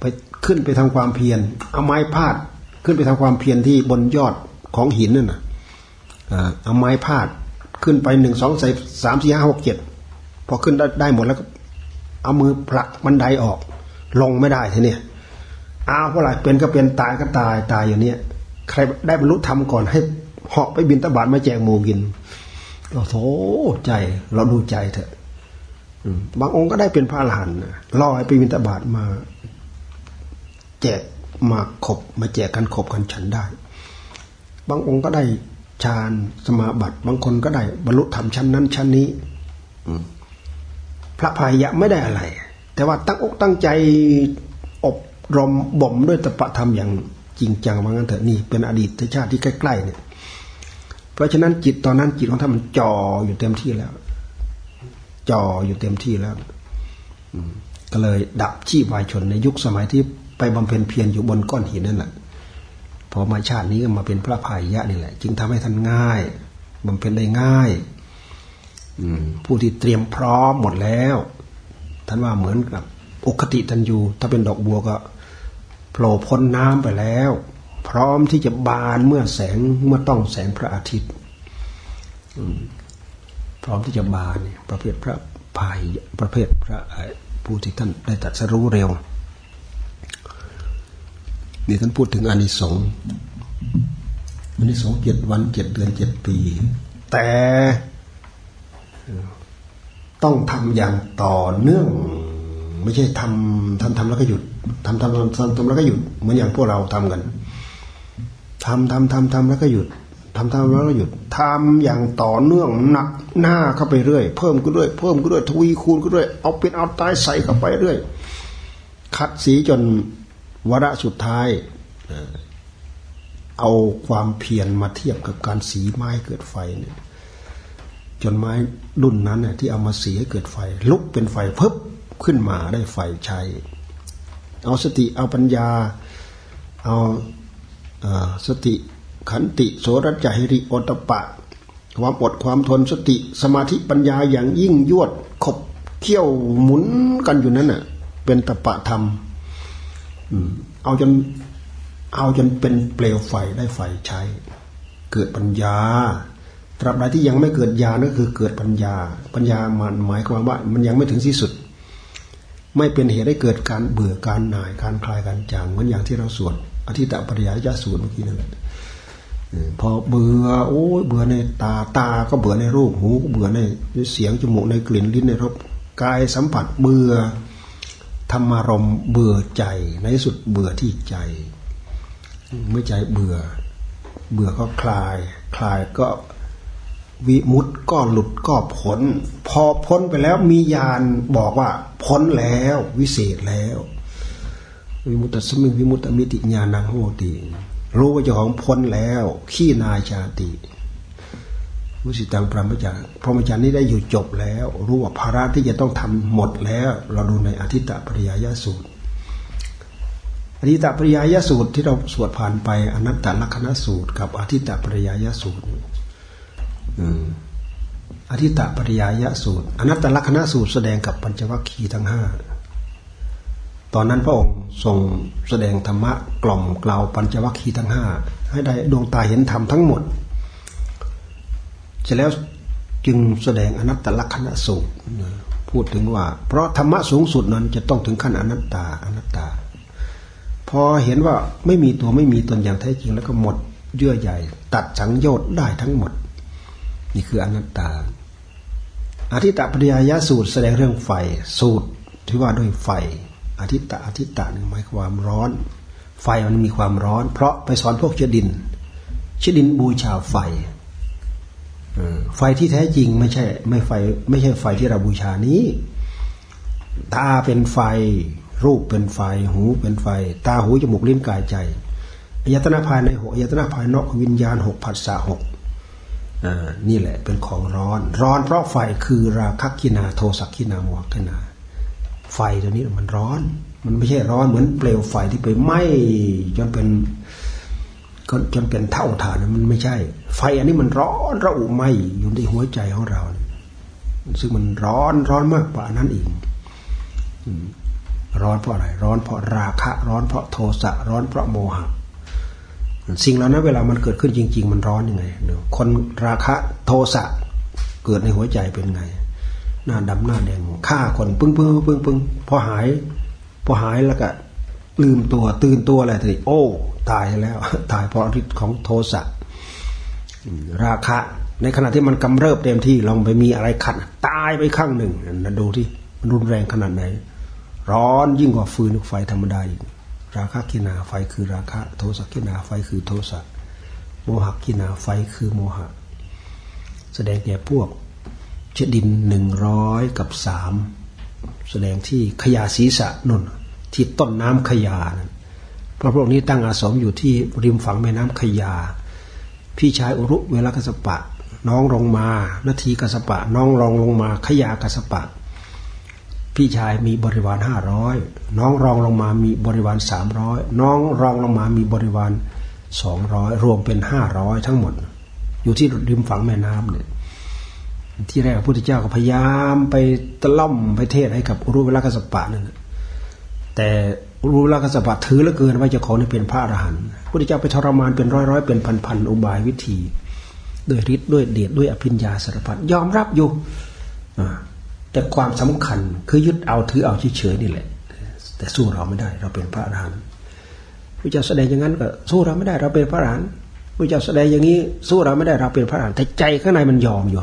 Speaker 1: ไปขึ้นไปทำความเพียรเอาไม้พาดขึ้นไปทำความเพียรที่บนยอดของหินนั่นนะเอาไม้พาดขึ้นไปหนึ่งสองสามสี่ห้าหกเจ็ดพอขึ้นได้ได้หมดแล้วก็เอามือผลักบันไดออก ลงไม่ได้ทีเนี้ยอ้าวเพราะอะไรเป็นก็เป็นตายก็ตายตายอย่างเนี้ยใครได้บรรลุธรรมก่อนให้เหาะไปบินตบาทมาแจกหมูกินเราโถใจ เราดูใจเถอะบางองค์ก็ได้เป็นพระอรหันต์ลอยไปบินตบาทมา แจกมาขบมาแจกกันขบกันฉันได้ บางองค์ก็ได้ฌานสมาบัติบางคนก็ได้บรรลุธรรมชั้นนั้นชั้นนี้พระพายะไม่ได้อะไร แต่ว่าตั้งอกตั้งใจอบรมบ่มด้วยตปะธรรมอย่างจริงจังว่างั้นเถอะนี่เป็นอดีตชาติที่ใกล้ๆเนี่ย เพราะฉะนั้นจิตตอนนั้นจิตของท่านมันจ่ออยู่เต็มที่แล้วจ่ออยู่เต็มที่แล้วก็เลยดับชีพวายชนในยุคสมัยที่ไปบำเพ็ญเพียรอยู่บนก้อนหินนั่นแหละพอมาชาตินี้ก็มาเป็นพระพายยะนี่แหละ จึงทำให้ท่านง่ายบำเพ็ญได้ง่ายผู้ที่เตรียมพร้อมหมดแล้ว ท่านว่าเหมือนกับอุคติทันยูถ้าเป็นดอกบัวก็โผล่พ้นน้ำไปแล้ว พร้อมที่จะบานเมื่อแสงเมื่อต้องแสงพระอาทิตย์พร้อมที่จะบานประเภทพระพายประเภทพระผู้ที่ท่านได้ตัดสรู้เร็วนี่ท่านพูดถึงอานิสงส์อานิสงส์เจ็ดวันเจ็ดเดือนเจ็ดปี แต่ ต้องทำอย่างต่อเนื่อง ไม่ใช่ทำทำทำแล้วก็หยุดทำทำทำทำทำแล้วก็หยุดเหมือนอย่างพวกเราทำกันทำทำทำทำแล้วก็หยุดทำทำแล้วก็หยุดทำอย่างต่อเนื่องหนักหน้าเข้าไปเรื่อย เพิ่มก็ด้วยเพิ่มก็ด้วยทวีคูณก็ด้วยเอาเป็นเอาตายใส่เข้าไปเรื่อย คัดสีจนวาระสุดท้ายเอาความเพียรมาเทียบกับการสีไม้เกิดไฟเนี่ย จนไม้รุ่นนั้นเนี่ยที่เอามาสีให้เกิดไฟ ลุกเป็นไฟเพิ่ขึ้นมาได้ไฟใช้ เอาสติเอาปัญญา เอาสติขันติโสรจหิริโอตปะ ความอดความทนสติสมาธิปัญญาอย่างยิ่งยวดขบเขี้ยวหมุนกันอยู่นั้นน่ะ เป็นตปะธรรมเอาจนเอาจนเป็นเปลวไฟได้ไฟใช้ เกิดปัญญา ตราบใดที่ยังไม่เกิดญาณก็คือเกิดปัญญา ปัญญามันหมายความว่า มันยังไม่ถึงที่สุด ไม่เป็นเหตุให้เกิดการเบื่อการหน่ายการคลายการจางเหมือนอย่างที่เราสวดอธิตะปริยายาสูตรเมื่อกี้นั่นแหละพอเบื่อโอ้ยเบื่อในตาตาก็เบื่อในรูปหูก็เบื่อในเสียงจมูกในกลิ่นลิ้นในรสกายสัมผัสเบื่อธรรมารมเบื่อใจในที่สุดเบื่อที่ใจ เมื่อใจเบื่อ เบื่อก็คลาย คลายก็ วิมุตต์ก็หลุดก็พ้น พอพ้นไปแล้วมีญาณบอกว่า พ้นแล้ววิเศษแล้ว วิมุตตสมิงวิมุตตมิติญาณังโหติรู้ว่าเจ้าของพ้นแล้ว ขี้นาชาติมุสิตังพระมจารย์พระมจารย์นี้ได้อยู่จบแล้ว รู้ว่าภาระที่จะต้องทำหมดแล้ว เราดูในอธิตตปริยายสูตรอธิตตปริยายสูตรที่เราสวดผ่านไปอนัตตลักษณสูตร กับอธิตตปริยายสูตร อธิตตปริยายสูตร อนัตตลักษณสูตรแสดงกับปัญจวัคคีย์ทั้งห้าตอนนั้นพระองค์ทรงแสดงธรรมะกล่อมกล่าวปัญจวัคคีย์ทั้งห้าให้ได้ดวงตาเห็นธรรมทั้งหมดเสร็จแล้วจึงแสดงอนัตตลักษณสูตรพูดถึงว่า เพราะธรรมะสูงสุดนั้นจะต้องถึงขั้นอนัตตาอนัตตา พอเห็นว่าไม่มีตัวไม่มีตนอย่างแท้จริงแล้วก็หมดเยื่อใหญ่ ตัดสังโยชน์ได้ทั้งหมด นี่คืออนัตตา อธิตตปริยายสูตรแสดงเรื่องไฟ สูตรที่ว่าด้วยไฟ อธิตตอธิตตหนึ่หมายความร้อน ไฟมันมีความร้อน เพราะไปสอนพวกเชดิน เชดินบูชาไฟไฟที่แท้จริงไม่ใช่ ไม่ไฟ ไม่ใช่ไฟที่เราบูชานี้ ตาเป็นไฟ รูปเป็นไฟ หูเป็นไฟ ตาหูจมูกลิ้นกายใจอายตนะภายในหกอายตนะภายนอกวิญญาณหกผัสสะหก นี่แหละเป็นของร้อน ร้อนเพราะไฟคือราคะกินาโทสักกินาโมหกินา ไฟตัวนี้มันร้อน มันไม่ใช่ร้อนเหมือนเปลวไฟที่ไปไหม้จนเป็นก็จนเป็นเท่าฐานมันไม่ใช่ ไฟอันนี้มันร้อนระอุไหมอยู่ในหัวใจของเรา ซึ่งมันร้อนร้อนมากกว่านั้นอีกร้อนเพราะอะไร ร้อนเพราะราคะ ร้อนเพราะโทสะ ร้อนเพราะโมหะ สิ่งเหล่านั้นเวลามันเกิดขึ้นจริง ๆ มันร้อนยังไงคนราคะโทสะเกิดในหัวใจเป็นไง หน้าดำหน้าแดงฆ่าคนปึ้งปึ้งปึ้งปึ้งพอหาย พอหายแล้วก็ลืมตัวตื่นตัวอะไรทีโอ้ ตายแล้ว ตายเพราะฤทธิ์ของโทสะราคะ ในขณะที่มันกำเริบเต็มที่ลองไปมีอะไรขัดตายไปข้างหนึ่งนั่นดูที่มันรุนแรงขนาดไหน ร้อนยิ่งกว่าฟืนไฟธรรมดาอีก ราคะกินาไฟคือราคะ โทสะกินาไฟคือโทสะโมหะกินาไฟคือโมหะ แสดงแก่พวกเชดินหนึ่งร้อยกับสามแสดงที่ขยาศีสะนนที่ต้นน้ำขยานะเพราะพวกนี้ตั้งอาสมอยู่ที่ริมฝั่งแม่น้ำขยา พี่ชายอุรุเวลกัสปะ น้องลงมานาทีกัสปะ น้องรองลงมาขยากัสปะ พี่ชายมีบริวารห้าร้อยน้องรองลงมามีบริวารสามร้อยน้องรองลงมามีบริวารสองร้อยรวมเป็นห้าร้อยทั้งหมด อยู่ที่ริมฝั่งแม่น้ำเนี่ยที่แรกพระพุทธเจ้าก็พยายามไปตะล่อมไปเทศให้กับอุรุเวลกัสปะนั่นแต่รู้แล้วก็สบัดถือเหลือเกินว่าจ้าของนี่เป็นพระอรหันต์พระพุทธเจ้าไปทรมานเป็นร้อยร้อยเป็นพันพันอุบายวิธี ด้วยฤทธิ์ด้วยเดชด้วยอภิญญาสารพัดยอมรับอยู่ แต่ความสำคัญคือยึดเอาถือเอาเฉยๆนี่แหละ แต่สู้เราไม่ได้ เราเป็นพระอรหันต์พระเจ้าแสดงอย่างนั้นก็สู้เราไม่ได้ เราเป็นพระอรหันต์พระเจ้าแสดงอย่างนี้สู้เราไม่ได้เราเป็นพระอรหันต์แต่ใจข้างในมันยอมอยู่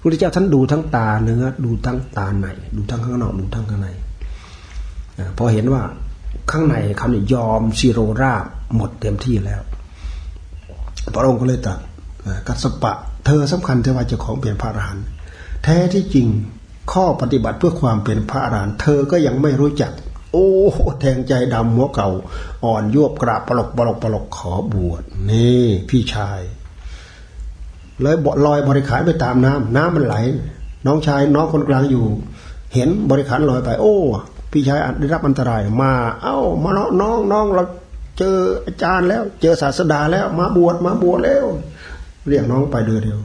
Speaker 1: พระเจ้าท่านดูทั้งตาเนื้อดูทั้งตาในดูทั้งข้างนอกดูทั้งข้างในพอเห็นว่าข้างในเขาเนี่ยยอมซีโรราบหมดเต็มที่แล้ว พระองค์ก็เลยตรัสกัสปะ เธอสำคัญเทว่าจะของเป็นพระอรหันต์แท้ที่จริง ข้อปฏิบัติเพื่อความเป็นพระอรหันต์เธอก็ยังไม่รู้จัก โอ้แทงใจดำหัวเก่า อ่อนยวบกระปลกปลกปลกขอบวชนี่พี่ชายเลยบลอยบริขารไปตามน้ำน้ำมันไหล น้องชายน้องคนกลางอยู่ เห็นบริขารลอยไป โอ้ พี่ชายได้รับอันตรายมา เอ้า มาน้องน้องน้องเราเจออาจารย์แล้ว เจอศาสดาแล้วมาบวชมาบวชแล้ว เรียกน้องไปเดียวเดียว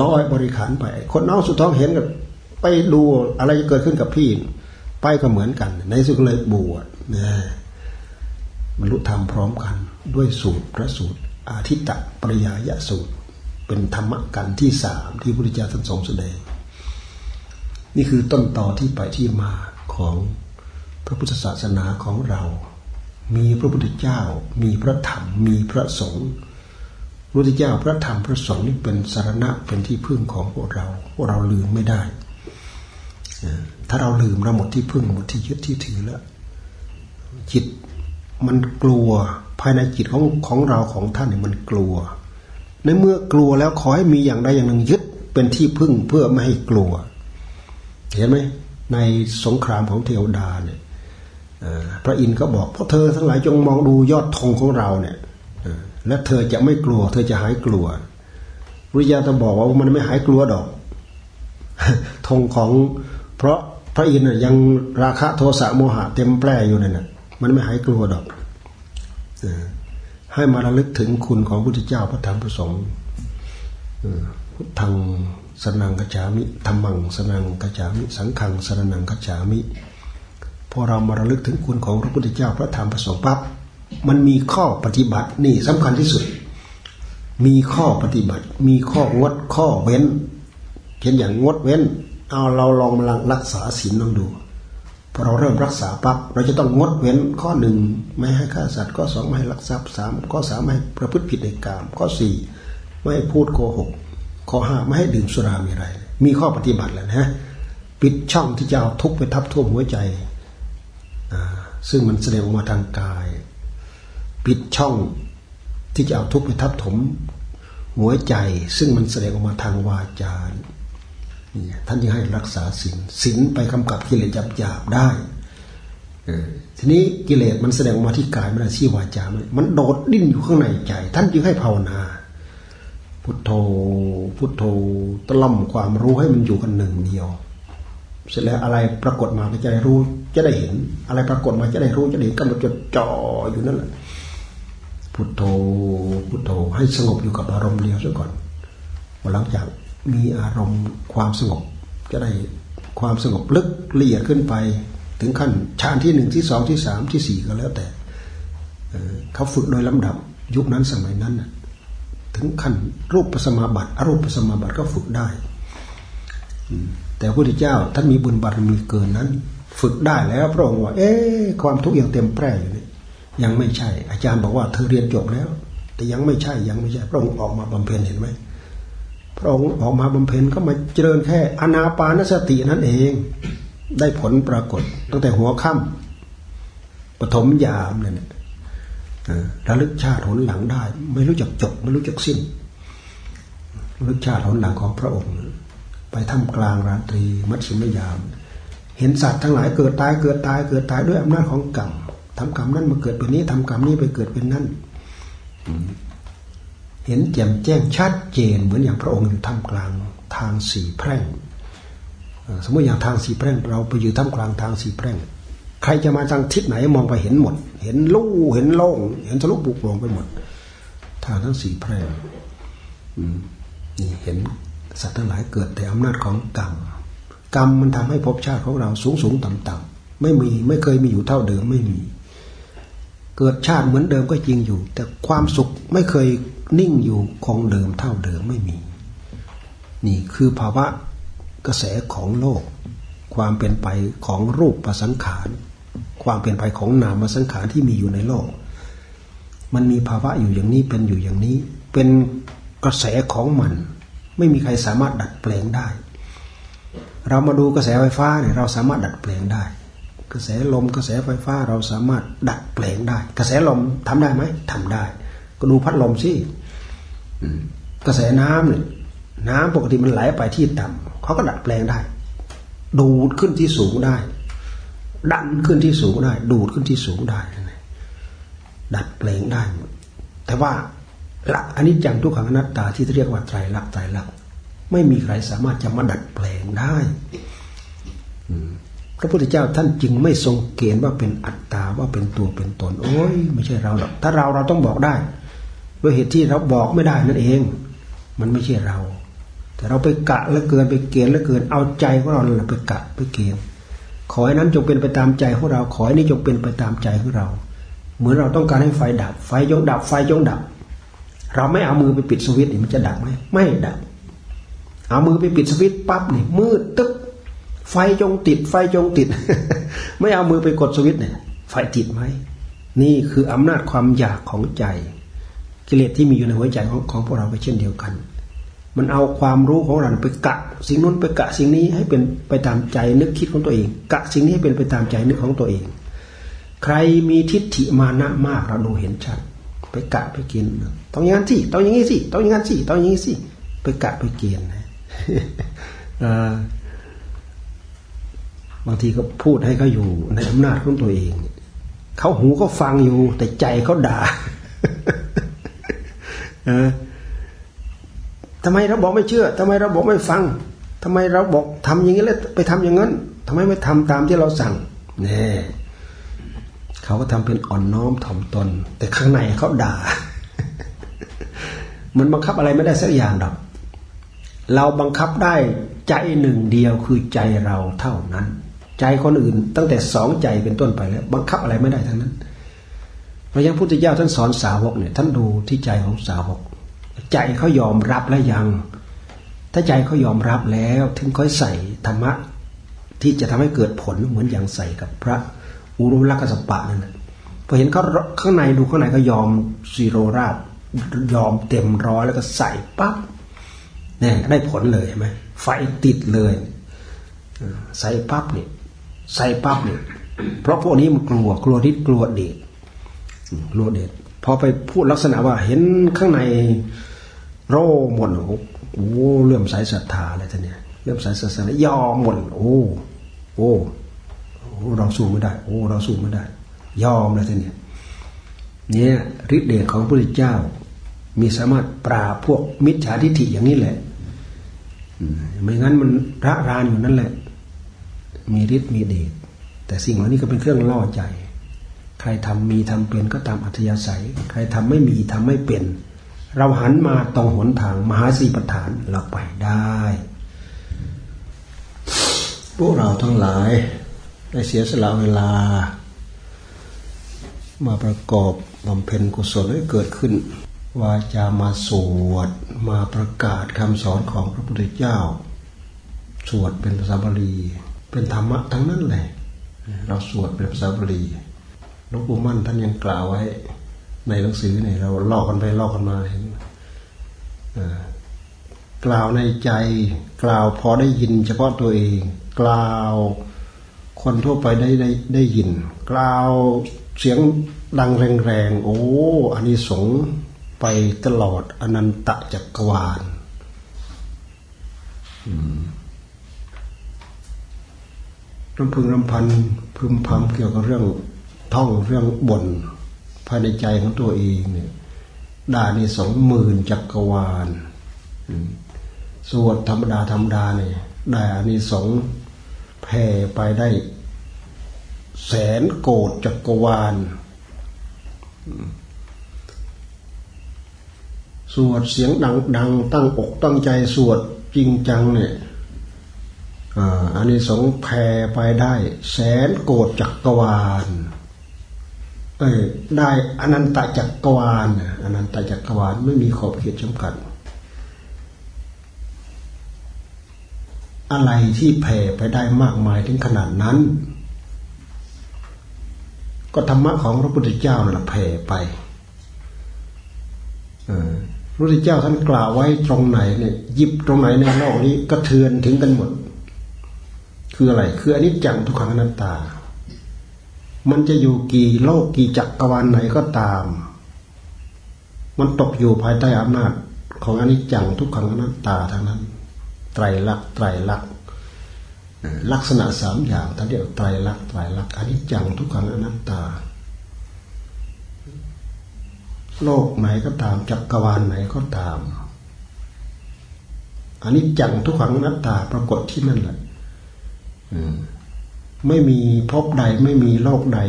Speaker 1: ลอยบริขารไป คนน้องสุดท้องเห็นกับ ไปดูอะไรจะเกิดขึ้นกับพี่ ไปก็เหมือนกัน ในสุดเลยบวชนะบรรลุธรรมพร้อมกัน ด้วยสูตรพระสูตร อาทิตตปริยายสูตร เป็นธรรมกันที่สามที่พระพุทธเจ้าท่านทรงแสดง นี่คือต้นต่อที่ไปที่มาของพระพุทธศาสนาของเรา มีพระพุทธเจ้า มีพระธรรม มีพระสงฆ์พระพุทธเจ้าพระธรรมพระสงฆ์นี่เป็นสารณะเป็นที่พึ่งของพวกเรา พวกเราลืมไม่ได้ ถ้าเราลืมเราหมดที่พึ่งหมดที่ยึดที่ถือแล้ว จิตมันกลัวภายในจิตของของเราของท่านเนี่ยมันกลัว ในเมื่อกลัวแล้วขอให้มีอย่างใดอย่างหนึ่งยึดเป็นที่พึ่งเพื่อไม่ให้กลัว เห็นไหมในสงครามของเทวดาเนี่ยพระอินทร์ก็บอกพวกเธอทั้งหลายจงมองดูยอดธงของเราเนี่ยและเธอจะไม่กลัว เธอจะหายกลัววิญญาจะบอกว่ามันไม่หายกลัวดอกธงของ เพราะพระอินทร์ยังราคะโทสะโมหะเต็มแปร่อยู่นั่นน่ะมันไม่หายกลัวดอกให้มาระลึกถึงคุณของพระพุทธเจ้าพระธรรมพระสงฆ์พุทธังสนังกัจฉามิธรรมังสนังกัจฉามิ สังขังสนังกัจฉามิพอเรามาระลึกถึงคุณของพระพุทธเจ้าพระธรรมพระสงฆ์ปั๊บมันมีข้อปฏิบัตินี่สำคัญที่สุด มีข้อปฏิบัติ มีข้องดข้อเว้นเช่นอย่างงดเว้น เอาเราลองมารักษาศีลลองดูพอเราเริ่มรักษาปั๊บเราจะต้องงดเว้นข้อหนึ่งไม่ให้ฆ่าสัตว์ข้อสองไม่ให้ลักทรัพย์สามข้อสามไม่ให้ประพฤติผิดในกามข้อสี่ไม่ให้พูดโกหกข้อห้าไม่ให้ดื่มสุรามีอะไร มีข้อปฏิบัติแล้วนะปิดช่องที่จะเอาทุกไปทับท่วมหัวใจ ซึ่งมันแสดงออกมาทางกาย ปิดช่องที่จะเอาทุกไปทับถมหัวใจ ซึ่งมันแสดงออกมาทางวาจา ท่านจึงให้รักษาศีลศีลไปกำกับกิเลสหยาบๆได้ทีนี้กิเลสมันแสดงออกมาที่กายไม่ได้ที่วาจามันโดดดิ้นอยู่ข้างในใจ ท่านจึงให้ภาวนา พุทโธ พุทโธตล่อมความรู้ให้มันอยู่กันหนึ่งเดียว เสร็จแล้วอะไรปรากฏมาก็จะได้รู้จะได้เห็น อะไรปรากฏมาจะได้รู้จะได้เห็นกำลังจดจ่ออยู่นั่นแหละพุทโธพุทโธให้สงบอยู่กับอารมณ์เดียวซะก่อนหลังจาก มีอารมณ์ความสงบจะได้ความสงบลึกละเอียดขึ้นไป ถึงขั้นฌานที่หนึ่งที่สองที่สามที่สี่ก็แล้วแต่เขาฝึกโดยลำดับยุคนั้นสมัยนั้นถึงขั้นรูปปัสมาบัติอรูปปัสมาบัติก็ฝึกได้แต่พระพุทธเจ้าท่านมีบุญบารมีเกินนั้น ฝึกได้แล้วพระองค์ว่า เอ๊ความทุกข์ยังเต็มแปร่อยู่นี่ยังไม่ใช่ อาจารย์บอกว่าเธอเรียนจบแล้ว แต่ยังไม่ใช่ยังไม่ใช่พระองค์ออกมาบำเพ็ญเห็นไหม พระองค์ออกมาบำเพ็ญก็มาเจริญแค่อนาปานสตินั่นเอง ได้ผลปรากฏ ตั้งแต่หัวค่ำปฐมยามเนี่ยระลึกชาติหนหลังได้ ไม่รู้จักจบไม่รู้จักสิ้นระลึกชาติหนหลังของพระองค์ ไปทำกลางราตรี มัชชิมยาม เห็นสัตว์ทั้งหลายเกิดตายเกิดตายเกิดตายด้วยอำนาจของกรรมทำกรรมนั้นมาเกิดเป็นนี้ทำกรรมนี้ไปเกิดเป็นนั่น เห็นแจ่มแจ้งชัดเจน เหมือนอย่างพระองค์อยู่ท่ามกลางทางสี่แพร่ง สมมติอย่างทางสี่แพร่ง เราไปอยู่ท่ามกลางทางสี่แพร่ง ใครจะมาทางทิศไหนมองไปเห็นหมด เห็นลู่เห็นโล่งเห็นทะลุปุโปรงไปหมด ทางทั้งสี่แพร่งนี่เห็นสัตว์ทั้งหลายเกิดแต่อำนาจของกรรมกรรมมันทำให้ภพชาติของเราสูงสูงต่ำต่ำไม่มีไม่เคยมีอยู่เท่าเดิมไม่มี เกิดชาติเหมือนเดิมก็จริงอยู่ แต่ความสุขไม่เคย นิ่งอยู่คงเดิมเท่าเดิมไม่มี นี่คือภาวะกระแสของโลก ความเป็นไปของรูปประสังขาร ความเป็นไปของนามสังขารที่มีอยู่ในโลก มันมีภาวะอยู่อย่างนี้เป็นอยู่อย่างนี้ เป็นกระแสของมัน ไม่มีใครสามารถดัดแปลงได้ เรามาดูกระแสไฟฟ้าเนี่ยเราสามารถดัดแปลงได้กระแสลมกระแสไฟฟ้าเราสามารถดัดแปลงได้ กระแสลมทำได้ไหมทำได้ ก็ดูพัดลมสิกระแสน้ำเนี่ยน้ำปกติมันไหลไปที่ต่ำเขาก็ดัดแปลงได้ ดูดขึ้นที่สูงได้ ดันขึ้นที่สูงได้ ดูดขึ้นที่สูงได้ ดัดแปลงได้ แต่ว่าหลักอันนี้จังทุกขังอนัตตาที่เรียกว่าไตรลักษณ์ไตรลักษณ์ไม่มีใครสามารถจะมาดัดแปลงได้พระพุทธเจ้าท่านจึงไม่ทรงเกณฑ์ว่าเป็นอัตตาว่าเป็นตัวเป็นตน โอ้ยไม่ใช่เราหรอกถ้าเราเราต้องบอกได้ ด้วยเหตุที่เราบอกไม่ได้นั่นเอง มันไม่ใช่เรา แต่เราไปกะแล้วเกินไปเกณฑ์แล้วเกินเอาใจของเราไปกะไปเกณฑ์ขอให้นั้นจงเป็นไปตามใจของเรา ขอให้นี้จงเป็นไปตามใจของเรา เหมือนเราต้องการให้ไฟดับ ไฟจงดับ ไฟจงดับ เราไม่เอามือไปปิดสวิตช์นี่มันจะดับไหมไม่ดับ เอามือไปปิดสวิตช์ปั๊บนี่มืดตึ๊บไฟจงติด ไฟจงติด ไม่เอามือไปกดสวิตช์เนี่ยไฟติดไหมนี่คืออำนาจความอยากของใจ กิเลสที่มีอยู่ในหัวใจของของพวกเราไปเช่นเดียวกัน มันเอาความรู้ของเราไปกะ สิ่งนู้นไปกะสิ่งนี้ให้เป็นไปตามใจนึกคิดของตัวเอง กะสิ่งนี้ให้เป็นไปตามใจนึกของตัวเอง ใครมีทิฏฐิมานะมากเราดูเห็นชัดไปกะไปกินต้องอย่างนั้นสิต้องอย่างนี้สิต้องอย่างนั้นสิต้องอย่างนี้สิไปกะไปเกณฑ์นะบางทีก็พูดให้เขาอยู่ในอำนาจของตัวเอง เขาหูก็ฟังอยู่แต่ใจเขาด่า ทำไมเราบอกไม่เชื่อทำไมเราบอกไม่ฟังทำไมเราบอกทำอย่างนี้แล้วไปทำอย่างนั้นทำไมไม่ทำตามที่เราสั่งแน่เขาก็ทำเป็นอ่อนน้อมถ่อมตน แต่ข้างในเขาด่า มันบังคับอะไรไม่ได้สักอย่างดอกเราบังคับได้ใจหนึ่งเดียวคือใจเราเท่านั้น ใจคนอื่นตั้งแต่สองใจเป็นต้นไปแล้ว บังคับอะไรไม่ได้ทั้งนั้น ราะยังพุทธเจ้าท่านสอนสาวกเนี่ยท่านดูที่ใจของสาวก ใจเขายอมรับแล้วยัง ถ้าใจเขายอมรับแล้วถึงค่อยใส่ธรรมะ ที่จะทำให้เกิดผลเหมือนอย่างใส่กับพระอุรุลักษปะนั่นพอเห็นเขาข้างในดูข้างในก็ยอมซีโรราบยอมเต็มร้อยแล้วก็ใส่ปั๊บเนี่ยได้ผลเลยใช่ไหมไฟติดเลย ใส่ปั๊บเนี่ยใส่ปั๊บเนี่ยเพราะพวกนี้มันกลัวกลัวทิศกลัวเดช โลเดชพอไปพูดลักษณะว่าเห็นข้างในโร่หมดโอ้เลื่อมใสศรัทธาอะไรท่านเนี่ยเลื่อมใสศรัทธายอมหมดโอ้โอ้เราสู้ไม่ได้ โอ้เราสู้ไม่ได้ ยอมเลยท่านเนี่ยเนี่ยฤทธิ์เดชของพระพุทธเจ้า มีสามารถปราบพวกมิจฉาทิฏฐิอย่างนี้แหละไม่งั้นมันระรานอยู่นั่นแหละ มีฤทธิ์มีเดชแต่สิ่งเหล่านี้ก็เป็นเครื่องล่อใจ รทำมีทำเป็นก็ตามอัธยาศัย ใครทำไม่มีทำไม่เป็น เราหันมาตรงหนทางมหาสีปฐานเราไปได้ พวกเราทั้งหลายได้เสียสละเวลา มาประกอบบำเพ็ญกุศลให้เกิดขึ้นว่าจะมาสวดมาประกาศคำสอนของพระพุทธเจ้า สวดเป็นภาษาบาลี เป็นธรรมะทั้งนั้นเลยเราสวดเป็นภาษาบาลี หลวงปู่มั่นท่านยังกล่าวไว้ ในหนังสือเนี่ยเราลอกกันไปลอกกันมาเห็นกล่าวในใจ กล่าวพอได้ยิน เฉพาะตัวเอง กล่าวคนทั่วไปได้ได้ได้ยิน กล่าวเสียงดังแรงๆโอ้อันนี้สงไปตลอดอนันตจักรวาลรำพึงรำพันพึมพำเกี่ยวกับเรื่อง ท่องเรื่องบนภายในใจของตัวเองเนี่ยดานี่สองหมื่นจักรวาลสวดธรรมดาธรรมดาเนี่ยได้อันนี้สองแผ่ไปได้ แสนโกดจักรวาลสวดเสียงดังดังตั้งอกตั้งใจสวดจริงจังเนี่ยอันนี้สองแผ่ไปได้ แสนโกดจักรวาล เอ้ได้อนันตจักรวาลอนันตจักรวาลไม่มีขอบเขตจำกัด อะไรที่แผ่ไปได้มากมายถึงขนาดนั้น ก็ธรรมะของพระพุทธเจ้านั่นแหละแผ่ไปพระพุทธเจ้าท่านกล่าวไว้ตรงไหนเนี่ยยิบตรงไหนในโลกนี้กระเทือนถึงกันหมด คืออะไร คืออนิจจังทุกขังอนัตตา มันจะอยู่กี่โลกกี่จักรวาลไหนก็ตาม มันตกอยู่ภายใต้อำนาจของอนิจจังทุกขังอนัตตาทั้งนั้น ไตรลักษณ์ไตรลักษณ์ลักษณะสามอย่างท่านเรียกไตรลักษณ์ไตรลักษณ์อนิจจังทุกขังอนัตตา โลกไหนก็ตามจักรวาลไหนก็ตามอันนี้จังทุกขังอนัตตาปรากฏที่นั่นแหละ ไม่มีภพใด ไม่มีโลกใด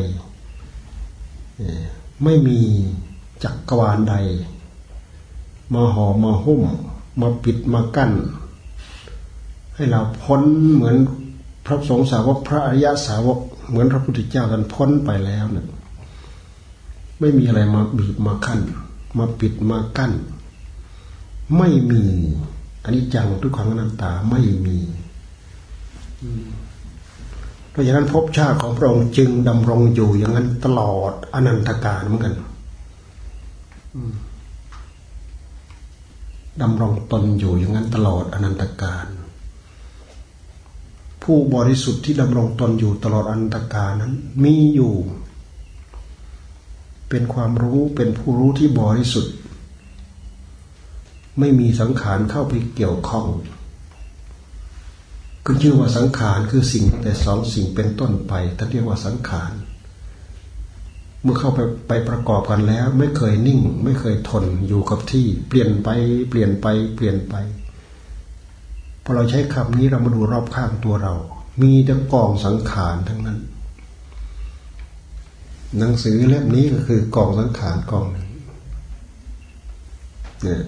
Speaker 1: ไม่มีจักรวาลใด มาห่อมาหุ้ม มาปิดมากั้น ให้เราพ้นเหมือนพระสงฆ์สาวกพระอริยสาวก เหมือนพระพุทธเจ้าท่านพ้นไปแล้วเนี่ยไม่มีอะไรมาบีบมาขั้น มาปิดมากั้น ไม่มีอันนี้จังทุกขังนันตาไม่มีเพ ราะฉะนั้นภพชาติของพระองค์จึงดำรงอยู่อย่างนั้นตลอดอนันตกาลเหมือนกันดำรงตนอยู่อย่างนั้นตลอดอนันตกาลผู้บริสุทธิ์ที่ดำรงตนอยู่ตลอดอนันตกานั้น มีอยู่ เป็นความรู้เป็นผู้รู้ที่บริสุทธิ์ ไม่มีสังขารเข้าไปเกี่ยวข้อง คือชื่อว่าสังขารคือสิ่งแต่สองสิ่งเป็นต้นไปท่านเรียกว่าสังขารเมื่อเข้าไปไปประกอบกันแล้ว ไม่เคยนิ่ง ไม่เคยทนอยู่กับที่ เปลี่ยนไปเปลี่ยนไปเปลี่ยนไปพอเราใช้คำนี้เรามาดูรอบข้างตัวเรา มีแต่กองสังขารทั้งนั้น หนังสือเล่มนี้ก็คือกองสังขารกองหนึ่งเนี่ย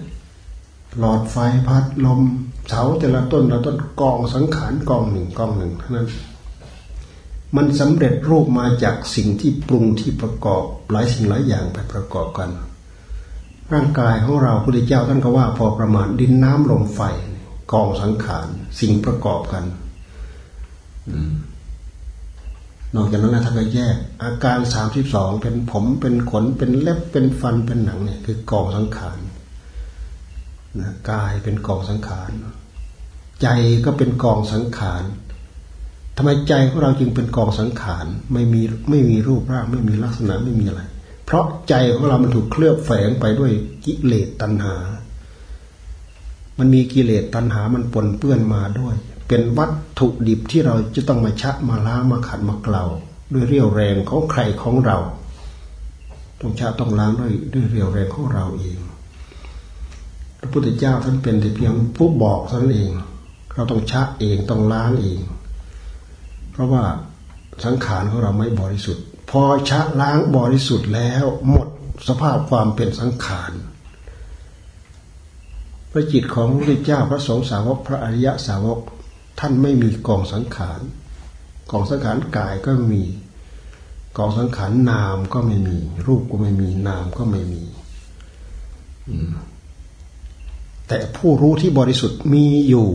Speaker 1: หลอดไฟพัดลมเสาแต่ละต้นละต้นกองสังขารกองหนึ่งกองหนึ่งเท่านั้น มันสำเร็จรูปมาจากสิ่งที่ปรุงที่ประกอบหลายสิ่งหลายอย่างไปประกอบกัน ร่างกายของเราพระพุทธเจ้าท่านก็ว่าพอประมาณดินน้ำลมไฟกองสังขารสิ่งประกอบกันนอกจากนั้นนะท่านก็แยก อาการสามสิบสองเป็นผมเป็นขนเป็นเล็บเป็นฟันเป็นหนังเนี่ยคือกองสังขาร นะกายเป็นกองสังขาร ใจก็เป็นกองสังขารทำไมใจของเราจึงเป็นกองสังขารไม่มีไม่มีรูปร่างไม่มีลักษณะไม่มีอะไร เพราะใจของเรามันถูกเคลือบแฝงไปด้วยกิเลสตัณหา มันมีกิเลสตัณหามันปนเปื้อนมาด้วย เป็นวัตถุดิบที่เราจะต้องมาชักมาล้างมาขัดมาเกลาด้วยเรี่ยวแรงของใครของเรา ต้องชะต้องล้างด้วยด้วยเรี่ยวแรงของเราเอง พระพุทธเจ้าท่านเป็นแต่เพียงผู้บอกท่านเอง เราต้องชักเองต้องล้างเอง เพราะว่าสังขารของเราไม่บริสุทธิ์ พอชะล้างบริสุทธิ์แล้ว หมดสภาพความเป็นสังขารพระจิตของพระพุทธเจ้าพระสงฆ์สาวกพระอริยสาวก ท่านไม่มีกองสังขารกองสังขารกายก็มีกองสังขารนามก็ไม่มี รูปก็ไม่มีนามก็ไม่มี แต่ผู้รู้ที่บริสุทธิ์มีอยู่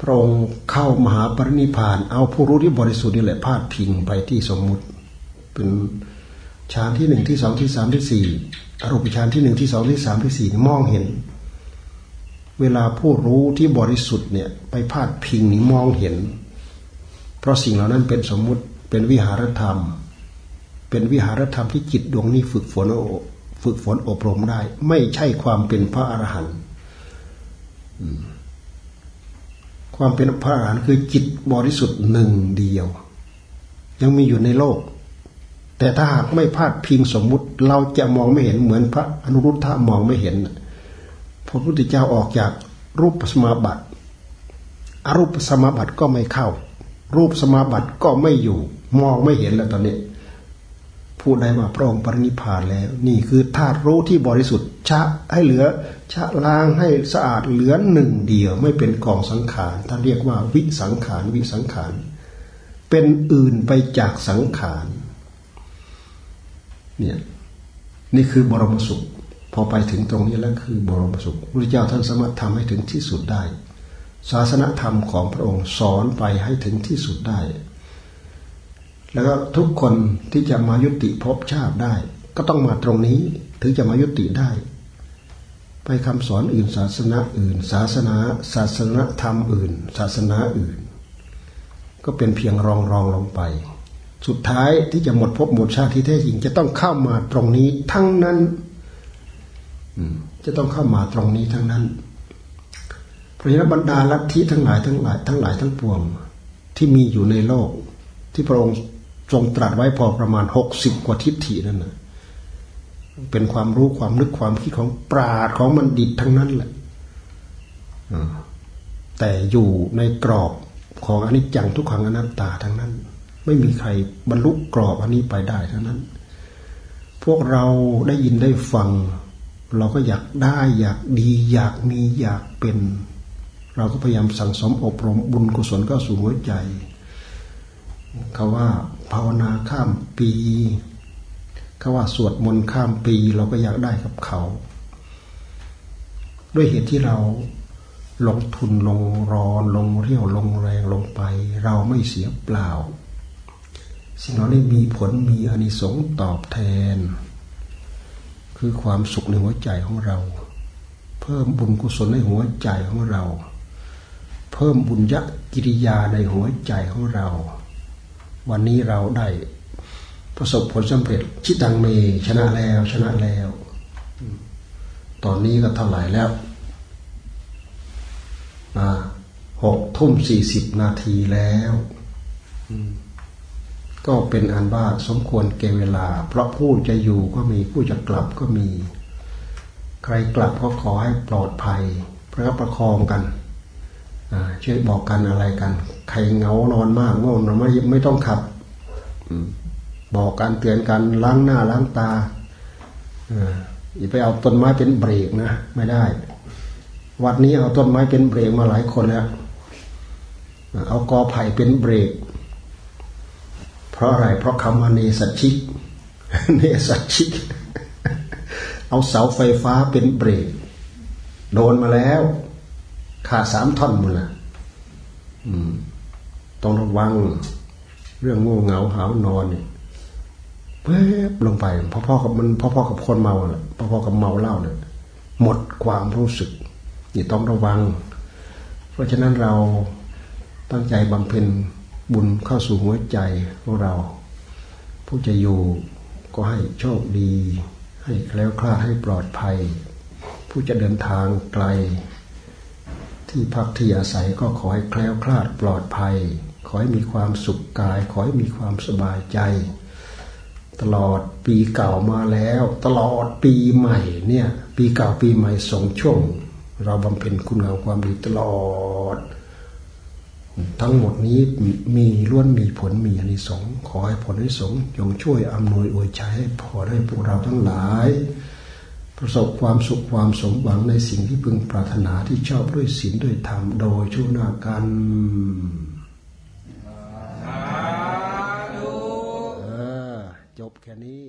Speaker 1: พระองค์เข้ามหาปรินิพาน เอาผู้รู้ที่บริสุทธิ์นี่แหละพาดพิงไปที่สมมุติ เป็นฌานที่หนึ่งที่สองที่สามที่สี่อรูปฌานที่หนึ่งที่สองที่สามที่สี่มองเห็น เวลาผู้รู้ที่บริสุทธิ์เนี่ยไปพาดพิงนี่มองเห็น เพราะสิ่งเหล่านั้นเป็นสมมุติเป็นวิหารธรรม เป็นวิหารธรรมที่จิตดวงนี้ฝึกฝน ฝึกฝนอบรมได้ ไม่ใช่ความเป็นพระอรหันต์ความเป็นพระอรหันต์คือจิตบริสุทธิ์หนึ่งเดียว ยังมีอยู่ในโลก แต่ถ้าหากไม่พลาดพิงสมมุติ เราจะมองไม่เห็นเหมือนพระอนุรุทธะมองไม่เห็นพระพุทธเจ้าออกจากรูปสมาบัติอรูปสมาบัติก็ไม่เข้า รูปสมาบัติก็ไม่อยู่ มองไม่เห็นแล้วตอนนี้ พูดได้ว่าพระองค์ปรินิพานแล้ว นี่คือธาตุรู้ที่บริสุทธิ์ชะให้เหลือชะล้างให้สะอาดเหลือหนึ่งเดียวไม่เป็นกองสังขารท่านเรียกว่าวิสังขารวิสังขารเป็นอื่นไปจากสังขารเนี่ยนี่คือบรมสุข พอไปถึงตรงนี้แล้วคือบรมสุขพระเจ้าท่านสามารถทำให้ถึงที่สุดได้ ศาสนธรรมของพระองค์สอนไปให้ถึงที่สุดได้ แล้วก็ทุกคนที่จะมายุติภพชาติได้ ก็ต้องมาตรงนี้ถึงจะมายุติได้ ไปคำสอนอื่นศาสนาอื่น ศาสนา ศาสนาธรรมอื่น ศาสนาอื่น ก็เป็นเพียงรองรองลงไป สุดท้ายที่จะหมดภพหมดชาติที่แท้จริง จะต้องเข้ามาตรงนี้ทั้งนั้นจะต้องเข้ามาตรงนี้ทั้งนั้น เพราะฉะนั้นบรรดาลัทธิทั้งหลายทั้งหลายทั้งหลายทั้งปวง ที่มีอยู่ในโลก ที่พระองค์ ทรงตรัสไว้พอประมาณหกสิบกว่าทิฏฐินั่นนะเป็นความรู้ความนึกความคิดของปราดของมันดิตทั้งนั้นแหละแต่อยู่ในกรอบของอนิจจังทุกขังอนัตตาทั้งนั้น ไม่มีใครบรรลุกรอบอันนี้ไปได้ทั้งนั้น พวกเราได้ยินได้ฟัง เราก็อยากได้อยากดีอยากมีอยากเป็น เราก็พยายามสั่งสมอบรมบุญกุศลก็สู่หัวใจเขาว่า ภาวนาข้ามปีเขาว่าสวดมนต์ข้ามปีเราก็อยากได้กับเขา ด้วยเหตุที่เราลงทุนลงรอนลงเรี่ยวลงแรงลงไป เราไม่เสียเปล่า สิ่งเหล่านี้มีผลมีอนิสงส์ตอบแทน คือความสุขในหัวใจของเรา เพิ่มบุญกุศลในหัวใจของเรา เพิ่มบุญยกิริยาในหัวใจของเรา วันนี้เราได้ประสบผลสำเร็จชิดังเมชนะแล้วชนะแล้ว ตอนนี้ก็เท่าไหร่แล้วหกทุ่มสี่สิบนาทีแล้วก็เป็นอันว่าสมควรเกเวลา เพราะผู้จะอยู่ก็มีผู้จะกลับก็มี ใครกลับก็ขอให้ปลอดภัยพระประคองกัน ช่วยบอกกันอะไรกัน ใครเงานอนมากง่วงนอนไม่ไม่ต้องขับบอกการเตือนกันล้างหน้าล้างตาอย่าไปเอาต้นไม้เป็นเบรกนะไม่ได้ วัดนี้เอาต้นไม้เป็นเบรกมาหลายคนแล้วเอากอไผ่เป็นเบรก เพราะอะไร เพราะคำว่าเนสัชิกเนสัชิก เอาเสาไฟฟ้าเป็นเบรก โดนมาแล้ว ขาดสามท่อนหมดละต้องระวัง เรื่องงูเหงาหาวนอนเนี่ยเป๊บลงไปพ่อๆกับมันพ่อๆกับคนเมาแหละพ่อๆกับเมาเหล้าเนี่ยหมดความรู้สึกนี่ต้องระวัง เพราะฉะนั้นเราตั้งใจบำเพ็ญบุญเข้าสู่หัวใจของเรา ผู้จะอยู่ก็ให้โชคดี ให้แล้วคลาดให้ปลอดภัย ผู้จะเดินทางไกล ที่พักที่อาศัยก็ขอให้แคล้วคลาดปลอดภัย ขอให้มีความสุขกาย ขอให้มีความสบายใจ ตลอดปีเก่ามาแล้ว ตลอดปีใหม่เนี่ย ปีเก่าปีใหม่สองช่วง เราบำเพ็ญคุณงามความดีตลอด ทั้งหมดนี้มีล้วนมีผลมีอนิสงส์ขอให้ผลอนิสงส์จงช่วยอำนวยอวยให้พอให้พวกเราทั้งหลาย ประสบความสุขความสมหวังในสิ่งที่พึงปรารถนาที่ชอบด้วยศีลด้วยธรรมโดยชั่วหน้ากันจบแค่นี้